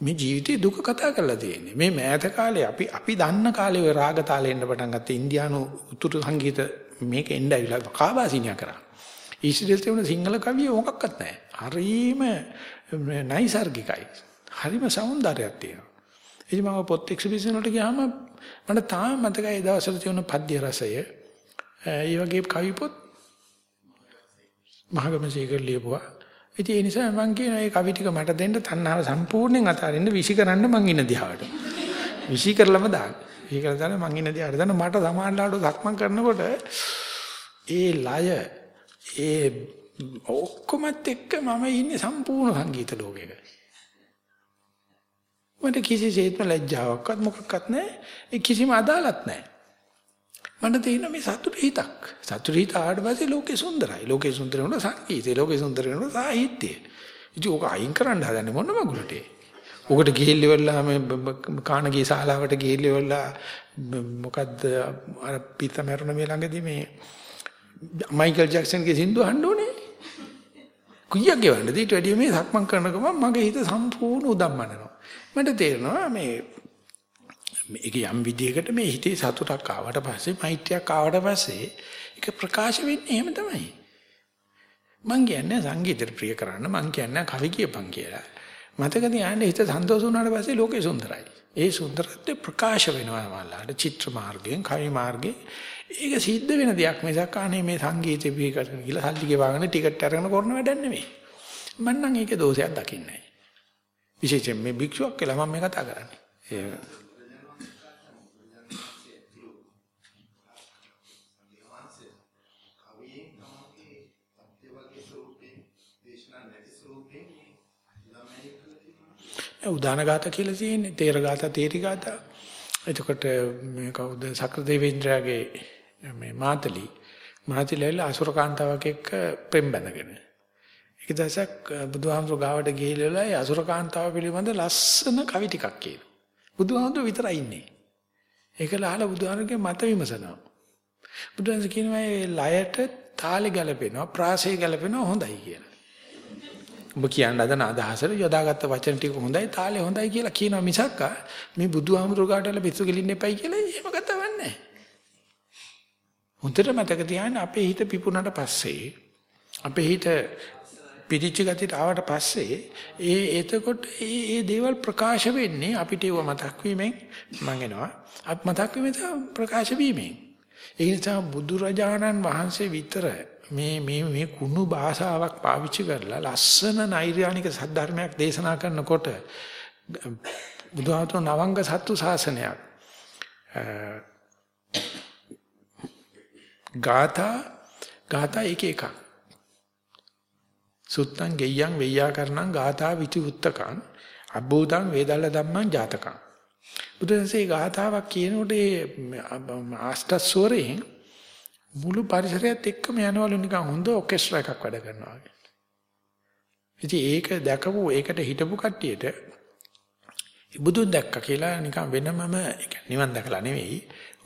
Speaker 1: මේ ජීවිතේ දුක කතා කරලා තියෙන්නේ. මේ මෑත කාලේ අපි අපි දන්න කාලේ ඔය රාගතාලේ එන්න පටන් ගත්ත ඉන්දියානු උතුරු සංගීත මේක එන්න ඇවිල්ලා කාබාසිනියා කරා. ඊශ්‍රේල් තිබුණ සිංහල කවිය මොකක්වත් නැහැ. හරීම නයිසර්ගිකයි. හරීම సౌందර්යයක් තියෙනවා. ඉතින් මම පොත් එක්සිබිෂන් වලට ගියාම මට තාම මතකයි ඒ දවස්වල තියෙන පද්‍ය රසය. ඒ වගේ කවි පොත් මහගමසේකර ලියපුවා. ඉතින් ඒ නිසා මම කියන ඒ කවි ටික මට දෙන්න තණ්හාව සම්පූර්ණයෙන් අතාරින්න විසි කරන්න මං ඉන්න දිහාට. විසි කරලම දාන්න. ඒක කරලා දාන්න මං ඉන්න දිහාට දාන්න මට සමානලාට සක්මන් කරනකොට ඒ ලය ඒ ඔක්කොමත් එක්ක මම ඉන්නේ සම්පූර්ණ සංගීත ලෝකයක. මට කිසිසේත්ම ලැජ්ජාවක්වත් මොකක්වත් නැහැ. ඒ කිසිම අදාළත් නැහැ. මට තියෙන මේ සතුට හිතක්. සතුට හිත ආවට පස්සේ ලෝකේ සුන්දරයි. ලෝකේ සුන්දර වෙනවා සංගීතය. ලෝකේ සුන්දර වෙනවා සාහිත්‍යය. ඉතින් ඕක අයින් කරන්න හදන්නේ මොන මගුලටේ? ඔකට ගිහිල්ල ඉවරලා මේ කාණගේ ශාලාවට ගිහිල්ල ඉවරලා මොකද්ද අර පිට මරුණ මේ ළඟදී මේ මයිකල් ජැක්සන්ගේ සින්දු අහන්න ඕනේ. කුයියක් ගෙවන්නද ඊට වැඩිය මේ සක්මන් කරන ගමන් මගේ හිත සම්පූර්ණ උදම්මනනවා. මට තේරෙනවා මේ මේක යම් විදියකට මේ හිතේ සතුටක් ආවට පස්සේ මෛත්‍රියක් ආවට පස්සේ ඒක ප්‍රකාශ වෙන්නේ එහෙම තමයි. මං කියන්නේ සංගීතය ප්‍රිය කරන්න මං කියන්නේ කවි කියපන් කියලා. මතක තියාගන්න හිත සන්තෝෂ වුණාට පස්සේ ලෝකේ සුන්දරයි. ඒ සුන්දරත්වය ප්‍රකාශ වෙනවා මල්ලාට චිත්‍ර මාර්ගයෙන් කවි මාර්ගයෙන් ඒක සිද්ධ වෙන දෙයක් මිසක් අනේ මේ සංගීතය පිහි කරගෙන කියලා සල්ලි ගෙවාගෙන ටිකට් අරගෙන කරන වැඩක් නෙමෙයි. මම නම් ඒකේ දෝෂයක් දකින්නේ නැහැ. විශේෂයෙන් මේ භික්ෂුවක් කියලා මම මේ කතා කරන්නේ. ඒ උදාන ගාත කියලා තියෙන්නේ තේර ගාත තේරි ගාත. එතකොට මේ කවුද සක්‍රදේවේන්ද්‍රයාගේ මේ මාතලි මාතලිල අසුර කාන්තාවක් එක්ක පෙම් බැඳගෙන. එක දවසක් බුදුහාමුදුර ගාවට ගිහිල්ලා ඒ අසුර කාන්තාව පිළිබඳ ලස්සන කවි ටිකක් කියනවා. බුදුහාමුදුර විතරයි ඉන්නේ. ඒකල අහලා බුදුහාමුදුරගේ මත විමසනවා. බුදුහාමුදුර කියනවා මේ ලයට තාලේ ගැලපෙනවා ප්‍රාසය ගැලපෙනවා හොඳයි කියලා. ඔබ කියන්න හදන අදහසට යොදාගත්ත වචන ටික හොඳයි තාලේ හොඳයි කියලා කියනවා මිසක් මේ බුදුහාමුදුර ගාටල පිස්සු කෙලින්න එපයි කියලා එහෙම කතාවක් නැහැ. හොඳට මතක තියාගන්න අපේ හිත පිපුණාට පස්සේ අපේ හිත පිටිච්ච ගතියට ආවට පස්සේ ඒ එතකොට ඒ ඒ දේවල් ප්‍රකාශ වෙන්නේ අපිට ඒව මතක් වීමෙන් මම එනවා. අප මතක් වීමෙන් ප්‍රකාශ වීමෙන්. ඒ නිසා බුදුරජාණන් වහන්සේ විතර මේ මේ මේ කුණු භාෂාවක් පාවිච්චි කරලා ලස්සන නෛර්යානික සද්ධර්මයක් දේශනා කරනකොට බුදුහාමුදුරුවෝ නවංග සත්තු ශාසනයක් ගාථා ගාථා එක එකක්. සුත්තං ගෙය්‍යං වෙය්‍යාකරණං ගාථා විචි උත්තකං අබ්බෝධං වේදල්ල ධම්මං ජාතකං. බුදුන්සේ ගාථාවක් කියනකොට ඒ ආස්තස්වරයෙන් මුළු පරිසරයත් එක්කම යනවලු නිකන් හොඳ ඔකෙස්ට්‍රා එකක් වැඩ කරනවා වගේ. ඉතින් ඒක දැකපු ඒකට හිටපු කට්ටියට බුදුන් දැක්කා කියලා නිකන් වෙනමම නිවන් දැකලා නෙවෙයි.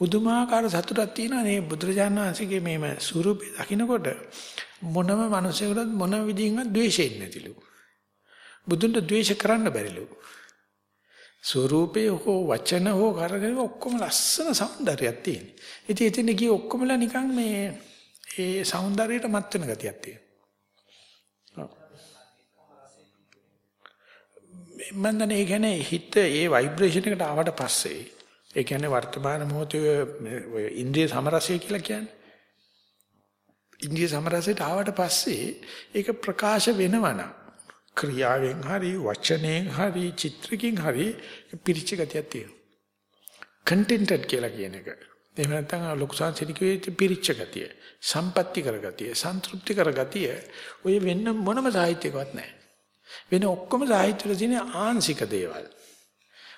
Speaker 1: පුදුමාකාර සතුටක් තියෙනවා මේ බුදුරජාණන් වහන්සේගේ මේම ස්වරූපය දකිනකොට මොනම මිනිසෙකුට මොන විදිහින්වත් ද්වේෂෙන්නේ නැතිලු. බුදුන්ට ද්වේෂ කරන්න බැරිලු. ස්වරූපේ හෝ වචන හෝ කරගෙන ඔක්කොම ලස්සන సౌందර්යයක් තියෙන. ඉතින් එතන ගිය ඔක්කොමලා නිකන් මේ ඒ సౌందර්යයට මත් වෙන ගතියක් තියෙනවා. මම දන්නේ ඒ කියන්නේ හිත ඒ ভাইබ්‍රේෂන් එකට ආවට පස්සේ ඒ කියන්නේ වර්තමාන මොහොතේ ඔය ඉන්ද්‍රිය සමරසය කියලා කියන්නේ. ඉන්ද්‍රිය සමරසයට ආවට පස්සේ ඒක ප්‍රකාශ වෙනවනම් ක්‍රියාවෙන් හරි වචනයෙන් හරි චිත්‍රකින් හරි පිරිච්ච ගතියක් තියෙනවා. කන්ටෙන්ටඩ් කියලා කියන එක. එහෙම නැත්නම් ලොකු සංසිතිකයේ පිරිච්ච ගතිය, සම්පත්‍ති කරගතිය, සන්තුෂ්ටි කරගතිය ඔය වෙන්න මොනම සාහිත්‍යයකවත් නැහැ. වෙන ඔක්කොම සාහිත්‍යවල තියෙන ආංශික දේවල්.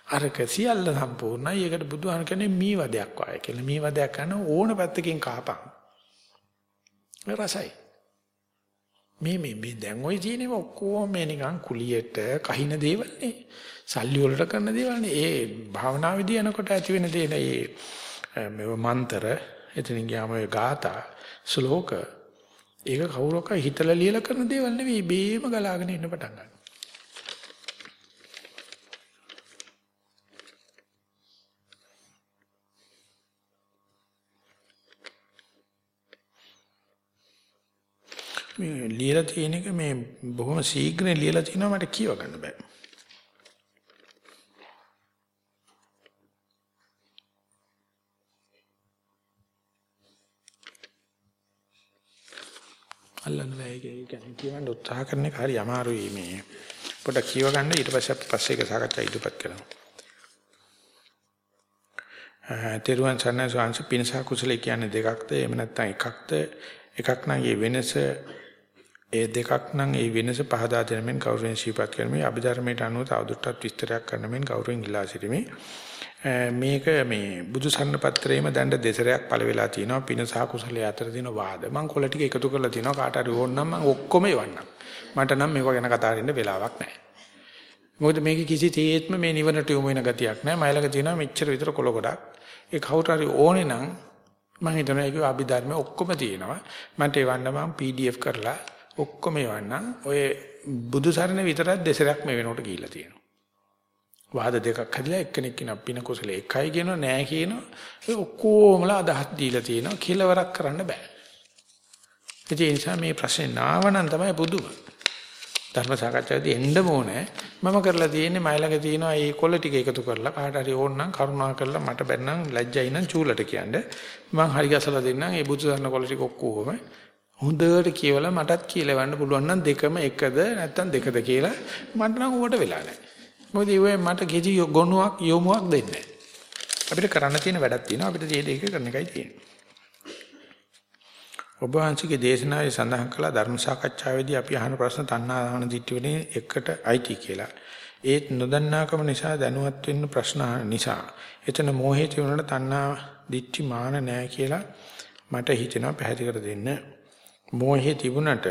Speaker 1: අරක සියල්ල සම්පූර්ණයි. ඒකට බුදුහාම කියන්නේ මේ වදයක් වාය කියලා. මේ වදයක් කරන ඕන පැත්තකින් කහපන්. රසයි. මේ මේ මේ දැන් ওই ජීනේ ඔක්කොම මේ නිකන් කුලියට කහින දේවල් නේ. සල්ලි වලට කරන දේවල් නේ. ඒ භාවනා විදි යනකොට ඇති වෙන දේ නේ. මේ මන්තර එතනින් ගියාම ඔය ગાතා ශ්ලෝක ඒක කවුරක හිතලා ලියලා කරන දේවල් නෙවෙයි. බේම ගලාගෙන ඉන්න පටන් ගන්නවා. මේ ලියලා තියෙන එක මේ බොහොම ශීඝ්‍රයෙන් ලියලා තිනවා මට කියව ගන්න බෑ. අල්ලන්න බෑ ඒක. කියන්නේ කියවන්න උත්සාහ කරන එක හරි අමාරුයි මේ. පොඩ්ඩක් කියව ගන්න. ඊට පස්සේ අපි පස්සේ ඒක සාකච්ඡා ඉදපත් කරමු. තෙරුවන් සරණයි ස්වාංශ පිනසා කුසල කියන්නේ දෙකක්ද? එහෙම නැත්නම් එකක්ද? එකක් නම් මේ වෙනස ඒ දෙකක් නම් ඒ වෙනස පහදා දෙන මෙන් කවුරුන් ශීපත් කරමි අභිධර්මයට අනුව තවදුරටත් විස්තරයක් කරන මෙන් කවුරුන් ඉල්ලා සිටිමි. මේක මේ බුදු සරණ පත්‍රයේම දණ්ඩ දෙසරයක් පළ වෙලා තිනවා පින සහ කුසලයේ අතර තියෙන වාද. මම කොළ ටික එකතු කරලා තිනවා. කාට හරි ඕන නම් මම ඔක්කොම එවන්නම්. මට නම් මේක ගැන කතා කරන්න වෙලාවක් නැහැ. මොකද මේක කිසි තේත්ම මේ නිවනට යොමු වෙන ගතියක් නැහැ. මයිලක තියෙනවා මෙච්චර විතර කොළ ගොඩක්. ඒ කවුරු හරි ඕනේ නම් මම හිතනවා ඒක අභිධර්මයේ ඔක්කොම තියෙනවා. මන්ට එවන්න මම PDF කරලා ඔක්කොම යවන්නම් ඔය බුදු සරණ විතරක් දෙසරක් මේ වෙනකොට ගිහිල්ලා තියෙනවා. වාද දෙකක් හදලා එක්කෙනෙක් කියන පින කුසල එකයි කියනවා නෑ කියනවා. ඒ ඔක්කොමලා අදහස් දීලා තියෙනවා කිලවරක් කරන්න බෑ. ඒ නිසා මේ ප්‍රශ්නේ නාවනම් තමයි බුදුම. ධර්ම සාකච්ඡාවේදී එන්න ඕනේ. මම කරලා තියෙන්නේ මයිලඟ තියෙනවා මේ කොළ ටික එකතු කරලා කාට හරි ඕනනම් කරුණා කරලා මට බැන්නම් ලැජ්ජයි නම් චූලට කියන්නේ. මම හරි ගසලා දෙන්නම් මේ බුදු සරණ කොළ ටික ඔක්කොම හොඳට කියවලා මටත් කියලවන්න පුළුවන් නම් දෙකම එකද නැත්නම් දෙකද කියලා මට නම් උඹට වෙලා නැහැ. මොකද ඒ මට කිසි ගොනුවක් යොමුවක් දෙන්නේ අපිට කරන්න තියෙන වැඩක් තියෙනවා අපිට මේ දෙක කරන එකයි තියෙන්නේ. ඔබ වහන්සේගේ දේශනාවේ සඳහන් කළ ධර්ම සාකච්ඡාවේදී අපි අහන ප්‍රශ්න තණ්හාහන දිට්ඨියනේ එකට අයිති කියලා. ඒත් නොදන්නාකම නිසා දැනුවත් වෙන්න ප්‍රශ්න නිසා එතන මොහේ තියුණාට තණ්හා දිට්ඨි මාන නැහැ කියලා මට හිතෙනවා පැහැදිලි කර දෙන්න. මෝහේ තිබුණට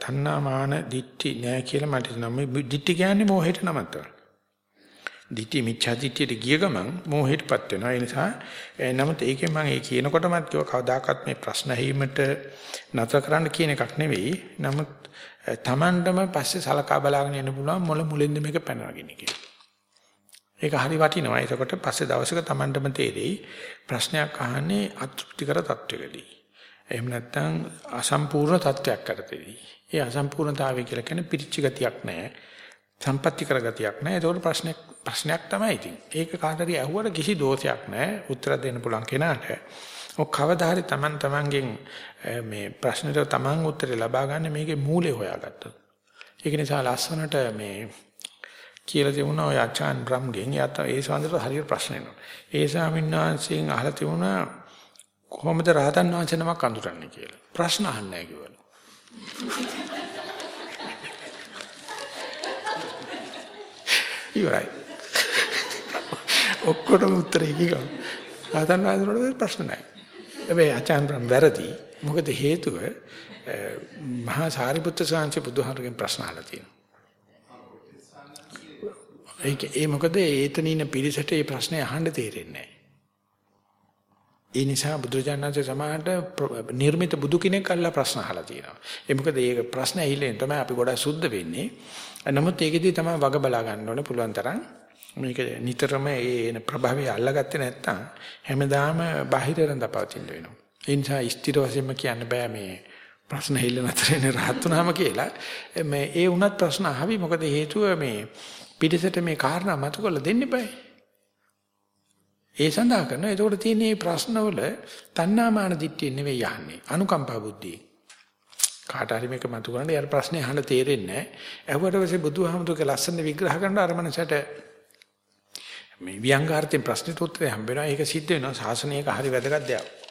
Speaker 1: තණ්හා මාන දිට්ටි නෑ කියලා මට හිතෙනවා. මේ දිට්ටි කියන්නේ මෝහයට නමක් තමයි. දිට්ටි මිච්ඡා දිට්ටියට ගිය ගමන් මෝහයටපත් වෙනවා. ඒ නිසා නමුත් ඒකෙන් මම ඒ කියනකොටමත් කිව්ව කවදාකවත් මේ ප්‍රශ්න ඇහිීමට නතර කරන්න කියන එකක් නෙවෙයි. නමුත් Tamandම පස්සේ සලකා බලාගෙන ඉන්න පුළුවන් මොළ මුලින්ද මේක පැනනගෙන කියලා. ඒක හරි වටිනවා. ඒකට පස්සේ දවසක Tamandම තේරෙයි ප්‍රශ්නයක් අහන්නේ අතෘප්තිකර තත්වයකදී. එහෙම නැත්නම් අසම්පූර්ණ තත්වයක් කරතේදී. ඒ අසම්පූර්ණතාවය කියලා කියන්නේ පිරිච්ච ගතියක් නැහැ. සම්පත්‍ති කර ගතියක් නැහැ. ඒකෝට ප්‍රශ්නයක් ප්‍රශ්නයක් තමයි ඉතින්. ඒක කාටරි ඇහුවට කිසි දෝෂයක් නැහැ. උත්තර දෙන්න පුළුවන් කෙනාට. ඔක් කවදා හරි Taman Tamanගෙන් මේ ප්‍රශ්නෙට Taman උත්තරේ ලබා ගන්න මේකේ මූලය හොයාගත්තා. ඒක නිසා ලස්සනට මේ කියලා තිබුණා ඔය ආචාන් බ්‍රම්ගෙන් යත ඒ සඳහන් හරියට ප්‍රශ්න එනවා. ඒ ස්වාමීන් වහන්සේගෙන් අහලා තිබුණා කොහොමද රහතන් වහන්සේ නමක් අඳුරන්නේ කියලා. ප්‍රශ්න අහන්නේ නැහැ කිව්වලු. ඉවරයි. ඔක්කොටම උත්තරේ කිව්වා. රහතන් වහන්සේට ප්‍රශ්න නැහැ. හැබැයි ආචාන් වැරදි. මොකද හේතුව මහා සාරිපුත්‍ර සාංශ බුදුහාරගෙන් ප්‍රශ්න අහලා තියෙනවා. ඒක ඒ මොකද ඒතන ඉන්න පිරිසට මේ ප්‍රශ්නේ අහන්න තේරෙන්නේ නැහැ. ඒ නිසා බුදුජානනාංශ සමාහට නිර්මිත බුදු කෙනෙක් අල්ලා ප්‍රශ්න අහලා තියෙනවා. ඒ මොකද මේ ප්‍රශ්න ඇහිලෙන් තමයි අපි ගොඩක් සුද්ධ වෙන්නේ. නමුත් ඒකෙදී තමයි වග බලා ගන්න ඕනේ පුළුවන් තරම්. මේක නිතරම ඒ එන ප්‍රභාවය අල්ලගත්තේ නැත්නම් හැමදාම බාහිර රඳපවතින්න වෙනවා. ඒ නිසා ස්ථිර වශයෙන්ම කියන්න බෑ මේ ප්‍රශ්න හෙල්ල නැතරනේ rahat උනාම කියලා. මේ ඒ වුණත් ප්‍රශ්න අහවි මොකද හේතුව මේ පිටිසට මේ කාරණා මතු කරලා දෙන්න බෑ. ඒ සඳහා කරනවා. එතකොට තියෙන මේ ප්‍රශ්නවල තණ්හාමාන දිට්ඨිය නෙවෙයි යන්නේ. අනුකම්පා බුද්ධිය. කාට හරි මේක මතු කරන්න යාර ප්‍රශ්නේ අහන්න තේරෙන්නේ නැහැ. ඇහුවට පස්සේ බුදුහාමුදුරගේ ලස්සන විග්‍රහ කරන අර මනසට මේ ව්‍යංගාර්ථයෙන් ප්‍රශ්නෙට උත්තරය හම්බ වෙනවා. ඒක සිද්ධ වෙනවා. ශාසනයක හරි වැදගත් දෙයක්.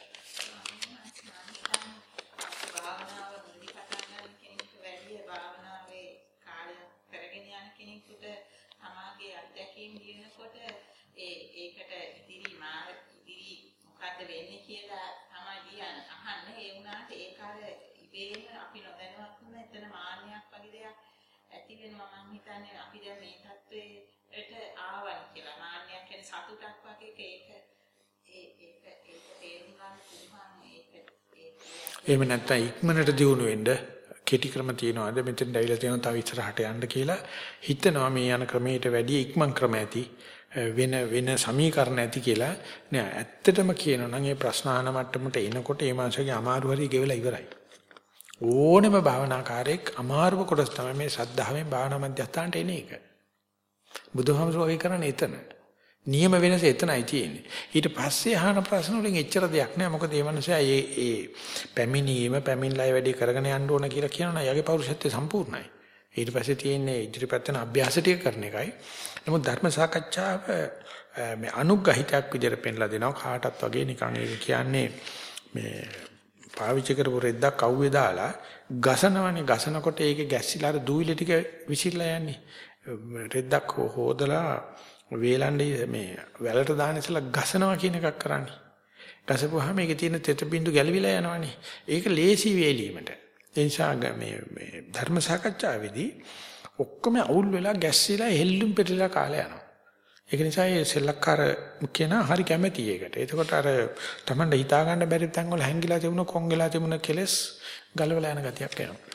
Speaker 1: එහෙම නැත්නම් ඉක්මනට දියුණු වෙන්න කෙටි ක්‍රම තියනවාද මෙතෙන් දැවිලා තියෙනවා තව ඉස්සරහට යන්න කියලා හිතනවා මේ යන ක්‍රමයට වැඩි ඉක්මන් ක්‍රම ඇති වෙන වෙන සමීකරණ ඇති කියලා නෑ ඇත්තටම කියනවා නම් මේ ප්‍රශ්න ආන මට්ටමට එනකොට ඒ මාසයේ අමාරු හරි ගෙවලා ඉවරයි ඕනෙම භාවනාකාරයෙක් අමාරුම කොටස තමයි මේ සද්ධාවෙන් භාවනා මධ්‍යස්ථානට එන එක. බුදුහාමුදුරුවෝ වගේ කරන්නේ එතන. නියම වෙනස එතනයි තියෙන්නේ. ඊට පස්සේ අහන ප්‍රශ්න වලින් එච්චර දෙයක් නෑ. මොකද මේ මනුස්සයා ඒ ඒ පැමිණීම පැමිණලයි වැඩි කරගෙන යන්න ඕන කියලා කියනවා. යාගේ පෞරුෂත්වය සම්පූර්ණයි. ඊට පස්සේ තියෙන්නේ ඉදිරිපත් වෙන අභ්‍යාස ටික කරන එකයි. නමුත් ධර්ම සාකච්ඡාව මේ අනුග්‍රහිතයක් විදිහට පෙන්ලා දෙනවා කාටත් වගේ නිකන් ඒක කියන්නේ මේ පාවිච්චි කරපු රෙද්දක් අවුවේ දාලා ගසනවනේ ගසනකොට ඒකේ ගැස්සිලා අර දූවිලි ටික විසිරලා යන්නේ රෙද්දක් හොදලා වේලන්නේ මේ වැලට දාන ඉස්සලා ගසනවා කියන එකක් කරන්නේ ගසපුවාම ඒකේ තියෙන තෙත බින්දු ගැලවිලා යනවනේ ඒක ලේසි වේලීමට ඒ නිසා මේ මේ ධර්ම සාකච්ඡාවේදී ඔක්කොම අවුල් වෙලා ගැස්සිලා හෙල්ලුම් පෙරලා කාලය යනවා ඒක නිසා මේ සෙල්ලක්කාර කෙනා හරි කැමැති ඒකට. එතකොට අර Tamanda හිතා ගන්න බැරි තැන් වල හැංගිලා තිබුණ කොන් වෙලා තිබුණ කෙලස් ගලවලා යන ගතියක් එනවා.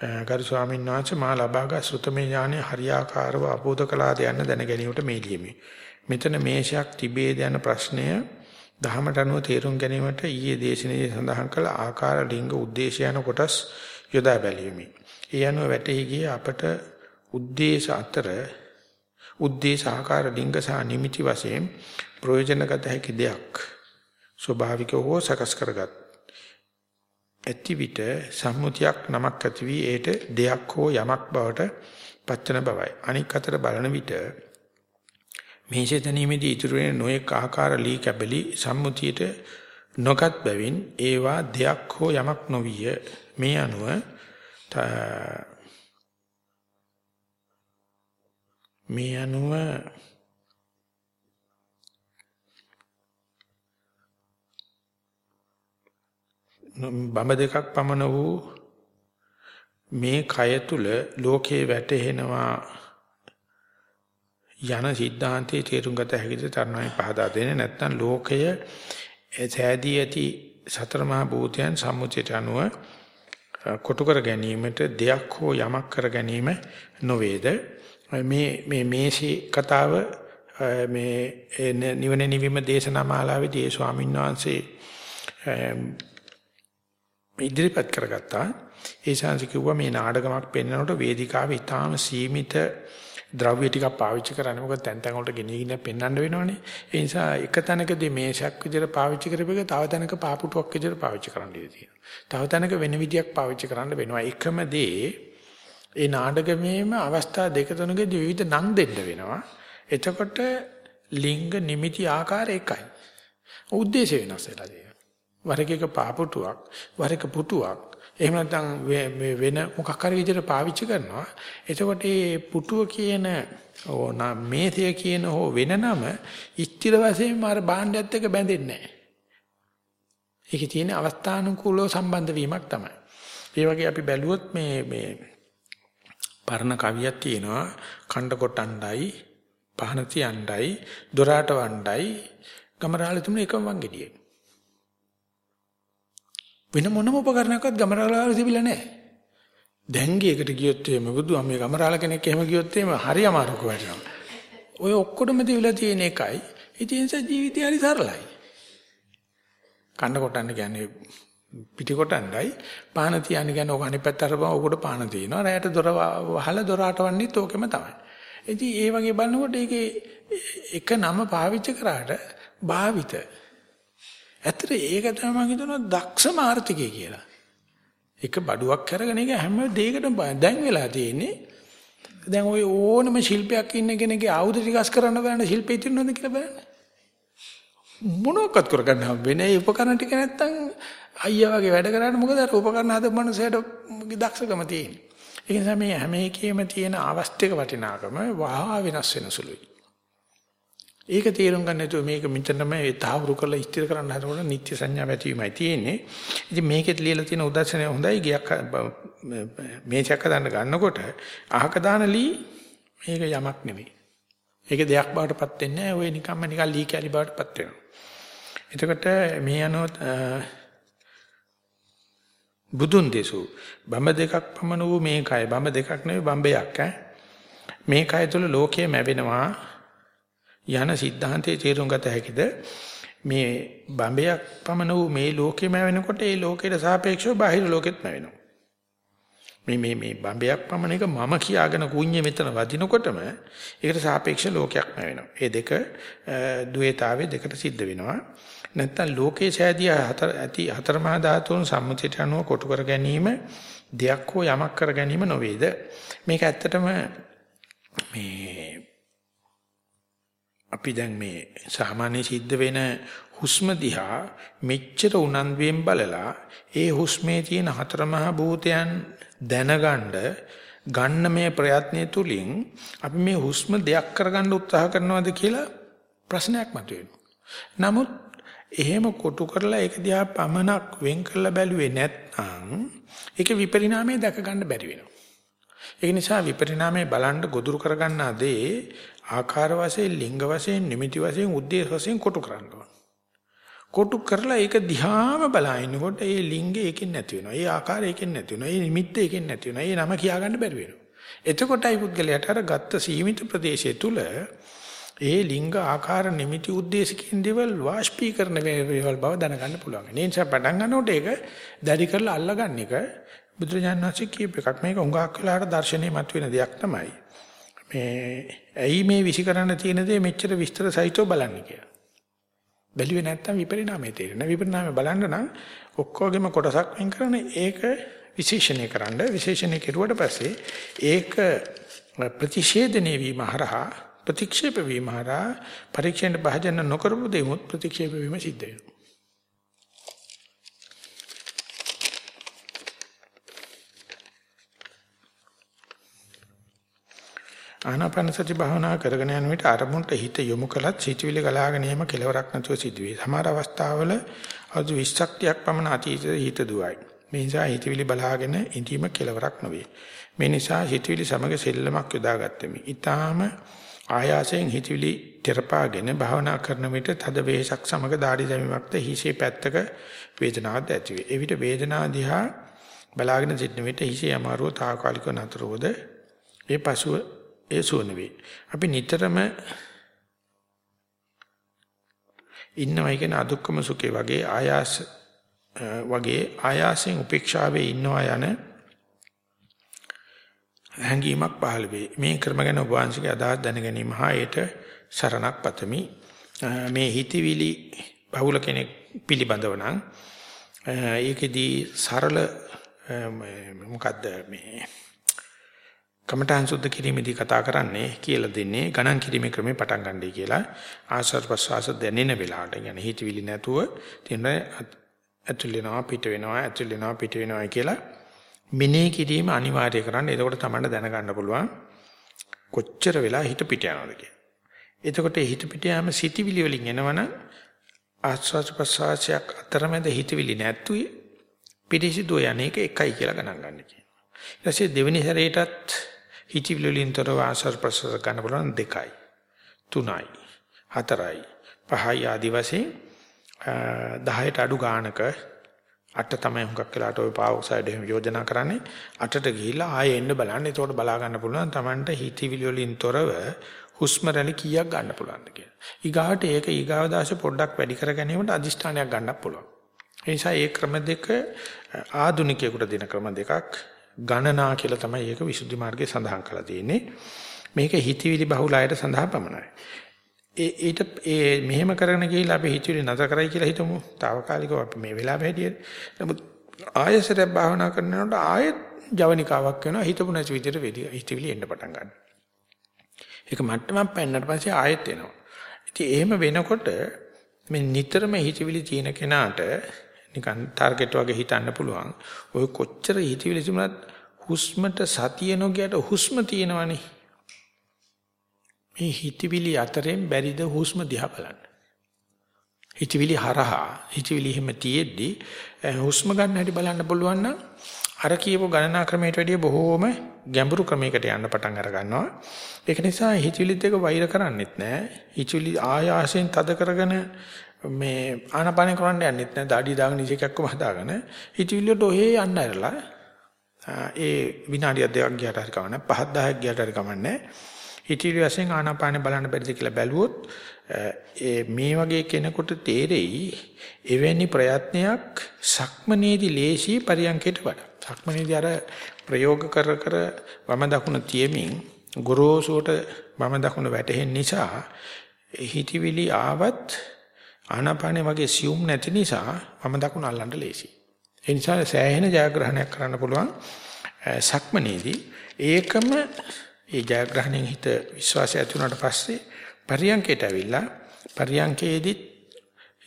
Speaker 1: ගරු ස්වාමීන් වහන්සේ මා ලබාගත් සුතමේ ඥානය හරියාකාරව අපෝද කළාද යන්න දැන ගැනීමට මේ ලියමි. මෙතන මේෂයක් තිබේද යන ප්‍රශ්නය දහමට අනුව තේරුම් ගැනීමට ඊයේ දේශනාවේ සඳහන් කළ ආකාර ලිංග උද්දේශ යන කොටස් යොදා බැලීමේ ඒ අනුව වැටහි ගිය අපට උද්දේශ අතර උද්දේශ ආකාර ලිංග සහ නිමිති වශයෙන් ප්‍රයෝජනගත හැකි දෙයක් ස්වභාවික හෝ සකස් කරගත් ඇති විට සම්මුතියක් නමක් ඇති වී ඒට දෙයක් හෝ යමක් බවට පත්වන බවයි. අනික් අතර බලන විට මේෂේ තනීමේදී ඉතුරු වෙන නොයෙක් ආකාර ලී කැබලි සම්මුතියට නොගත් බැවින් ඒවා දෙයක් හෝ යමක් නොවිය. මේ අනුව මේ අනුව බඹ දෙකක් පමණ වූ මේ කය තුල ලෝකේ වැටෙනවා යන සිද්ධාන්තයේ තේරුම් ගත හැකිද තරණයි පහදා දෙන්නේ නැත්නම් ලෝකය සෑදී ඇති සතර මහා භූතයන් සම්මුතියට අනුව කොටු කර ගැනීමට දෙයක් හෝ යමක් කර ගැනීම නොවේද? මේ මේ මේසී කතාව මේ නිවන නිවීම දේශනා මාලාවේදී ඒ ස්වාමීන් වහන්සේ ඉදිරිපත් කරගත්තා. ඒ ශාන්ති කිව්වා මේ නාටකමක් පෙන්වනකොට වේදිකාවේ ඊටාම සීමිත ද්‍රව්‍ය ටිකක් පාවිච්චි කරන්නේ. මොකද තැන් තැන් වලට ගෙනියගෙන පෙන්වන්න වෙනවනේ. ඒ නිසා එක තැනකදී මේෂක් විදිහට පාවිච්චි කරපෙක තව තැනක පාපුටුවක් විදිහට පාවිච්චි කරන්න ඉඩ තියෙනවා. තව තැනක වෙන විදියක් පාවිච්චි කරන්න වෙනවා. එකම දේ ඒ නාටකමේම අවස්ථා දෙක තුනකදී විවිධ නම් දෙන්න වෙනවා. එතකොට ලිංග නිමිති ආකාර එකයි. උද්දේශය වෙනස් වෙලා තියෙනවා. වර එක පාපුටුවක්, වර එක පුටුවක්. එහෙම නැත්නම් වෙන මොකක් හරි විදිහට පාවිච්චි කරනවා. එතකොට මේ පුටුව කියන ඕන මේසය කියන හෝ වෙන නම ස්ථිර වශයෙන්ම අර භාණ්ඩයත් එක්ක බැඳෙන්නේ නැහැ. ඒකේ තියෙන අවස්ථානුකූලව සම්බන්ධ වීමක් තමයි. ඒ වගේ අපි බැලුවොත් මේ මේ පරණ කවියක් තියෙනවා කණ්ඩ කොටණ්ඩයි පහන තියණ්ඩයි දොරාට වණ්ඩයි ගමරාලේ තුන එකම වංගෙඩියේ. වෙන මොනම උපකරණයක්වත් ගමරාලාවල තිබිලා නැහැ. දැන් ගේකට ගියොත් එහෙම බුදුහාම මේ ගමරාල කෙනෙක් එහෙම ගියොත් එහෙම හරි අමාරුක වැටෙනවා. ඔය ඔක්කොටම තිබිලා තියෙන එකයි. ඉතින් ජීවිතය හරි සරලයි. කන්න කොටන්න කියන්නේ පිටි කොටන්නයි පාන තියන්නේ කියන්නේ ඕක අනිත් පැත්ත අරපුවම ඕකට පාන තියෙනවා. රැයට දොර වහලා දොර අටවන්නේත් ඕකෙම තමයි. ඉතින් ඒ වගේ බලනකොට ඒකේ එක නම පාවිච්චි කරාට භාවිත. ඇත්තට ඒක තමයි මම හිතනවා දක්ෂ මාර්ථිකය කියලා. එක බඩුවක් අරගෙන ඒක හැම දෙයකටම දැන් වෙලා තියෙන්නේ දැන් ওই ඕනම ශිල්පයක් ඉන්න කෙනෙක්ගේ ආයුධ ටිකස් කරන්න බලන්න ශිල්පේ තියෙනවද කියලා බලන්න. මොනවක්වත් කරගන්න හම්බෙන්නේ උපකරණ ටික නැත්තම් අයියා වගේ වැඩ කරාට මොකද අර උපකරණ හදපු මනුස්සයට දක්ෂකම තියෙන්නේ. ඒ නිසා මේ හැම එකේම තියෙන අවස්ථික වටිනාකම වහා වෙනස් වෙන සුළුයි. ඒක තේරුම් ගන්න නැතුව මේක මෙතනම ඒ තාවුරු කරලා ස්ථිර කරන්න හදනකොට නිත්‍ය සංඥා වැටීමයි තියෙන්නේ. ඉතින් මේකෙත් ලියලා තියෙන උදාසනය හොඳයි ගියක් මේචක් හදන්න ගන්නකොට අහක දාන ලී මේක යමක් නෙමෙයි. ඒක දෙයක් බවටපත් වෙන්නේ නැහැ. ඔය නිකම්ම නිකන් ලී කැලි බවටපත් වෙනවා. එතකොට මේ අනුව බුදුන් දෙසු බඹ දෙකක් පමණ වූ මේ කය බඹ දෙකක් නෙවෙයි බඹයක් ඈ මේ කය තුළ ලෝකය මැවෙනවා යන સિદ્ધාන්තයේ තේරුම් ගත හැකිද? මේ බඹයක් පමණ වූ මේ ලෝකෙම වෙනකොට ඒ ලෝකයට සාපේක්ෂව බාහිර ලෝකෙත්ම වෙනවා මේ මේ මේ බඹයක් පමණ එක මම කියාගෙන කුඤ්ඤේ මෙතන වදිනකොටම ඒකට සාපේක්ෂ ලෝකයක්ම වෙනවා ඒ දෙක ද්වේතාවේ දෙකට සිද්ධ වෙනවා. නැත්තම් ලෝකේ සෑදී හතර ඇති හතරමහා ධාතුන් සම්මුතියට අනුව කොටු කර ගැනීම දෙයක් හෝ යමක් කර ගැනීම නොවේද? මේක ඇත්තටම මේ අපි දැන් මේ සාමාන්‍ය සිද්ධ වෙන හුස්ම දිහා මෙච්චර උනන්දුවෙන් බලලා ඒ හුස්මේ තියෙන හතරමහා භූතයන් දැනගන්න ගන්න මේ ප්‍රයත්නය තුලින් අපි මේ හුස්ම දෙයක් කරගන්න උත්සාහ කරනවද කියලා ප්‍රශ්නයක් මතුවෙනවා. නමුත් එහෙම කොටු කරලා ඒක දිහා පමනක් වෙන් කරලා බැලුවේ නැත්නම් ඒක විපරිණාමය දැක ගන්න බැරි වෙනවා. ඒ නිසා විපරිණාමය බලන්න ගොදුරු කරගන්න දේ ආකාර වශයෙන් ලිංග වශයෙන් නිමිති වශයෙන් උද්දේශ වශයෙන් කොටු කරනවා. කොටු කරලා ඒක දිහාම බලනකොට ඒ ලිංගය එකෙන් නැති වෙනවා. ඒ ආකාරය එකෙන් නැති වෙනවා. ඒ නිමිත්ත එකෙන් නැති වෙනවා. ඒ නම කියාගන්න බැරි වෙනවා. එතකොටයි පුද්ගලයාට අර ගත්ත සීමිත ප්‍රදේශය තුල ඒ ලිංග ආකාර නිමිති උද්දේශ කියන දේවල් වාෂ්පීකරණ වේවල් බව දැනගන්න පුළුවන්. ඒ නිසා පටන් ගන්නකොට ඒක දැඩි කරලා අල්ලගන්න එක බුදුරජාණන් වහන්සේ කියපු එකක්. මේක උඟාක් වෙලාට දර්ශනීය මතුවෙන දෙයක් තමයි. මේ ඇයි මේ විසි කරන්න තියෙන දේ මෙච්චර විස්තර සහිතව බලන්නේ කියලා. බැලුවේ නැත්තම් විපරිණාමය තේරෙන. විපරිණාමය බලන්න නම් ඔක්කොගෙම කොටසක් වෙන් කරන ඒක විශේෂණය කරන්න විශේෂණය කෙරුවට පස්සේ ඒක ප්‍රතිෂේධනය වීම හරහා ප්‍රතික්ෂේප වීම හරහා පරීක්ෂණයට භාජන නොකරපු දෙමුත් ප්‍රතික්ෂේප වීම සිද්ධ වෙනවා. ආනාපාන සති භාවනා කරගෙන යන විට අරමුණට හිත යොමු කළත් සිතුවිලි ගලාගෙන යෑම කෙලවරක් නැතුව සිදුවේ. සමහර අවස්ථාවල අදු 20ක් 30ක් පමණ අතීතයේ හිත දුවයි. මේ නිසා හිතවිලි බලාගෙන ඉඳීම කෙලවරක් නොවේ. මේ නිසා හිතවිලි සමග සෙල්ලමක් යොදාගත්තෙමි. ඊටාම ආයාසයෙන් හිතවිලි තෙරපාගෙන භාවනා කරන විට තද වේසක් සමග দাঁඩි දැමීමක්ද හිසේ පැත්තක වේදනාවක් ඇති වේ. එවිට වේදනාව දිහා බලාගෙන සිටින විට හිසේ අමාරුව తాවකාලික නතරවද ඒ පසුව ඒ සුවන වේ. අපි නිතරම ඉන්නවයි කියන අදුක්කම සුඛේ වගේ ආයාස වගේ ආයාසයෙන් උපේක්ෂාවේ ඉන්නවා යන හැඟීමක් පහළ වේ. මේ ක්‍රම ගැන ඔබ වහන්සේගේ අදහස් දැන ගැනීම හා ඒට සරණක් පතමි. මේ හිතවිලි බහුල කෙනෙක් පිළිබඳව නම් ඒකෙදී සරල මොකද්ද මේ කමඨාන් සුද්ධ කිරීමේදී කතා කරන්නේ කියලා දෙන්නේ ගණන් කිරීමේ ක්‍රමේ පටන් ගන්නයි කියලා ආශ්වාස ප්‍රශ්වාස දැනෙන වෙලාවට يعني හිතවිලි නැතුව තියෙන ඇතුල් වෙනවා පිට වෙනවා ඇතුල් වෙනවා පිට වෙනවා කියලා මෙනෙහි කිරීම අනිවාර්ය කරන්න. එතකොට තමයි දැනගන්න පුළුවන් කොච්චර වෙලා හිත පිට යනවද කියලා. එතකොට හිත පිට යාම සිටිවිලි වලින් එනවනම් ආස්වාද ප්‍රසවාසයක් අතරමැද හිතවිලි නැත්තුයි පිටිසිදු යන්නේක එකයි කියලා ගණන් ගන්න කියනවා. ඊට පස්සේ දෙවෙනි සැරේටත් හිතවිලි වලින් තොරව ආස්වාද ප්‍රසවාස ගන්න පුළුවන් දෙකයි. තුනයි. හතරයි. පහයි ආදි වශයෙන් 10ට අඩු ගානක අට තමයි හුඟක් වෙලාට ওই පාවොක්සයිඩ් එහෙම යෝජනා කරන්නේ අටට ගිහිල්ලා ආයෙ එන්න බලන්න. එතකොට බලා ගන්න පුළුවන් Tamanට හිතවිලි වලින් තොරව හුස්ම රැලි කීයක් ගන්න පුළුවන්ද කියලා. ඊගාට ඒක ඊගාව දාශ පොඩ්ඩක් වැඩි කර ගැනීමට අදිෂ්ඨානයක් ගන්නත් පුළුවන්. ඒ නිසා මේ ක්‍රම දෙක ආධුනිකයෙකුට දෙන ක්‍රම දෙකක් ගණනා කියලා තමයි ඒක විසුද්ධි මාර්ගයේ සඳහන් කරලා තියෙන්නේ. මේක හිතවිලි බහුල අයට සඳහා පමණයි. ඒ ඊට ඒ මෙහෙම කරගෙන ගිහිල්ලා අපි හිතවිලි නැතර කරයි කියලා හිතමු. తాවකාලිකව අපි මේ වෙලාව හැටියට. නමුත් ආයසරයක් භාවනා කරනකොට ආයෙත් ජවනිකාවක් වෙනවා හිතපු නැති විදිහට හිතවිලි එන්න පටන් ගන්නවා. ඒක මට්ටමක් පෙන්නට පස්සේ ආයෙත් එනවා. ඉතින් එහෙම වෙනකොට මේ නිතරම හිතවිලි තියෙන කෙනාට නිකන් ටාගට් වගේ හිතන්න පුළුවන්. ඔය කොච්චර හිතවිලි තිබුණත් හුස්මට සතිය නොගියට හුස්ම තියෙනවනේ. මේ හිතවිලි අතරින් බැරිද හුස්ම දිහා බලන්න. හිතවිලි හරහා හිතවිලි හිම තියෙද්දි හුස්ම ගන්න හැටි බලන්න පුළුවන් නම් අර කියපු ගණනා ක්‍රමයට වැඩිය බොහෝම ගැඹුරු ක්‍රමයකට යන්න පටන් අර ගන්නවා. ඒක නිසා හිතවිලිත් එක වෛර කරන්නෙත් නෑ. හිතවිලි ආයාසයෙන් තද කරගෙන මේ ආනපාන කරන්න යන්නෙත් නෑ. দাঁඩි දාගෙන ඉජකක්කම හදාගෙන හිතවිලි වලට ඔහේ යන්න ඇරලා ඒ විනාඩියක් දෙකක් ගියාට හරි කවන්න 5 10ක් ගියාට හරි කවන්නේ හිතවිලි වශයෙන් ආනාපානෙ බලන්න බැරිද කියලා බැලුවොත් ඒ මේ වගේ කෙනෙකුට තේරෙයි එවැනි ප්‍රයත්නයක් සක්මනේදී ලේසි පරියන්කයට වඩා. සක්මනේදී අර ප්‍රයෝග කර කර වම දකුණ තියමින් ගොරෝසුට වම දකුණ වැටෙන නිසා හිතවිලි ආවත් ආනාපානෙ වගේ සියුම් නැති නිසා වම දකුණ අල්ලන්න ලේසි. ඒ නිසා සෑහෙන ජයග්‍රහණයක් කරන්න පුළුවන් සක්මනේදී ඒකම ඒ ජයග්‍රහණයෙන් හිත විශ්වාසය ඇති වුණාට පස්සේ පරියංකයට ඇවිල්ලා පරියංකයේදී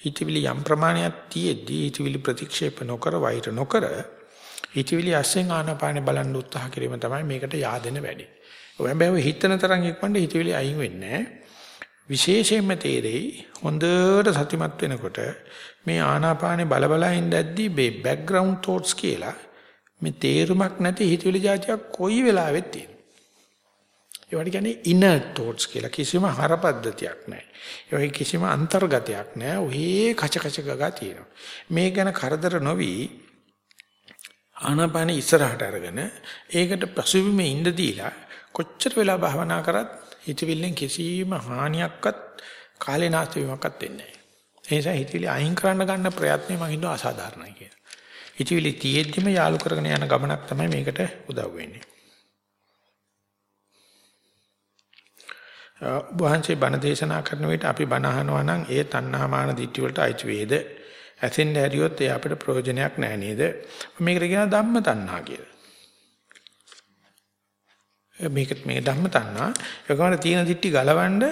Speaker 1: හිතවිලි යම් ප්‍රමාණයක් තියෙද්දී හිතවිලි ප්‍රතික්ෂේප නොකර වෛර නොකර හිතවිලි අස්සෙන් ආනාපානෙ බලන්න උත්සාහ කිරීම තමයි මේකට yaadෙන වැඩි. ඔය හැබැයි හිතන තරම් ඉක්මනට හිතවිලි අයින් වෙන්නේ විශේෂයෙන්ම තේරෙයි හොඳට සතිමත් වෙනකොට මේ ආනාපානෙ බල බල ඉඳද්දී මේ බෑග්ග්‍රවුන්ඩ් thoughts කියලා මේ තේරුමක් නැති හිතවිලි જાතියක් කොයි වෙලාවෙත් තියෙනවා. ඒවට කියන්නේ inner thoughts කියලා කිසිම හරපද්ධතියක් නැහැ. ඒ කිසිම අන්තර්ගතයක් නැහැ. ඔහේ කච කච ගගා තියෙනවා. මේ ගැන කරදර නොවි ආනාපාන ඉස්සරහට අරගෙන ඒකට පසුබිමේ ඉඳ දීලා කොච්චර වෙලා භාවනා කරත් හිතවිල්ලෙන් කිසිම හානියක්වත් කාලේ නාස්ති වීමක්වත් වෙන්නේ නැහැ. ඒ නිසා හිතවිලි අයින් කරන්න ගන්න ප්‍රයත්නය මම හිතුවා අසාධාරණයි කියලා. හිතවිලි තියෙද්දිම යාලු කරගෙන යන ගමනක් තමයි මේකට උදව් වෙන්නේ. වහන්සේ බණ දේශනා කරන විට අපි බණ අහනවා නම් ඒ තණ්හා මාන දිට්ඨි වලට අයිති වේද? ඇසෙන් ඇරියොත් ඒ අපිට ප්‍රයෝජනයක් නැහැ නේද? මේකට කියන ධම්ම තණ්හා කියලා. මේක මේ ධම්ම තණ්හා ඒකවල තියෙන දිට්ඨි ගලවන්න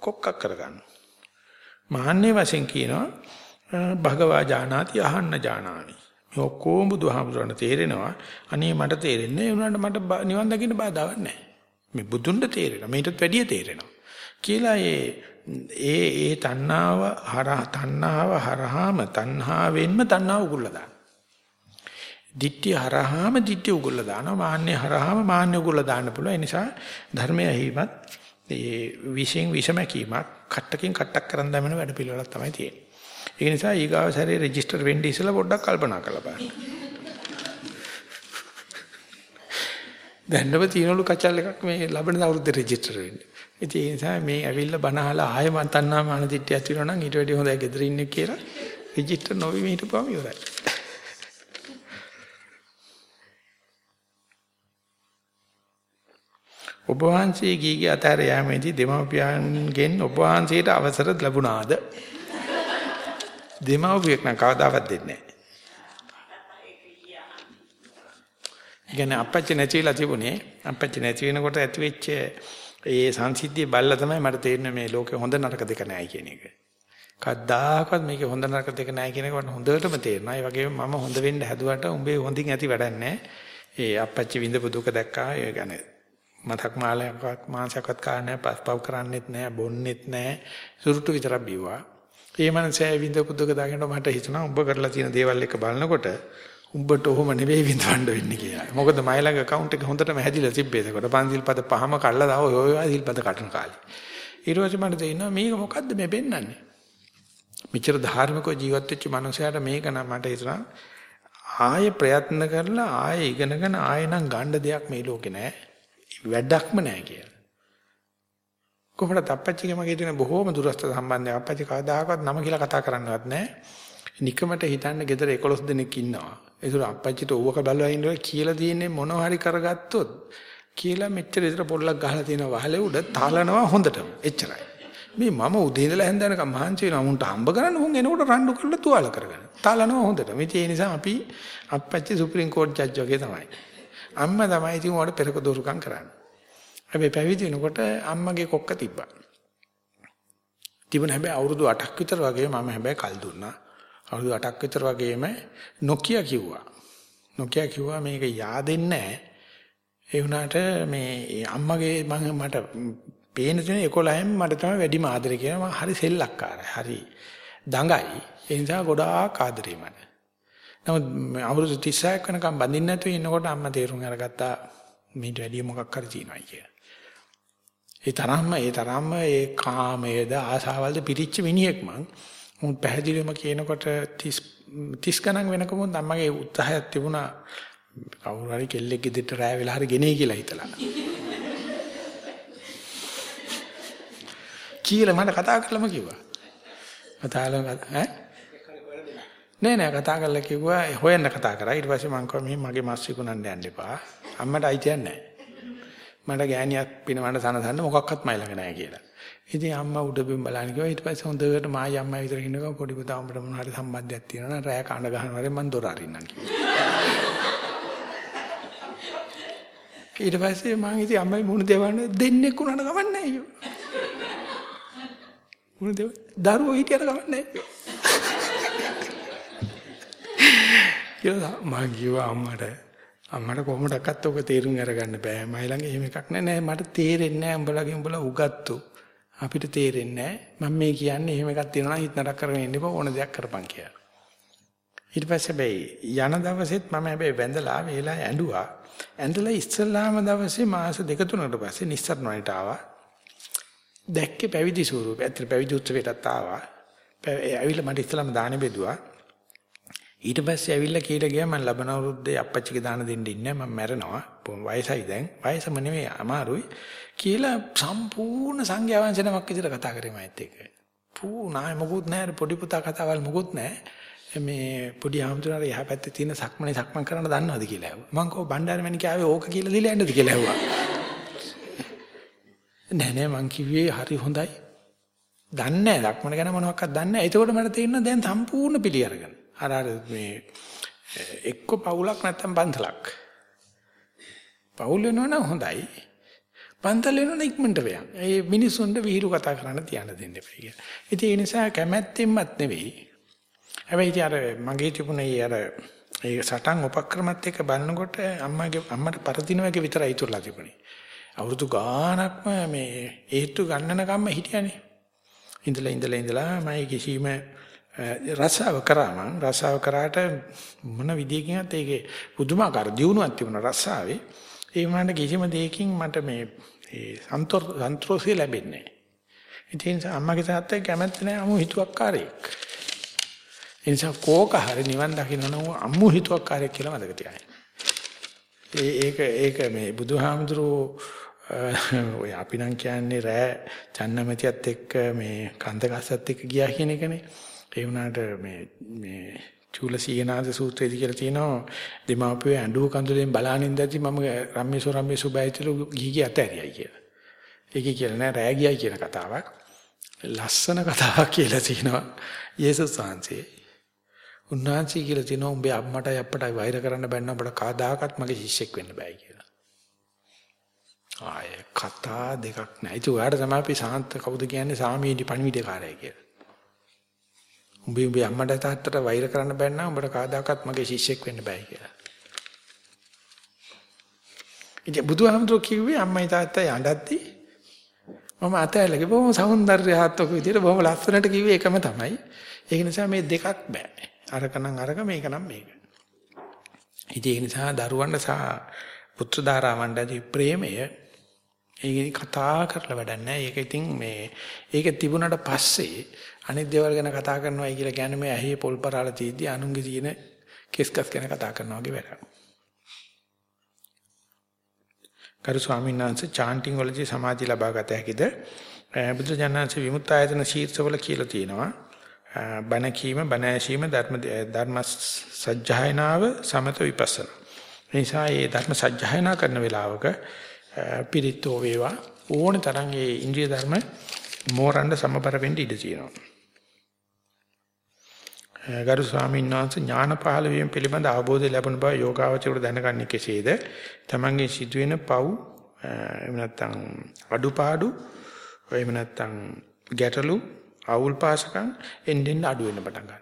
Speaker 1: කොක්කක් කරගන්න. මහන්නේ වශයෙන් කියනවා භගවා ජානාති අහන්න ජානාමි. මේ ඔක්කොම බුදුහාමුදුරණ තේරෙනවා. අනේ මට තේරෙන්නේ ඒ වුණාට මට නිවන් දකින්න බාධාවක් නැහැ. මේ බුදුන්ට තේරෙනවා. මේකටත් වැඩිය තේරෙනවා. කියලා ඒ ඒ ඒ තණ්හාව හරහා තණ්හාව හරහාම තණ්හාවෙන්ම තණ්හාව උගුල්ලා දානවා. දිට්ඨිය හරහාම දිට්ඨිය උගුල්ලා දානවා. මාන්නේ හරහාම මාන්නේ උගුල්ලා දාන්න පුළුවන්. ඒ නිසා ධර්මය හිමත් ඒ විශ්ෙන් විෂමකීමක් කට්ටකින් කට්ටක් කරන් දැමෙන වැඩ පිළිවෙලක් තමයි තියෙන්නේ. ඒ නිසා ඊගාව සැරේ රෙජිස්ටර් වෙන්න ඉස්සලා පොඩ්ඩක් කල්පනා කරලා බලන්න. දැන්නම තියෙනලු කචල් එකක් මේ ලබන අවුරුද්දේ රෙජිස්ටර් වෙන්නේ. ඉතින් ඒ නිසා මේ ඇවිල්ලා බණ අහලා ආයෙ මන් තණ්හා මාන දිට්ඨිය ඇති වෙනවා නම් ඊට වැඩිය හොඳයි ගෙදර ඉන්නේ කියලා රෙජිස්ටර් නොවි මේ හිටපුවම ඉවරයි. ඔබ වහන්සේ ගීගේ අතර යාමේදී දෙමාපියන්ගෙන් ඔබ වහන්සේට අවසර ලැබුණාද? දෙමාපියෙක් නම් කවදාවත් දෙන්නේ නැහැ. ඉගෙන අපච්චි නැතිලා තිබුණේ අපච්චි නැති වෙනකොට ඇති වෙච්ච ඒ සංසිද්ධිය බල්ලා තමයි මට තේරෙන්නේ මේ ලෝකේ හොඳ නරක දෙක නැහැ කියන එක. කද්දාකවත් මේකේ හොඳ නරක දෙක නැහැ කියන එක මට හොඳටම තේරෙනවා. ඒ වගේම මම හොඳ වෙන්න හැදුවට උඹේ හොඳින් ඇති වැඩක් නැහැ. ඒ අපච්චි විඳපු දුක දැක්කා. ඒ කියන්නේ මතක් මාලයක්වත් මාංශයක්වත් කාන්නේ පස්පව් කරන්නෙත් නැහැ, බොන්නෙත් නැහැ. සුරුට්ටු විතරක් බිව්වා. ඒ මනසේ විඳපු දුක දාගෙන මට හිතුණා උඹ කරලා තියෙන දේවල් එක බලනකොට උඹට ඔහොම නෙවෙයි විඳවන්න වෙන්නේ කියලා. මොකද මයි ළඟ account එක හොඳටම හැදිලා තිබ්බේ. ඒකට පන්සිල් පද පහම කල්ලා දාව ඔය ඔය සිල් පද කටන කාලේ. ඊට පස්සේ මට තේරෙනවා මේක මොකද්ද මේ පෙන්වන්නේ? මෙච්චර ධාර්මිකව ජීවත් වෙච්ච මනුස්සයාට මේක නම් මට හිතුණා ආයෙ ප්‍රයත්න කරලා ආයෙ ඉගෙනගෙන ආයෙ නම් ගන්න දෙයක් මේ ලෝකේ නැහැ. වැඩක්ම නැහැ කියලා. කොහොමද අපච්චිගේ මගේ තියෙන බොහෝම දුරස්ත සම්බන්ධයක් අපච්චි කවදාකවත් නම කියලා කතා කරන්නවත් නැහැ. නිකමට හිතන්න ගෙදර 11 දෙනෙක් ඉන්නවා. ඒතර අපච්චිට ඕවක බලලා ඉන්නවා කියලා තියෙන්නේ මොනව හරි කරගත්තොත් කියලා මෙච්චර විතර පොල්ලක් ගහලා තියෙන වහලේ උඩ තාලනවා හොඳටම. එච්චරයි. මේ මම උදේ ඉඳලා හැන්දනකම් මහන්සි වෙනවා මුන්ට හම්බ කරන්න මුන් එනකොට රණ්ඩු කරලා තුවාල කරගන්න. තාලනවා හොඳටම. ඉතින් ඒ නිසා අපි අපච්චි සුප්‍රීම කෝට් ජජ් වගේ තමයි. අම්මා තමයි ඉතින් උඩ පෙරක දොරුකම් කරන්නේ. හැබැයි පැවිදි වෙනකොට අම්මගේ කොක්ක තිබ්බා. තිබුණ හැබැයි අවුරුදු 8ක් විතර වගේ මම හැබැයි කල් දුන්නා. අවුරුදු 8ක් විතර වගේම නොකිය කිව්වා. නොකිය කිව්වා මේක yaadෙන්නේ නැහැ. ඒ වුණාට මේ අම්මගේ මම මට පේන තුන 11න් මට තමයි වැඩිම ආදරේ කියලා මම හරි සෙල්ලක්කාරයි. හරි දඟයි. ඒ නිසා ගොඩාක් ආදරේ මට. නමුත් අවුරුදු 36ක් වෙනකම් බඳින්න නැතුව ඉන්නකොට අම්මා තේරුම් අරගත්තා මීට වැඩිය මොකක් හරි තියෙනවායි කියලා. ඒ තරම්ම ඒ තරම්ම ඒ කාමයේද ආසාවල්ද පිටිච්ච මිනිහෙක් මං. උන් පැහැදිලිවම කියනකොට 30 30 ගණන් වෙනකම අම්මගේ උත්සාහයක් තිබුණා කවුරු හරි කෙල්ලෙක් ගෙදරට රෑ වෙලා හරි ගෙනේ කියලා හිතලා. [laughs] කියලා මට කතා කරලම කිව්වා. කතා කරලා ඈ නෑ නෑ කතා කරලා කිව්වා හොයන්න කතා කරා. ඊට පස්සේ මං කිව්වා මගේ මස් විකුණන්න යන්න එපා. අම්මට අයිතියක් නෑ. මට ගෑණියක් පිනවන්න සනසන්න මොකක්වත් මයි ළඟ නැහැ කියලා. ඉතින් අම්මා උඩ බිම් බලන්න කිව්වා. ඊට පස්සේ හොඳට මායි අම්මා විතර ඉන්නකෝ පොඩි පුතා උඹට මොන හරි සම්බන්ධයක් තියෙනවා නම් රෑ කන ගහනවා මම දොර අරින්නම් කිව්වා. ඊට පස්සේ මම ඉතින් අම්මයි මුණ දෙවන්න දෙන්නෙක් උනන ගමන් නැහැ අයියෝ. මුණ දෙව දරුවෝ හිටියට ගමන් නැහැ. කියලා මම කිව්වා අම්මට අම්මට කොහොමඩක්වත් ඔක තේරුම් අරගන්න බෑ. මයි ළඟ එහෙම එකක් නෑ. නෑ මට තේරෙන්නේ නෑ උඹලගේ උඹලා උගත්තු. අපිට තේරෙන්නේ නෑ. මම මේ කියන්නේ එහෙම එකක් තියෙනවා නම් හිත නරක කරගෙන ඉන්න එපා ඕන දෙයක් කරපන් කියලා. ඊට පස්සේ හැබැයි යන දවසෙත් මම හැබැයි වැඳලා වේලා ඇඬුවා. ඇඳලා ඉස්සල්ලාම දවසේ මාස දෙක තුනකට පස්සේ නිස්සරණ වලට ආවා. දැක්කේ පැවිදි ස්වරූපය. ඇත්තට පැවිදි උත්සවයටත් ආවා. ඇවිල්ලා මට ඉස්සල්ලාම දාන බෙදුවා. ඊට පස්සේ ඇවිල්ලා කීට ගියා මම ලබන අවුරුද්දේ අපච්චිගේ දාන දෙන්න ඉන්නේ මම මැරෙනවා. වයසයි දැන්. වයසම නෙමෙයි අමාරුයි. කියලා සම්පූර්ණ සංඝයා වහන්සේ නමක් විදිහට කතා කරේ මයිත් එක්ක. පූනායි මොකුත් නැහැ පොඩි පුතා කතාවල් මොකුත් නැහැ. මේ පොඩි ආම්තුනාර එහා පැත්තේ තියෙන සක්මනේ සක්මන් කරන්න දන්නවද කියලා ඇහුවා. මං කෝ බණ්ඩාරමණික ආවේ ඕක කියලා දීලා යන්නද කියලා ඇහුවා. නෑ නෑ මං කිව්වේ හරි හොඳයි. දන්නේ නැහැ සක්මන ගැන මොනවක්වත් දන්නේ නැහැ එතකොට මට තේරෙනවා දැන් සම්පූර්ණ පිළි අරගෙන. අර අර මේ එක්ක පවුලක් නැත්තම් පන්සලක්. පවුල් වෙනවනම් හොඳයි. පන්සල් වෙනවනම් ඉක්මනට වෙයන්. ඒ මිනිස්සුන්ට විහිළු කතා කරන්න තියන්න දෙන්න එපා කියලා. ඉතින් ඒ නිසා කැමැත්තෙන්වත් නෙවෙයි. හැබැයි ඉතින් අර මගේ තිබුණේ අර ඒ සටන් උපක්‍රමත් එක්ක බලනකොට අම්මගේ අම්මට පරදින වගේ විතරයි ඉතුරුලා තිබුණේ. අවුරුදු ගාණක්ම මේ හේතු ගන්නන කම්ම හිටියානේ. ඉඳලා ඉඳලා ඉඳලා මම කිසිම රසාව කරා මං. රසාව කරාට මොන විදියකින්වත් ඒකේ පුදුමාකාර දියුණුවක් තිබුණා රසාවේ. ඒ වුණාට කිසිම දෙයකින් මට මේ ඒ සන්තෝෂය ලැබෙන්නේ නැහැ ඉතින් අම්මගේ තාත්තගේ කැමැත්ත නැහැ අමු හිතුවක්කාරයෙක්. ඒ නිසා කෝක හරි නිවන් දකින්න නම් අමු හිතුවක්කාරයෙක් කියලා මතක තියාගන්න. ඒ ඒක ඒක මේ බුදුහාමුදුරුවෝ ඔය අපි නම් කියන්නේ රෑ චන්නමැතියත් එක්ක මේ කන්දකස්සත් එක්ක ගියා කියන එකනේ. ඒ වුණාට මේ මේ චූලසීනාද සූත්‍රයේදී කියලා තියෙනවා දෙමාපියෝ ඇඬුව කඳුලෙන් බලානින් දැදි මම රම්මේසෝ රම්මේසෝ බයිතලු ගිහි අතෑරියයි කියලා. ඒකේ කියලා නෑ රෑ ගියයි කියන කතාවක්. ලස්සන කතාවක් කියලා තියෙනවා යේසුස් වහන්සේ. උන්වහන්සේ කියලා තියෙනවා උඹේ අම්මටයි අප්පටයි වෛර කරන්න බැන්න අපට කවදාකවත් මගේ ශිෂ්‍යෙක් වෙන්න බෑ කියලා. ආය කතා දෙකක් නෑ. ඒක ඔයාලට තමයි අපි සාන්ත කවුද කියන්නේ සාමීඩි පණිවිඩකාරය කියලා. උඹේ උඹේ අම්මට තාත්තට වෛර කරන්න බෑ නම් උඹට කාදාකත් මගේ ශිෂ්‍යෙක් වෙන්න බෑ කියලා. ඉතින් බුදුහාමුදුරුවෝ කිව්වේ අම්මයි තාත්තයි අඬද්දී මම අතෑරලා කිව්වා බොහොම సౌందర్యාත්මක විදියට බොහොම ලස්සනට කිව්වේ එකම තමයි. ඒක නිසා මේ දෙකක් බෑ. අරක නම් අරක මේක නම් මේක. ඉතින් ඒ නිසා දරුවන්ට සහ පුත්‍ර ධාරාවන්ටදී ප්‍රේමය ඒක කතා කරලා වැඩක් නැහැ. ඒක ඉතින් මේ ඒක තිබුණාට පස්සේ අනිත් දේවල් ගැන කතා කරනවායි කියලා කියන්නේ මේ ඇහි පොල්පරාල තීද්දි අනුන්ගේ තියෙන කෙස්කස් ගැන කතා කරනවා වගේ වැඩක්. කරු ස්වාමීන් වහන්සේ චාන්ටිං වලදී සමාධිය ලබා ගත හැකිද? බුදු ජානනාංශ විමුක්තායතන ශීර්ෂවල කියලා තියෙනවා. බණ කීම, බණ ඇසීම, ධර්ම ධර්ම සජ්ජායනාව සමත විපස්සනා. නිසා මේ ධර්ම සජ්ජායනා කරන වෙලාවක පිරිතෝ වේවා ඕන තරම් මේ ඉන්ද්‍රිය ධර්ම මෝරන්න සමබර වෙන්න ඉඩ තියෙනවා. ගරු ස්වාමීන් වහන්සේ ඥාන පහළ වීම පිළිබඳ අවබෝධය ලැබුණ බව යෝගාවචරයට දැනගන්නේ කෙසේද? තමන්ගේ සිදුවෙන පව් එහෙම නැත්නම් අඩුපාඩු එහෙම නැත්නම් ගැටලු අවුල් පාසකම් එන්නෙන් අඩු වෙන්න පටන් ගන්නවා.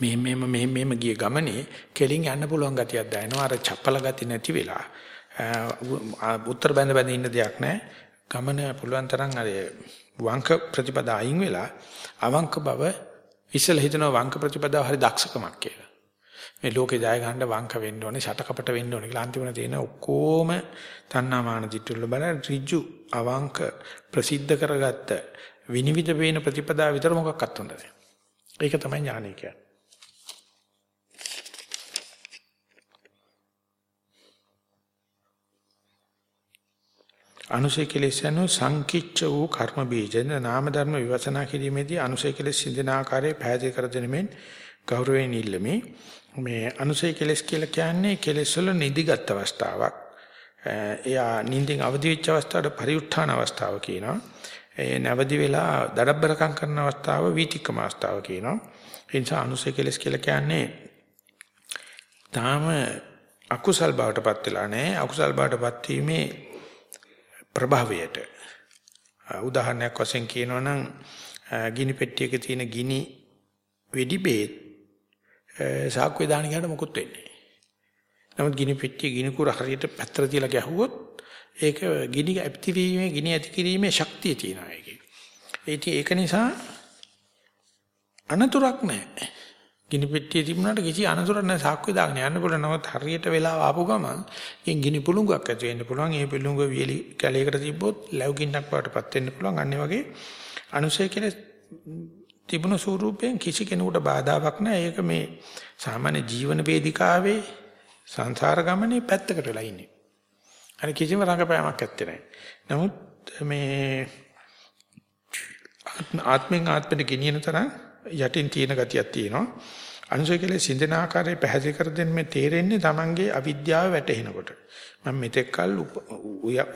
Speaker 1: මෙහෙම මෙහෙම මෙහෙම මෙහෙම ගිය ගමනේ කෙලින් යන්න පුළුවන් ගතියක් දැනෙනවා. අර චපල ගති නැති වෙලා උත්තර බඳ බඳ ඉන්න දෙයක් නැහැ. ගමන පුළුවන් තරම් අර වංක ප්‍රතිපදා අයින් වෙලා අවංක බව ඉස්සෙල්ලා හිතනවා වංක ප්‍රතිපදාව හරි දක්ෂකමක් කියලා. මේ ලෝකේ ජය ගන්න වංක වෙන්න ඕනේ, ෂටකපට වෙන්න ඕනේ කියලා අන්තිමට තියෙන ඔක්කොම තණ්හාමාන දිට්ඨිවල බල ඍජු අවංක ප්‍රසිද්ධ කරගත්ත විනිවිද වේන ප්‍රතිපදාව විතර මොකක්වත් හොඳ නැහැ. ඒක තමයි ඥානය කියන්නේ. අනුසය කෙලෙස් යන සංකිච්ඡ වූ කර්ම බීජෙන් නාම ධර්ම විවසනා කිරීමේදී අනුසය කෙලෙස් සිඳන ආකාරය පැහැදිලි කර දෙනෙමින් ගෞරවයෙන් ඉල්ලමි. මේ අනුසය කෙලෙස් කියලා කියන්නේ කෙලෙස් වල නිදිගත් අවස්ථාවක්. එයා නිින්දෙන් අවදි වෙච්ච අවස්ථාවට පරිඋත්ථාන අවස්ථාව කියනවා. ඒ නැවදි වෙලා දඩබ්බරකම් කරන අවස්ථාව වීතික්කම අවස්ථාව කියනවා. ඒ නිසා අනුසය කෙලෙස් කියලා කියන්නේ තාම අකුසල් බවටපත් වෙලා නැහැ. අකුසල් බවටපත් වීමේ ප්‍රභාවයට උදාහරණයක් වශයෙන් කියනවා නම් ගිනි පෙට්ටියක තියෙන ගිනි වෙඩි බේත් සාක්කුවේ දාන ගියාට මොකුත් වෙන්නේ නැහැ. නමුත් ගිනි පෙට්ටිය ගිනි කුර හරියට පැත්තට තියලා ගැහුවොත් ඒක ගිනි ඇතිවීමේ ගිනි ඇති කිරීමේ ශක්තිය තියෙනවා ඒකේ. ඒක නිසා අනතුරක් නැහැ. ගිනි පෙට්ටිය තිබුණාට කිසි අනතුරක් නැහැ සාක්කුවේ දාගෙන යන්න පුළුවන්. නමුත් හරියට වෙලාව ආපු ගමන් එන් ගිනි පුළුංගක් ඇති වෙන්න පුළුවන්. ඒ පුළුංග වියලි කැලයකට තිබ්බොත් ලැබු ගින්නක් වඩටපත් වෙන්න පුළුවන්. අන්න වගේ අනුසය කියලා තිබුණු ස්වරූපයෙන් කිසි කෙනෙකුට බාධාවක් නැහැ. ඒක මේ සාමාන්‍ය ජීවන වේදිකාවේ සංසාර ගමනේ පැත්තකට වෙලා ඉන්නේ. අර කිසිම රඟපෑමක් ඇත්තේ නැහැ. නමුත් මේ ආත්මෙන් ආත්මෙට ගෙනියන තරම් යටින් තියෙන ගතියක් තියෙනවා. අනුසය කියලා සිඳන ආකාරය පැහැදිලි කර දෙන්න මේ තේරෙන්නේ Tamange අවිද්‍යාව වැටහෙනකොට. මම මෙතෙක් කල්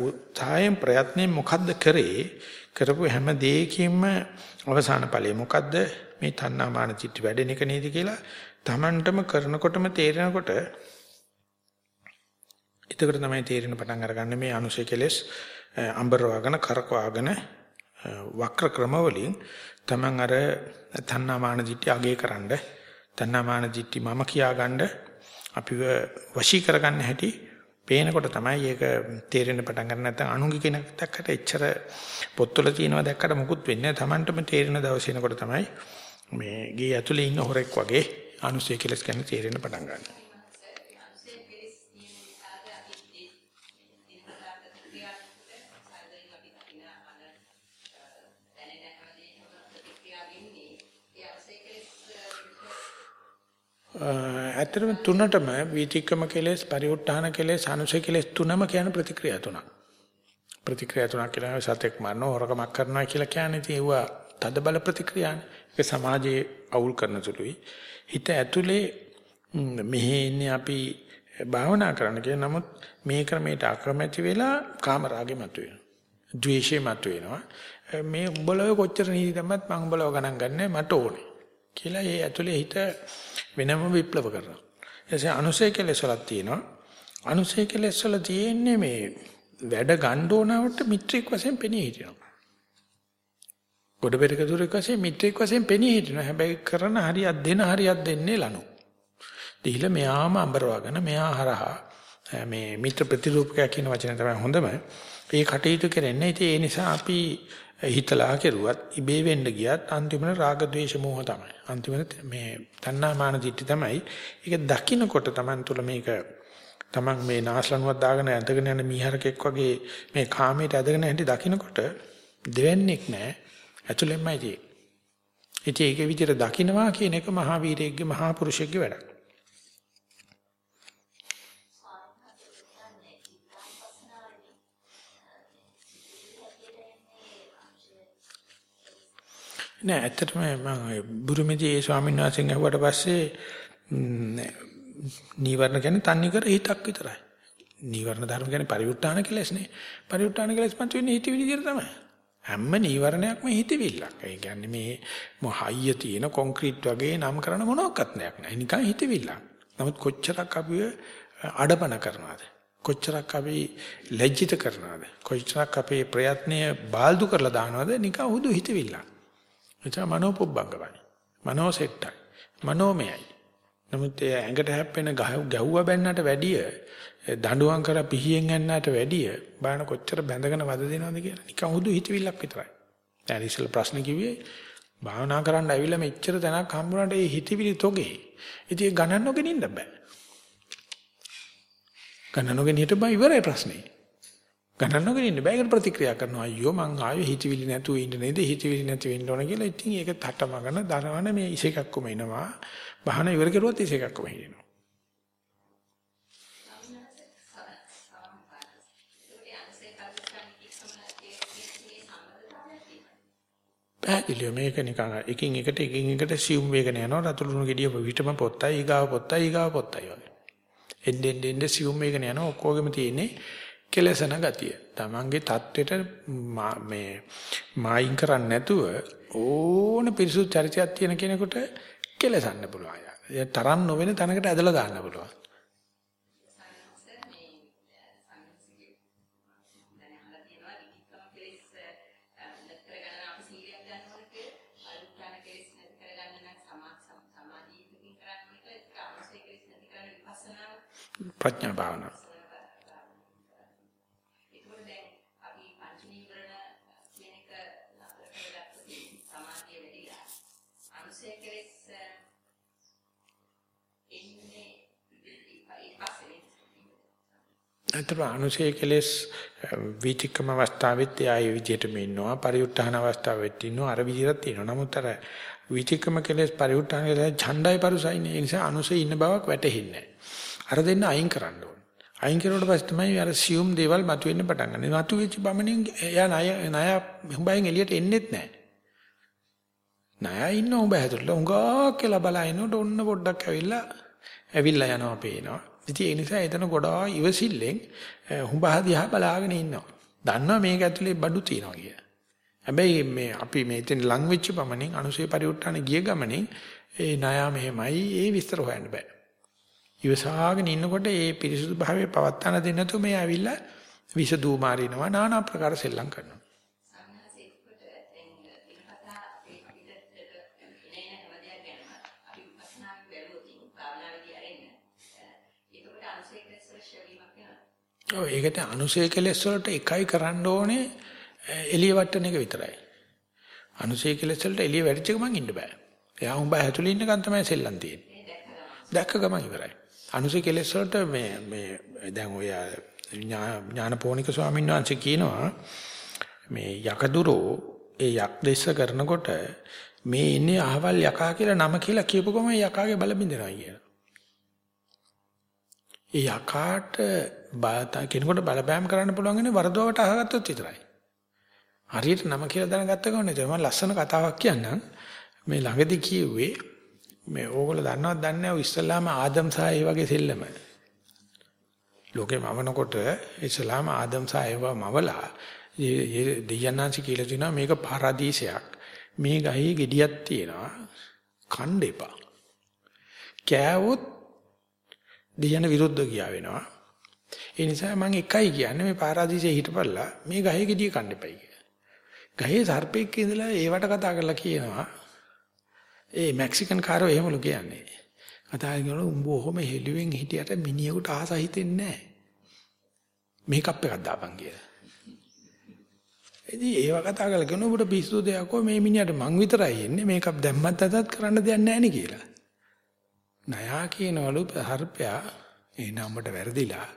Speaker 1: උත්සාහයෙන් ප්‍රයත්නයෙන් මොකද්ද කරේ? කරපු හැම දෙයකින්ම අවසාන ඵලය මොකද්ද? මේ තණ්හා මාන චිත්ත වැඩෙන එක නේද කියලා Tamanටම කරනකොටම තේරෙනකොට එතකොට තමයි තේරෙන පටන් අරගන්නේ මේ අනුසය කෙලස් අඹරවාගෙන කරකවාගෙන වක්‍ර ක්‍රම වලින් තමන් අර තණ්හාමාන දිට්ඨි අගේ කරන්න තණ්හාමාන දිට්ඨි මම කියාගන්න අපිව වශී කරගන්න හැටි පේනකොට තමයි ඒක තේරෙන්න පටන් ගන්න. නැත්නම් අනුන්ගේ කෙනෙක් දැක්කට එච්චර පොත්වල තියෙනවා දැක්කට මුකුත් වෙන්නේ නැහැ. Tamanටම තේරෙන දවසේනකොට තමයි මේ ගේ ඇතුලේ ඉන්න හොරෙක් වගේ අනුසය කෙලස් ගැන තේරෙන්න පටන් ගන්නවා ඇත්තටම තුනටම වීතික්කම කෙලෙස්, පරිඋත්ථාන කෙලෙස්, අනුසය කෙලෙස් තුනම කියන ප්‍රතික්‍රියා තුනක්. ප්‍රතික්‍රියා තුනක් කියන්නේ සතෙක් මරන හොරකමක් කරනවා කියලා කියන්නේ ඒවා තද බල ප්‍රතික්‍රියානේ. ඒක සමාජයේ අවුල් කරන සුළුයි. හිත ඇතුලේ මෙහි ඉන්නේ අපි භාවනා කරන්න කියන නමුත් මේ ක්‍රමයට අකමැති වෙලා කාමරාගේ මතුවෙනවා. ද්වේෂේ මතුවෙනවා. මේ උඹලව කොච්චර නීති දැම්මත් මම උඹලව ගණන් ගන්නෑ මට ඕනේ. කියලා ඒ ඇතුලේ හිත වෙනම විප්ලව කරනවා. එසේ අනුසය කෙලෙස් වලක් තියෙනවා. අනුසය කෙලෙස් වල තියෙන්නේ මේ වැඩ ගන්න ඕනවට මිත්‍රික් වශයෙන් පෙනී හිටිනවා. ගොඩ බෙරක දුරෙක් වශයෙන් මිත්‍රෙක් වශයෙන් පෙනී හිටිනවා. හැබැයි කරන හරියක් දෙන හරියක් දෙන්නේ ලනු. දීලා මෙයාම අඹරවගෙන මෙයා හරහා මේ මිත්‍ර ප්‍රතිරූපකයක් කියන වචනේ තමයි හොඳම. ඒ කටයුතු කරන්නේ. ඉතින් ඒ නිසා අපි හිතලා කෙරුවත් ඉබේ වෙන්න ගියත් අන්තිමට රාග ద్వේෂ මෝහ තමයි. අන්තිමට මේ තණ්හා මාන දිට්ඨි තමයි. ඒක දකින්නකොට Taman තුල මේක Taman මේ නාස්ලනුවක් දාගෙන ඇඳගෙන යන මීහරකෙක් වගේ මේ කාමයට ඇදගෙන හැටි දකින්නකොට දෙවන්නේක් නැහැ. ඇතුළෙන්මයි තියෙන්නේ. ඉතින් ඒක විදිහට දකින්නවා කියන එක මහා වීරයෙක්ගේ මහා පුරුෂයෙක්ගේ වැඩක්. නෑ ඇත්තටම මම බුරුමේදී ඒ ස්වාමීන් වහන්සේගෙන් අහුවට පස්සේ නීවරණ කියන්නේ තන්නේ කර හිතක් විතරයි. නීවරණ ධර්ම කියන්නේ පරිඋත්තාන කෙලස් නේ. පරිඋත්තාන කෙලස් පන්ති වෙන්නේ හිතවිලි විදියට තමයි. හැම නීවරණයක්ම හිතවිල්ලක්. ඒ කියන්නේ මේ මොහయ్య තියෙන කොන්ක්‍රීට් වගේ නම් කරන මොනවත් නැහැ. නිකන් හිතවිල්ලක්. නමුත් කොච්චරක් අපි අඩපණ කරනවද? කොච්චරක් අපි ලැජ්ජිත කරනවද? කොච්චරක් අපේ ප්‍රයත්නය බාල්දු කරලා දානවද? නිකන් හුදු හිතවිල්ලක්. එතන මනෝපොබ්බංගවයි. මනෝසෙට්ටයි. මනෝමයයි. නමුත් ඒ ඇඟට හැප්පෙන ගැහුවා බැන්නට වැඩිය දඬුවම් කර පිහියෙන් යන්නට වැඩිය බාන කොච්චර බැඳගෙන වද දෙනවද කියලා. නිකන් හුදු හිතවිල්ලක් විතරයි. දැන් ඉස්සෙල් ප්‍රශ්න කිව්වේ භාවනා කරන්න ඇවිල්ලා මෙච්චර තැනක් හම්බුනට ඒ හිතවිලි තොගේ. ඉතින් ඒ ගණන් නොගෙන ඉන්න බෑ. ගණන් නොගෙන හිටපන් ඉවරයි ප්‍රශ්නේ. ගණන් නොගෙන ඉන්න බෑ. ඒකට ප්‍රතික්‍රියා කරනවා අයියෝ මං ආයෙ හිතවිලි නැතුව ඉන්න නේද? හිතවිලි නැති වෙන්න ඕන කියලා. ඉතින් ඒක තටමගෙන දනවන මේ ඉසේකක්කම එනවා. බහන ඉවර කරුවත් ඉසේකක්කම හිටිනවා පැහැදිලිව මේක නිකන් එකින් එකට එකින් එකට සියුම් වේගන යනවා. රතුළුණු ගෙඩිය විතම පොත්තයි ඊගාව පොත්තයි ඊගාව පොත්තයි වගේ. එන්නේ එන්නේ සියුම් වේගන යනවා. ඔක්කොගෙම තියෙන්නේ කෙලසන ගතිය. Tamange தත්වෙට මේ මායින් කරන්නේ නැතුව ඕන පිරිසුදු චරිතයක් තියෙන කෙනෙකුට කෙලසන්න පුළුවන්. ඒ තරම් නොවන තැනකට ඇදලා දාන්න පුළුවන්. ප්‍රඥා භාවනාව අතර අනුශේ කෙලස් විචිකම අවස්ථාවෙත් ආයේ විදිහටම ඉන්නවා පරිඋත්ථාන අවස්ථාවෙත් ඉන්නවා අර විදිහට තියෙනවා නමුත් අර විචිකම කෙලස් පරිඋත්ථාන කෙලස් ඡණ්ඩයි පරුසයිනේ ඒ නිසා අනුශේ ඉන්න බවක් වැටහෙන්නේ අර දෙන්න අයින් කරන්න ඕනේ අයින් කරුවට පස්සේ තමයි අර සියුම් දේවල් මතුවෙන්න පටන් ගන්න. මතුවෙච්ච බමනින් එයා ණය ණය හුඹයෙන් එළියට එන්නෙත් නැහැ. ණය ඉන්න උඹ හැදුරලා උඟා කියලා බලනකොට ඔන්න පොඩ්ඩක් ඇවිල්ලා ඇවිල්ලා යනවා පේනවා. ඉතින් ඒ නිසා එතන ගොඩාක් ඉවසිල්ලෙන් හුඹහ දිහා බලාගෙන ඉන්නවා. දන්නවා මේක ඇතුලේ බඩු තියෙනවා කියලා. හැබැයි මේ අපි මේ ඉතින් ලං වෙච්ච පමණින් අනුසේ පරිඋත්ථාන ගිය ගමනින් ඒ ණයා මෙහෙමයි ඒ විස්තර හොයන්න බෑ. ඉවසාගෙන ඉන්නකොට ඒ පිරිසුදු භාවයේ පවත්තන දෙන්න තු මේ ඇවිල්ලා විස දූ මාරිනවා নানা ආකාර සෙල්ලම් කරනවා. ඔව් ඒකට අනුසය කෙලස් වලට එකයි කරන්න ඕනේ එළිය වට්ටන එක විතරයි. අනුසය කෙලස් වලට එළිය වැඩිච්ච ගමන් ඉන්න බෑ. එයා උඹ ඇතුළේ ඉන්නකන් තමයි සෙල්ලම් තියෙන්නේ. දැක්ක ගමන් ඉවරයි. අනුසය කෙලස් වලට මේ මේ දැන් ඔය ඥානපෝනික ස්වාමීන් වහන්සේ කියනවා මේ යකදුරෝ ඒ යක් දෙස්ස කරනකොට මේ ඉන්නේ අහවල් යකා කියලා නම කියලා කියපු ගමන් යකාගේ බල බින්දෙනවා කියලා. ඒ යකාට කෙනෙකුට බලපෑම් කරන්න පුළුවන්න්නේ වරදවට අහගත්තොත් විතරයි. හරියට නම කියලා දැනගත්ත ගමන් මම ලස්සන කතාවක් කියන්නම්. මේ ළඟදී කිව්වේ මේ ඕගොල්ලෝ දන්නවද දන්නේ නැහැ ඉස්ලාම ආදම් සහ ඒ වගේ සෙල්ලම. ලෝකේ මවනකොට ඉස්ලාම ආදම් සහ ඒව මවලා දෙයයන්ාංශ කියලා දෙනවා මේක පාරාදීසයක්. මේ ගහේ ගෙඩියක් තියෙනවා. කන්න එපා. කෑවොත් දෙයයන් විරුද්ධ ගියා වෙනවා. ඒ නිසා මම එකයි කියන්නේ මේ පාරාදීසයේ හිටපල්ලා මේ ගහේ ගෙඩිය කන්න එපයි කියලා. ගහේ සර්පෙක් ඉඳලා ඒවට කතා කරලා කියනවා. ඒ මෙක්සිකන් කාරෝ එහෙමලු කියන්නේ. කතා කරනකොට උඹ ඔහොම හෙළුවෙන් හිටියට මිනිහෙකුට ආස හිතෙන්නේ නැහැ. මේකප් එකක් දාපන් කියලා. ඉතින් ඒව කතා කරලා කියන ඔබට පිස්සු දෙයක් මේ මිනිහට මං විතරයි එන්නේ මේකප් දැම්මත් අදත් කරන්න දෙයක් නැහැ නේ කියලා. නයා කියනවලු හර්පයා එන උඹට වැරදිලා.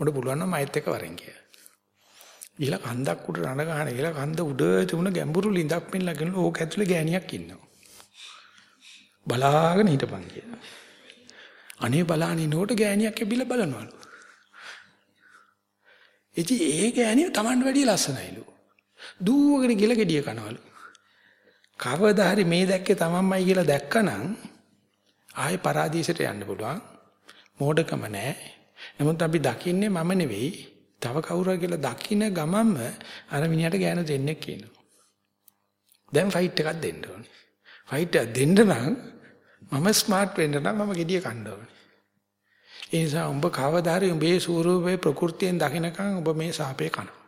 Speaker 1: උඹට පුළුවන් නම් මයිත් එක වරෙන් කියලා. ඊළ කන්දක් උඩ රණ ගහන ඊළ කන්ද උඩ තිබුණ ගැඹුරු ලිඳක් පෙන්ලාගෙන ඕක ඇතුලේ ගෑණියක් ඉන්නවා. බලාගෙන හිටපන් කියලා. අනේ බලාගෙන ඉනකොට ගෑණියක් එබිලා බලනවලු. ඉතින් ඒ ගෑණිය Tamanට වැඩිය ලස්සනයිලු. දුවගෙන ගිල ගෙඩිය කනවලු. කවදා හරි මේ දැක්කේ තමන්මයි කියලා දැක්කනම් ආයේ පරාදීසයට යන්න පුළුවන්. මෝඩකම නැහැ. නමුත් අපි දකින්නේ මම නෙවෙයි. තව කවුරු කියලා දකින්න ගමන්ම අර මිනිහට ගෑන දෙන්නෙක් කියනවා. දැන් ෆයිට් එකක් දෙන්න ඕනේ. ෆයිට් එකක් දෙන්න නම් මම ස්මාර්ට් වෙන්න නම් මම gediya කන්න ඕනේ. ඒ නිසා උඹ කවදා හරි උඹේ ස්වරූපේ ප්‍රകൃතියෙන් දකින්නකම් උඹ මේ සාපේ කනවා.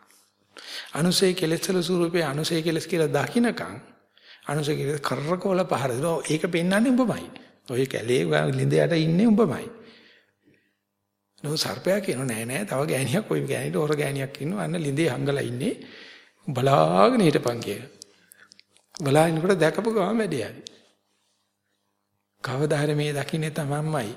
Speaker 1: අනුසය කෙලෙස්වල ස්වරූපේ අනුසය කෙලස් කියලා දකින්නකම් අනුසය කෙලස් කරකවල පහර දෙනවා. ඒක පෙන්වන්නේ උඹමයි. ඔය කැලේ ලිඳ යට ඉන්නේ උඹමයි. නෝ සර්පයා කියනවා නෑ නෑ තව ගෑණියක් ওই ගෑණිට හොර ගෑණියක් ඉන්නවා අන්න ලිඳේ හංගලා ඉන්නේ බලාගෙන හිටපන් කියලා. බලාගෙනකොට දැකපු ගමන් වැඩි යයි. කවදා හරි මේ දකින්නේ තමන්මයි.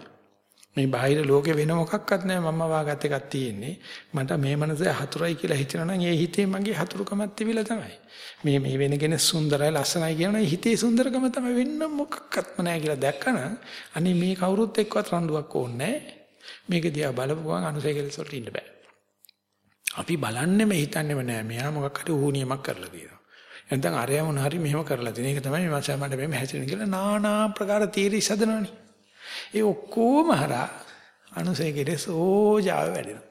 Speaker 1: මේ බාහිර ලෝකේ වෙන මොකක්වත් නැහැ මම වාගත් එකක් තියෙන්නේ. මට මේ මනසේ හතුරයි කියලා හිතනවා නම් ඒ හිතේ මගේ හතුරුකමක් තිබිලා තමයි. මේ මේ වෙනගෙන සුන්දරයි ලස්සනයි කියනවා හිතේ සුන්දරකම තමයි වෙන්න මොකක්වත්ම නැහැ කියලා දැක්කම අනේ මේ කවුරුත් එක්කවත් රණ්ඩුවක් ඕනේ මේක දිහා බලපුවාම අනුසය කෙලස් වලට ඉන්න බෑ. අපි බලන්නෙම හිතන්නේම නෑ මෙයා මොකක් හරි ඌනියමක් කරලා තියෙනවා. නැත්නම් අරයා මොන හරි මෙහෙම කරලා තියෙන. ඒක තමයි මම මට මෙහෙම හැසිරෙන කියලා නානා ප්‍රකාර තීරි සදනවනේ. ඒ ඔක්කොම හරහා අනුසය කෙලස් ඕජාව වැඩෙනවා.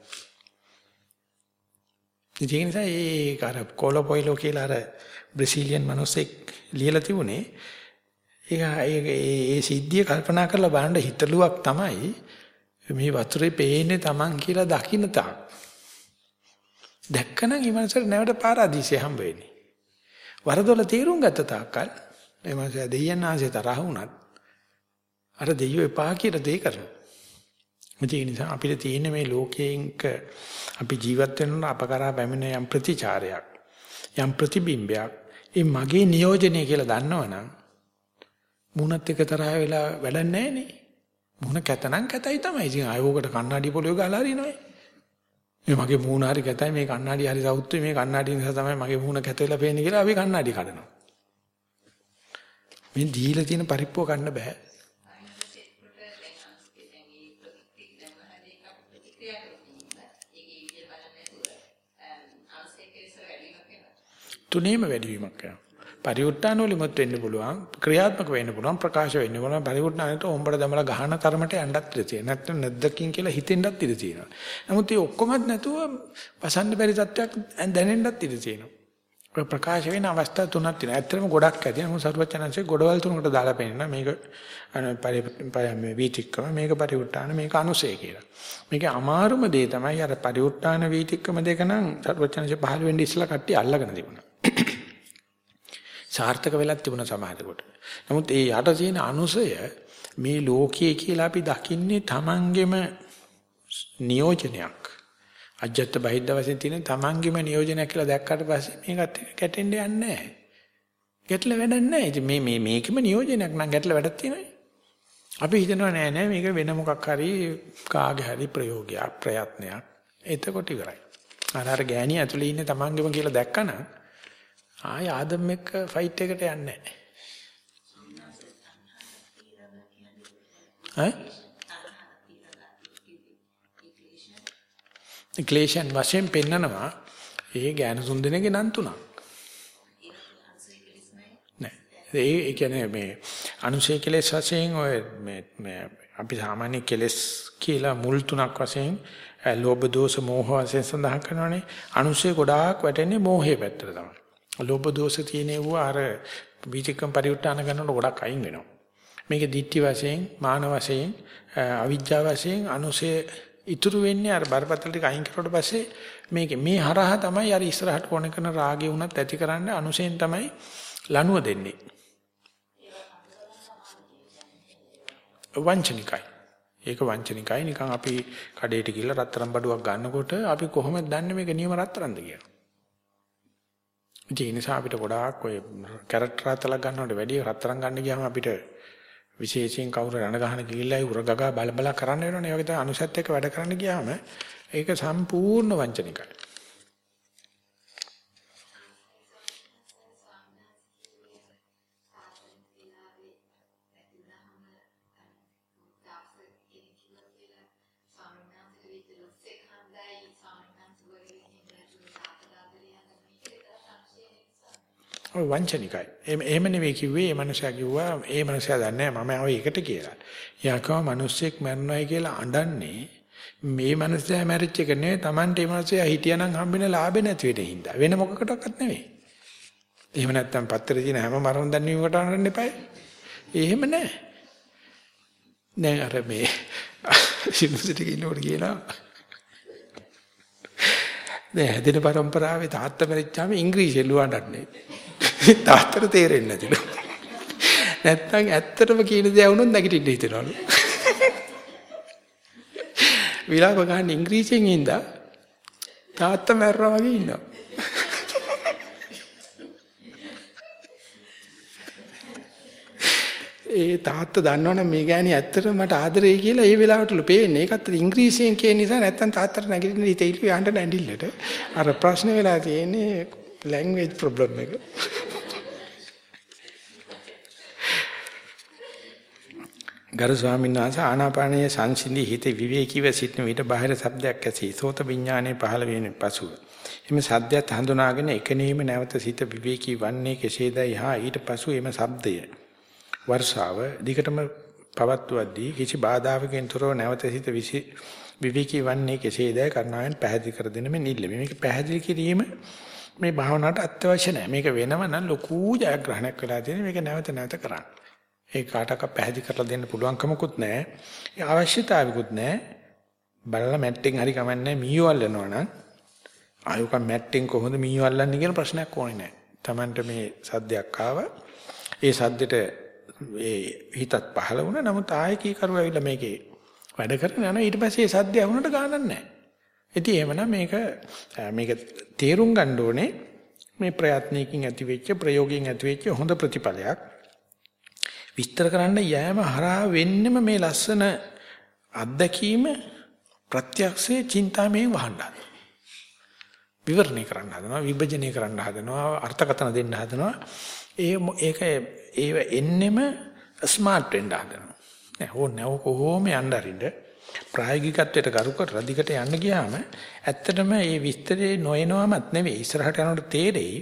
Speaker 1: ඒ නිසා ඒ අර කොලොපොයිලෝ කියලා අර බ්‍රසීලියන් මිනිස්සෙක් ලියලා තිබුණේ ඒක ඒ සිද්ධිය කල්පනා කරලා බලන්න හිතලුවක් තමයි මේ වතුරේ පේන්නේ Taman කියලා දකින්න තාක්. දැක්කනම් ඒ මනසට නැවත පාරාදීසය හම්බ වෙන්නේ. වරදොල තීරුම් ගත්ත තාක්කල් ඒ මනස දෙයයන් ආසේ තරහ වුණත් අර දෙයියෝ එපා කියලා දෙය කරනවා. ඒ නිසා අපිට තියෙන මේ ලෝකයෙන්ක අපි ජීවත් වෙන අප කරා පැමිණ යම් ප්‍රතිචාරයක් යම් ප්‍රතිබිම්බයක් ඒ මගේ නියෝජනය කියලා දන්නවනම් මුණත් එක තරහ වෙලා වැඩක් නැහැ නේ. මුණ කැතනම් කැතයි තමයි. ඉතින් ආයෝකට කණ්ණාඩි පොළොව ගහලා හරිනවයි. මේ මගේ මූණ හරි කැතයි මේ කණ්ණාඩි හරි සවුත්තුයි මේ කණ්ණාඩි නිසා තමයි මගේ මූණ කැත වෙලා පේන්නේ කියලා අපි කණ්ණාඩි කඩනවා. මේ දීලා තියෙන පරිප්පුව ගන්න බෑ. තුනේම වැඩිවීමක් කරනවා. පරිඋත්තාන වලිමුත් වෙන්න පුළුවන්, ක්‍රියාත්මක වෙන්න පුළුවන්, ප්‍රකාශ වෙන්න පුළුවන්. පරිඋත්තානට ඔඹට දමලා ගහන තරමට යන්නත් ඉඩ තියෙනවා. නැත්නම් නැද්දකින් කියලා හිතෙන්නත් ඉඩ තියෙනවා. නමුත් මේ ඔක්කොමත් නැතුව පසන්න බැරි තත්ත්වයක් දැනෙන්නත් ඉඩ තියෙනවා. ප්‍රකාශ වෙන අවස්ථා තුනක් තියෙනවා. ඇත්තටම ගොඩක් ඇති. නමුත් සරුවචනංශේ ගොඩවල් තුනකට දාලා පෙන්නනවා. මේක මේ වීතික්කම, මේක පරිඋත්තාන, මේක අනුසය කියලා. මේකේ අමාරුම දේ තමයි අර පරිඋත්තාන වීතික්කම දෙක නම් සරුවචනංශේ පහළ වෙන්නේ ඉස්සලා කට්ටිය අල්ලගෙන තිබුණා. සාර්ථක වෙලක් තිබුණා සමහරකට. නමුත් ඒ යට තියෙන අනුසය මේ ලෝකයේ කියලා අපි දකින්නේ Tamangema නියෝජනයක්. අජත්ත බහිද්ද වශයෙන් තියෙන Tamangema නියෝජනයක් කියලා දැක්කට පස්සේ මේකත් කැටෙන්න යන්නේ නැහැ. ගැටල වැඩක් නැහැ. ඉතින් මේ මේ මේකෙම නියෝජනයක් නම් ගැටල වැඩක් තියෙනවා. අපි හිතනවා නෑ නෑ මේක වෙන මොකක් හරි කාගේ හරි ප්‍රයෝගයක් ප්‍රයත්නයක්. එතකොට ඉවරයි. අර අර ගෑණිය ඇතුලේ ඉන්නේ Tamangema කියලා දැක්කනම් ආය ආදම් එක්ක ෆයිට් එකට යන්නේ නැහැ. ඈ? ක්ලේශයන් වශයෙන් පෙන්නනවා ඒ ඥාන සුන්දරගේ නම් තුනක්. නෑ. ඒ කියන්නේ මේ අනුශය කෙලෙස් වශයෙන් ඔය මේ මේ අපි සාමාන්‍ය කෙලෙස් කියලා මුල් තුනක් වශයෙන් ලෝභ දෝෂ මෝහ වශයෙන් සඳහන් කරනවානේ. අනුශය ගොඩාක් වැටෙන්නේ මෝහයේ පැත්තට තමයි. ලෝභ දෝෂ තියෙනවා අර විචක්කම් පරිඋත්තාන කරනකොට ගොඩක් අයින් වෙනවා. මේක දිට්ටි වශයෙන්, මාන වශයෙන්, අවිජ්ජා වශයෙන්, අනුසය ඉතුරු වෙන්නේ අර බරපතල ටික අයින් කරුවට පස්සේ මේක මේ හරහා තමයි අර ඉස්සරහට කොන කරන රාගේ වුණත් ඇතිකරන්න අනුසෙන් තමයි ලනුව දෙන්නේ. වංචනිකයි. ඒක වංචනිකයි. නිකන් අපි කඩේට ගිහලා රත්තරන් බඩුවක් ගන්නකොට අපි කොහොමද දන්නේ මේක නියම රත්තරන්ද කියලා? ඒ නිසා අපිට ගොඩාක් ඔය කැරට් රාතලක් ගන්නවට වැඩිය රත්තරන් ගන්න ගියාම අපිට විශේෂයෙන් කවුරු රණ ගහන ගිහිල්ලා උර ගගා බල බල කරන්න වෙනවනේ. ඒ වගේ තමයි අනුසත් එක්ක වැඩ කරන්න ගියාම ඒක සම්පූර්ණ වංචනිකයි. ඔය වංචනිකයි. එහෙම නෙවෙයි කිව්වේ මේ මනුස්සයා කිව්වා ඒ මනුස්සයා දන්නේ මම ආව එකට කියලා. යාකව මිනිස්සෙක් මරණයි කියලා අඬන්නේ මේ මනුස්සයා මැරිච්ච එක නෙවෙයි Tamante මේ මනුස්සයා හිටියානම් හම්බෙන ලාභේ නැති වෙන හින්දා. වෙන මොකකටවත් නෙවෙයි. එහෙම නැත්තම් පත්තරේ තියෙන හැම මරණ දැන්වීමකට අඬන්න එපායි. එහෙම නැහැ. දැන් අර මේ යුනිවර්සිටි එකේ ඉන්නකොට කියනවා දැන් හැදෙන પરම්පරාවේ තාත්තා මැරිච්චාම ඉංග්‍රීසි එළුවන්නන්නේ. [laughs] තාත්තට තේරෙන්නේ නැතිලු. නැත්තම් ඇත්තටම කියන දේ වුණොත් නැගිටින්න හිතනවලු. [laughs] විලාප ගන්න ඉංග්‍රීසියෙන් ඉඳා තාත්තා මැරලා වගේ ඉන්නවා. [laughs] ඒ තාත්තා දන්නවනම් මේ ගෑණි ඇත්තටම මට ආදරේ කියලා ඒ වෙලාවටලු පේන්නේ. ඒකත් ඉංග්‍රීසියෙන් කියන නිසා නැත්තම් තාත්තට නැගිටින්න හිතෙයිලු යන්න නැඬිල්ලට. අර ප්‍රශ්නේ වෙලා තියෙන්නේ language problem එක. ගරු ස්වාමීන් වහන්සේ ආනාපානයේ සංසිඳී හිත විවේකීව සිටින විට බාහිර ශබ්දයක් ඇසී සෝත විඥානයේ පහළ වෙන පසුව එමෙ සද්දයත් හඳුනාගෙන එකනීම නැවත සිත විවේකී වන්නේ කෙසේදයි හා ඊට පසු එම ශබ්දය වර්ෂාව දිගටම පවත්වද්දී කිසි බාධාවකින් තොරව නැවත සිත විවේකී වන්නේ කෙසේදයි කරුණාවෙන් පැහැදිලි කර දෙන්න මේ නිල්ල මේක පැහැදිලි කිරීම මේ භාවනාවට අත්‍යවශ්‍ය නැහැ මේක වෙනව නම් ලොකු ජයග්‍රහණයක් වෙලා තියෙන මේක නැවත නැවත කරන්න ඒ කාටක පැහැදිලි කරලා දෙන්න පුළුවන්කමකුත් නැහැ. ඒ අවශ්‍යතාවයකුත් නැහැ. බලලා මැට්ටෙන් හරි කමන්නේ මීයෝ අල්ලනවා නම් ආයුක මැට්ටෙන් කොහොමද මීයෝ අල්ලන්නේ කියන ප්‍රශ්නයක් ඕනේ නැහැ. Tamanට මේ සද්දයක් ආවා. ඒ සද්දෙට ඒ හිතත් පහළ වුණා. නමුත් ආයේ කී කරුව ඇවිල්ලා මේකේ වැඩ කරගෙන යනවා. ඊට පස්සේ ඒ සද්දය වුණාට ගානක් නැහැ. ඉතින් එහෙමනම් මේක මේක තේරුම් ගන්න ඕනේ. මේ ප්‍රයත්නයකින් ඇතිවෙච්ච ප්‍රයෝගයෙන් ඇතිවෙච්ච හොඳ ප්‍රතිඵලයක්. විස්තර කරන්න යෑම හරහා වෙන්නෙම මේ ලස්සන අත්දැකීම ප්‍රත්‍යක්ෂයේ චින්තාමයෙන් වහන්න විවරණය කරන්න හදනවා විභජනය කරන්න හදනවා අර්ථකථන දෙන්න හදනවා. ඒ ඒක ඒව එන්නෙම ස්මාර්ට් වෙන්න හදනවා. නෑ ඕනේ කොහොම යන්න අරින්න ප්‍රායෝගිකත්වයට කරු කරලා දිගට යන්න ගියාම ඇත්තටම මේ විස්තරේ නොයනවමත් නෙවෙයි ඉස්සරහට යනකොට තේරෙයි.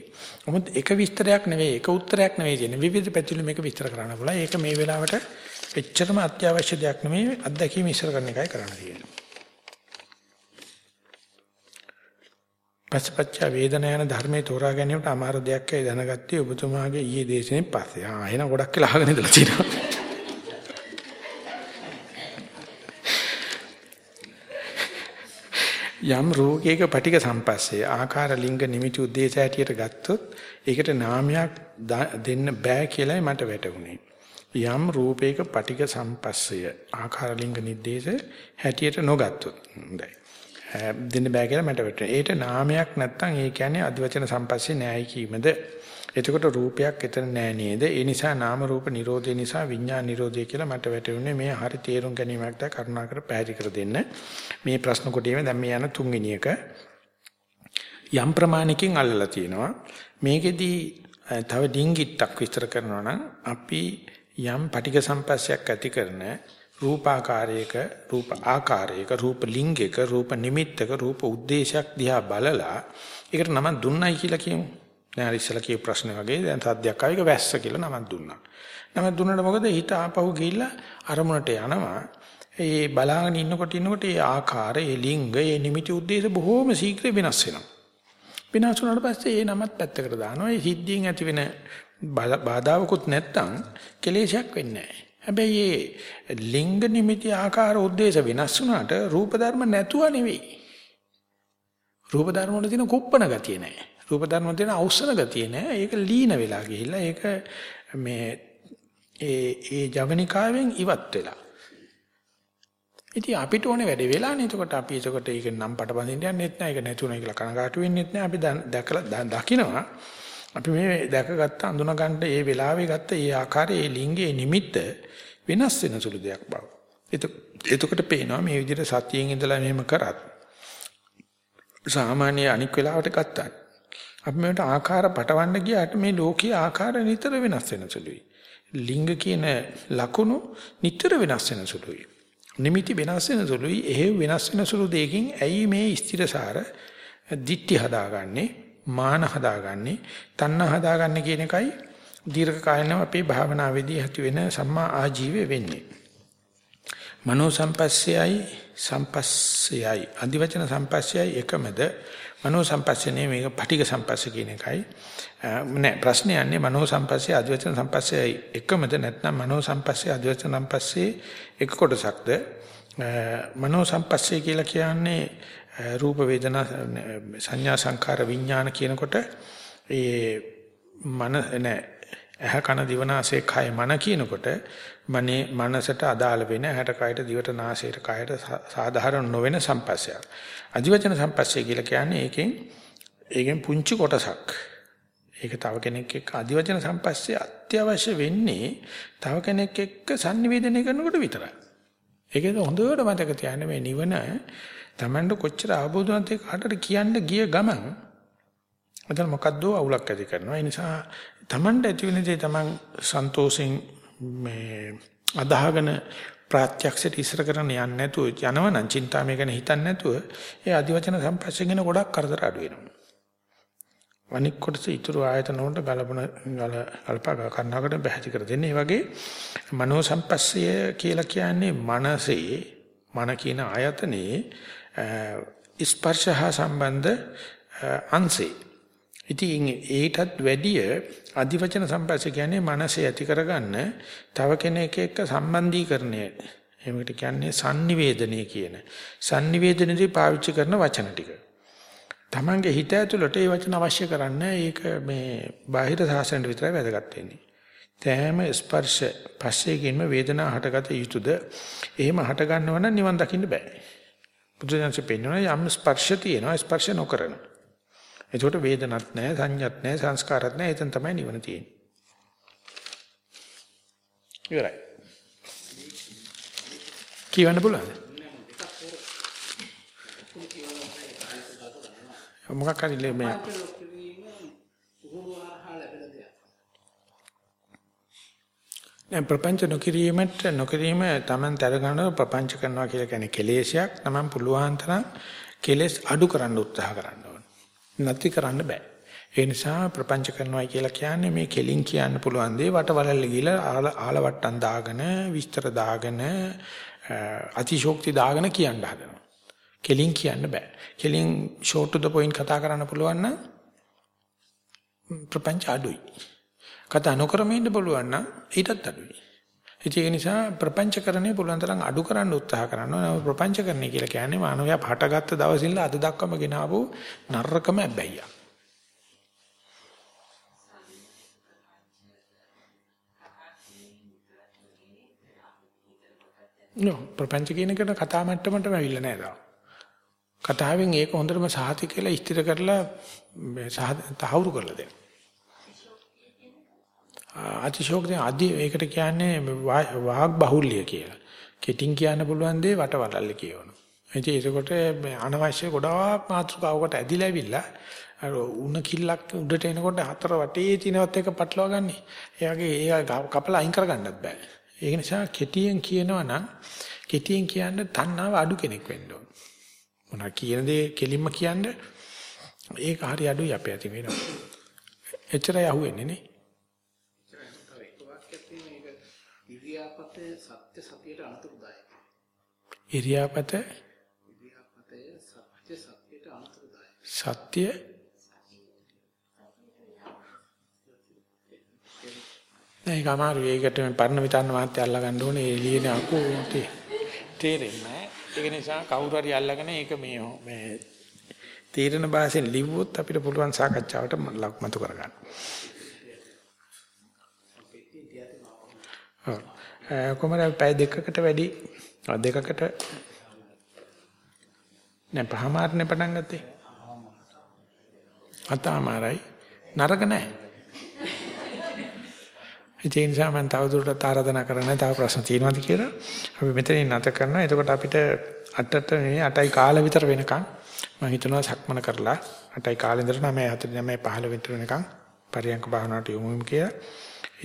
Speaker 1: මොකද එක විස්තරයක් නෙවෙයි එක උත්තරයක් නෙවෙයි තියෙන්නේ. විවිධ පැතිවල මේක විස්තර කරන්න පුළුවන්. ඒක මේ වෙලාවට එච්චරම අත්‍යවශ්‍ය දෙයක් නෙවෙයි. අත්දැකීම ඉස්සර කරන එකයි කරන්න තියෙන්නේ. පස්සපච්ච වේදනා යන ධර්මයේ තෝරා ගැනීමට අමාරු දෙයක් ඇයි දැනගත්තේ ඔබතුමාගේ ඊයේ දේශනේ පස්සේ. ආ එහෙනම් ගොඩක් වෙලා අහගෙන ඉඳලා තියෙනවා. යම් රෝගයක පටික සම්පස්සේ ආකාර ලිංග නිමිති උද්දේශ හැටියට ගත්තොත් ඒකට නාමයක් දෙන්න බෑ කියලායි මට වැටහුනේ. යම් රූපයක පටික සම්පස්සය ආකාර ලිංග නිर्देश හැටියට නොගත්තොත් හොඳයි. දෙන්න බෑ කියලා මට වැටහුනේ. ඒට නාමයක් නැත්තම් ඒ කියන්නේ අධිවචන සම්පස්සේ නෑයි කීමද එතකොට රූපයක් එතන නෑ නේද? ඒ නිසා නාම රූප නිරෝධය නිසා විඥාන නිරෝධය කියලා මට වැටහුනේ. මේ හරි තේරුම් ගැනීමක් ද කරුණාකර පැහැදිලි කර දෙන්න. මේ ප්‍රශ්න කොටියෙම දැන් මේ යන තුන්වෙනි එක යම් ප්‍රමාණිකින් අල්ලලා තියෙනවා. මේකෙදී තව ඩිංගිත්තක් විස්තර කරනවා නම් අපි යම් පටික සම්පස්සයක් ඇති කරන රූපාකාරයක රූප ආකාරයක රූප ලිංගයක රූප නිමිත්තක රූප උද්දේශයක් දිහා බලලා ඒකට නම දුන්නයි කියලා කියමු. දැන් අර ඉස්සලා කියපු ප්‍රශ්නේ වගේ දැන් සද්දයක් ආවික වැස්ස කියලා නමක් දුන්නා. නමක් දුන්නාට මොකද හිත ආපහු ගිහිල්ලා අරමුණට යනවා. ඒ බලාගෙන ඉන්නකොට ඉන්නකොට ඒ ආකාරය, ඒ ලිංග, ඒ නිමිති උද්දේශ බොහෝම ශීඝ්‍ර වෙනස් වෙනවා. වෙනස් වුණාට පස්සේ ඒ නමත් පැත්තකට දානවා. ඒ සිද්ධියෙන් ඇති වෙන බාධාවකුත් නැත්තම් කෙලේශයක් වෙන්නේ නැහැ. හැබැයි ලිංග නිමිති ආකාර උද්දේශ වෙනස් වුණාට රූප ධර්ම නැතුව නෙවෙයි. රූප ධර්ම වල තියෙන කුප්පන ගතිය නෑ. රූප ධර්ම වල තියෙන අවසන ගතිය නෑ. ඒක ලීන වෙලා ගිහිල්ලා ඒක මේ ඒ ඒ ජවනිකාවෙන් ඉවත් වෙලා. ඉතින් අපිට ඕනේ වැඩේ වෙලානේ. එතකොට අපි එතකොට ඒක නම් පටබඳින්න යන්නෙත් නෑ. ඒක නැතුණා කියලා කනගාටු වෙන්නෙත් නෑ. අපි දැකලා දකිනවා. අපි මේ දැකගත්ත අඳුනගන්න ඒ වෙලාවේ ගත්ත ඒ ආකාරයේ ඒ ලිංගයේ නිමිත්ත වෙනස් වෙන සුළු දෙයක් බව. එතකොට පේනවා මේ විදිහට සතියෙන් ඉඳලා මෙහෙම කරත් සාමාන්‍ය අනික් වෙලාවට ගත්තා. අපි මේකට ආකාර පටවන්න ගියාට මේ ලෝකයේ ආකාර නිතර වෙනස් වෙන සුළුයි. ලිංග කියන ලකුණු නිතර වෙනස් වෙන සුළුයි. නිමිති වෙනස් වෙන සුළුයි. එහෙ වෙනස් වෙන සුළු දෙයකින් ඇයි මේ ස්ථිරසාර දිට්ටි හදාගන්නේ? මාන හදාගන්නේ? තණ්හ හදාගන්නේ කියන එකයි දීර්ඝ කාලීනව අපේ භාවනාවේදී ඇති වෙන සම්මා ආජීවය වෙන්නේ. මනෝ සම්පස්සයයි සම්පස්සයයි අධිවචන සම්පස්සයයි එකමද මනෝ සම්පස්සනේ මේක පටික සම්පස්ස කියන එකයි. නෑ ප්‍රශ්නේ යන්නේ මනෝ සම්පස්සේ අධිවචන සම්පස්සයයි එකමද නැත්නම් මනෝ සම්පස්සේ අධිවචන සම්පස්සේ එක කොටසක්ද? මනෝ සම්පස්සේ කියලා කියන්නේ රූප වේදනා සංඥා සංකාර විඥාන කියනකොට ඒ මන නෑ ඇහ කන දිවනාසය කය මන කියනකොට මනේ මනසට අදාළ වෙන ඇහැට කයට දිවට නාසයට කයට සාධාරණ නොවන සම්පස්සයක්. අධිවචන සම්පස්සය කියලා කියන්නේ ඒකෙන් ඒකෙන් පුංචි කොටසක්. ඒක තව කෙනෙක් එක්ක අධිවචන සම්පස්සය අත්‍යවශ්‍ය වෙන්නේ තව කෙනෙක් එක්ක sannivedanaya කරනකොට විතරයි. ඒකේ හොඳට මතක තියාගන්න මේ නිවන Tamanට කොච්චර ආબોධනත් කාටට කියන්න ගිය ගමන් එතන මොකද්ද අවුලක් ඇති කරනවා. ඒ නිසා Tamanට ඇති වෙන දේ Taman සන්තෝෂෙන් මේ අදාහගෙන ප්‍රත්‍යක්ෂයට ඉස්සර කරන්න යන්නේ නැතුව යනවනම් චින්තාමය ගැන හිතන්නේ නැතුව ඒ අධිවචන සම්පස්යෙන් ගැන ගොඩක් කරදර අඩු වෙනවා. අනික් කොටස ඊතුරු ආයතන වලට ගලපන ගල කල්පා කරනකට බැහැති කර දෙන්නේ. ඒ වගේ මනෝ සම්පස්සය කියලා කියන්නේ මනසේ මන කියන ආයතනයේ ස්පර්ශ හා සම්බන්ධ අංශේ ඉතින් ඒටත් වැඩිය අධිවචන සම්පස්ස කියන්නේ මනසේ ඇති කරගන්න තව කෙනෙක් එක්ක සම්බන්ධීකරණය. එහෙමකට කියන්නේ sannivedanaya කියන. sannivedanayදී පාවිච්චි කරන වචන ටික. Tamange හිත ඇතුළට ඒ වචන අවශ්‍ය කරන්න ඒක මේ බාහිර සාසනයට විතරයි වැදගත් වෙන්නේ. තෑම ස්පර්ශ පස්සේකින්ම වේදනාව හටගත යුතුද? එහෙම හට ගන්නව නම් නිවන් දකින්න බෑ. බුදුදහමේ පෙන්වන යම් ස්පර්ශ තියෙනවා ස්පර්ශ නොකරන. එතකොට වේදනත් නැහැ, සංඥත් නැහැ, සංස්කාරත් නැහැ. එතන තමයි නිවන තියෙන්නේ. ඉවරයි. කියවන්න පුළුවන්ද? මොකක් හරි මේ දැන් ප්‍රපංච නොකිරීමට නොකිරීම Taman තර ගන්නව ප්‍රපංච කරනවා කියලා කියන්නේ කෙලෙසයක්. Taman පුළුවන් තරම් කෙලෙස් අඩු කරන්න උත්සාහ කරන්න නැති කරන්න බෑ. ඒ නිසා ප්‍රපංච කරනවා කියලා කියන්නේ මේ කෙලින් කියන්න පුළුවන් දේ වටවලල්ල ගිහලා ආලවට්ටම් දාගෙන විස්තර දාගෙන අතිශෝක්ති දාගෙන කියන්න හදනවා. කෙලින් කියන්න බෑ. කෙලින් short to the point කතා කරන්න පුළුවන් නම් ප්‍රපංච අඩුයි. කතා නොකරම ඉන්න පුළුවන් නම් ඊටත් අඩුයි. ඒක නිසා ප්‍රපංචකරණය පුළුවන් තරම් අඩු කරන්න උත්සාහ කරනවා. ප්‍රපංචකරණය කියලා කියන්නේ මානවයා පටගත්ත දවසින්ල අද දක්වාම ගෙනාවු නරකම ඇබ්බැහිය. නෝ ප්‍රපංච කියන එකට කතා මට්ටමටම ඇවිල්ලා නැහැ තාම. කතාවෙන් ඒක හොඳටම සාහිත්‍ය කියලා ස්ථිර කරලා තහවුරු කරලා දෙන්න. අතිශෝක්තිය අදි ඒකට කියන්නේ වාග් බහුල්‍ය කියලා. කෙටින් කියන්න පුළුවන් දේ වටවලල්ල කියවන. ඉතින් ඒකට අනවශ්‍ය ගොඩාක් මාතෘකාවකට ඇදිලා ඇවිල්ලා අර උණ කිල්ලක් උඩට එනකොට හතර වටේ තිනවත් එක පටලවා ගන්න. ඒ වගේ ඒක කපලා අයින් කරගන්නත් බෑ. ඒක නිසා කෙටියෙන් කියනවා නම් කෙටියෙන් කියන්න තණ්හාව අඩු කෙනෙක් වෙන්න ඕන. මොනවා කියන දේ කෙලින්ම කියන්න ඒක හරි අඩුයි අපේ ඇති වෙනවා. එච්චරයි අහුවෙන්නේ නේ. ඉරියාපත
Speaker 2: ඉරියාපතය සත්‍ය සතියට අනුතුරුදායකයි.
Speaker 1: සත්‍ය නෑ ඒක අමාරුයි. ඒකට මේ පරණ විතරන මාත්‍ය අල්ල ගන්න ඕනේ. ඒ ලියන අකෝ තේරෙන්නේ නෑ. ඒක නිසා කවුරු හරි අල්ලගෙන ඒක මේ මේ තීරණ භාෂෙන් ලිව්වොත් අපිට පුළුවන් සාකච්ඡාවට ලක්මතු කරගන්න. ඔව්. කොහමද පැය දෙකකට වැඩි දෙකකට නෑ පහමාරනේ පටන් ගත්තේ. අතමාරයි නරක නෑ. ඒ නිසා මම තවදුරටත් ආරාධනා කරන්නේ තව ප්‍රශ්න තියෙනවද කියලා. අපි මෙතනින් නැත කරනවා. එතකොට අපිට අටට නෙවෙයි අටයි කාල විතර වෙනකන් මම හිතනවා සක්මන කරලා අටයි කාලේ ඉඳලා 9 4 9 15 විතර වෙනකන් පරියන්ක භාවනාවට යොමුම් කියලා.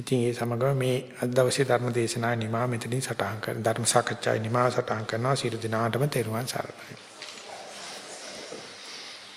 Speaker 1: ඉතින් ඒ සමගම මේ අද දවසේ ධර්ම දේශනාව නිමා මෙතනින් සටහන් කරන ධර්ම සාකච්ඡාවේ නිමා සටහන් කරනවා සියලු දිනාටම තෙරුවන් සරණයි.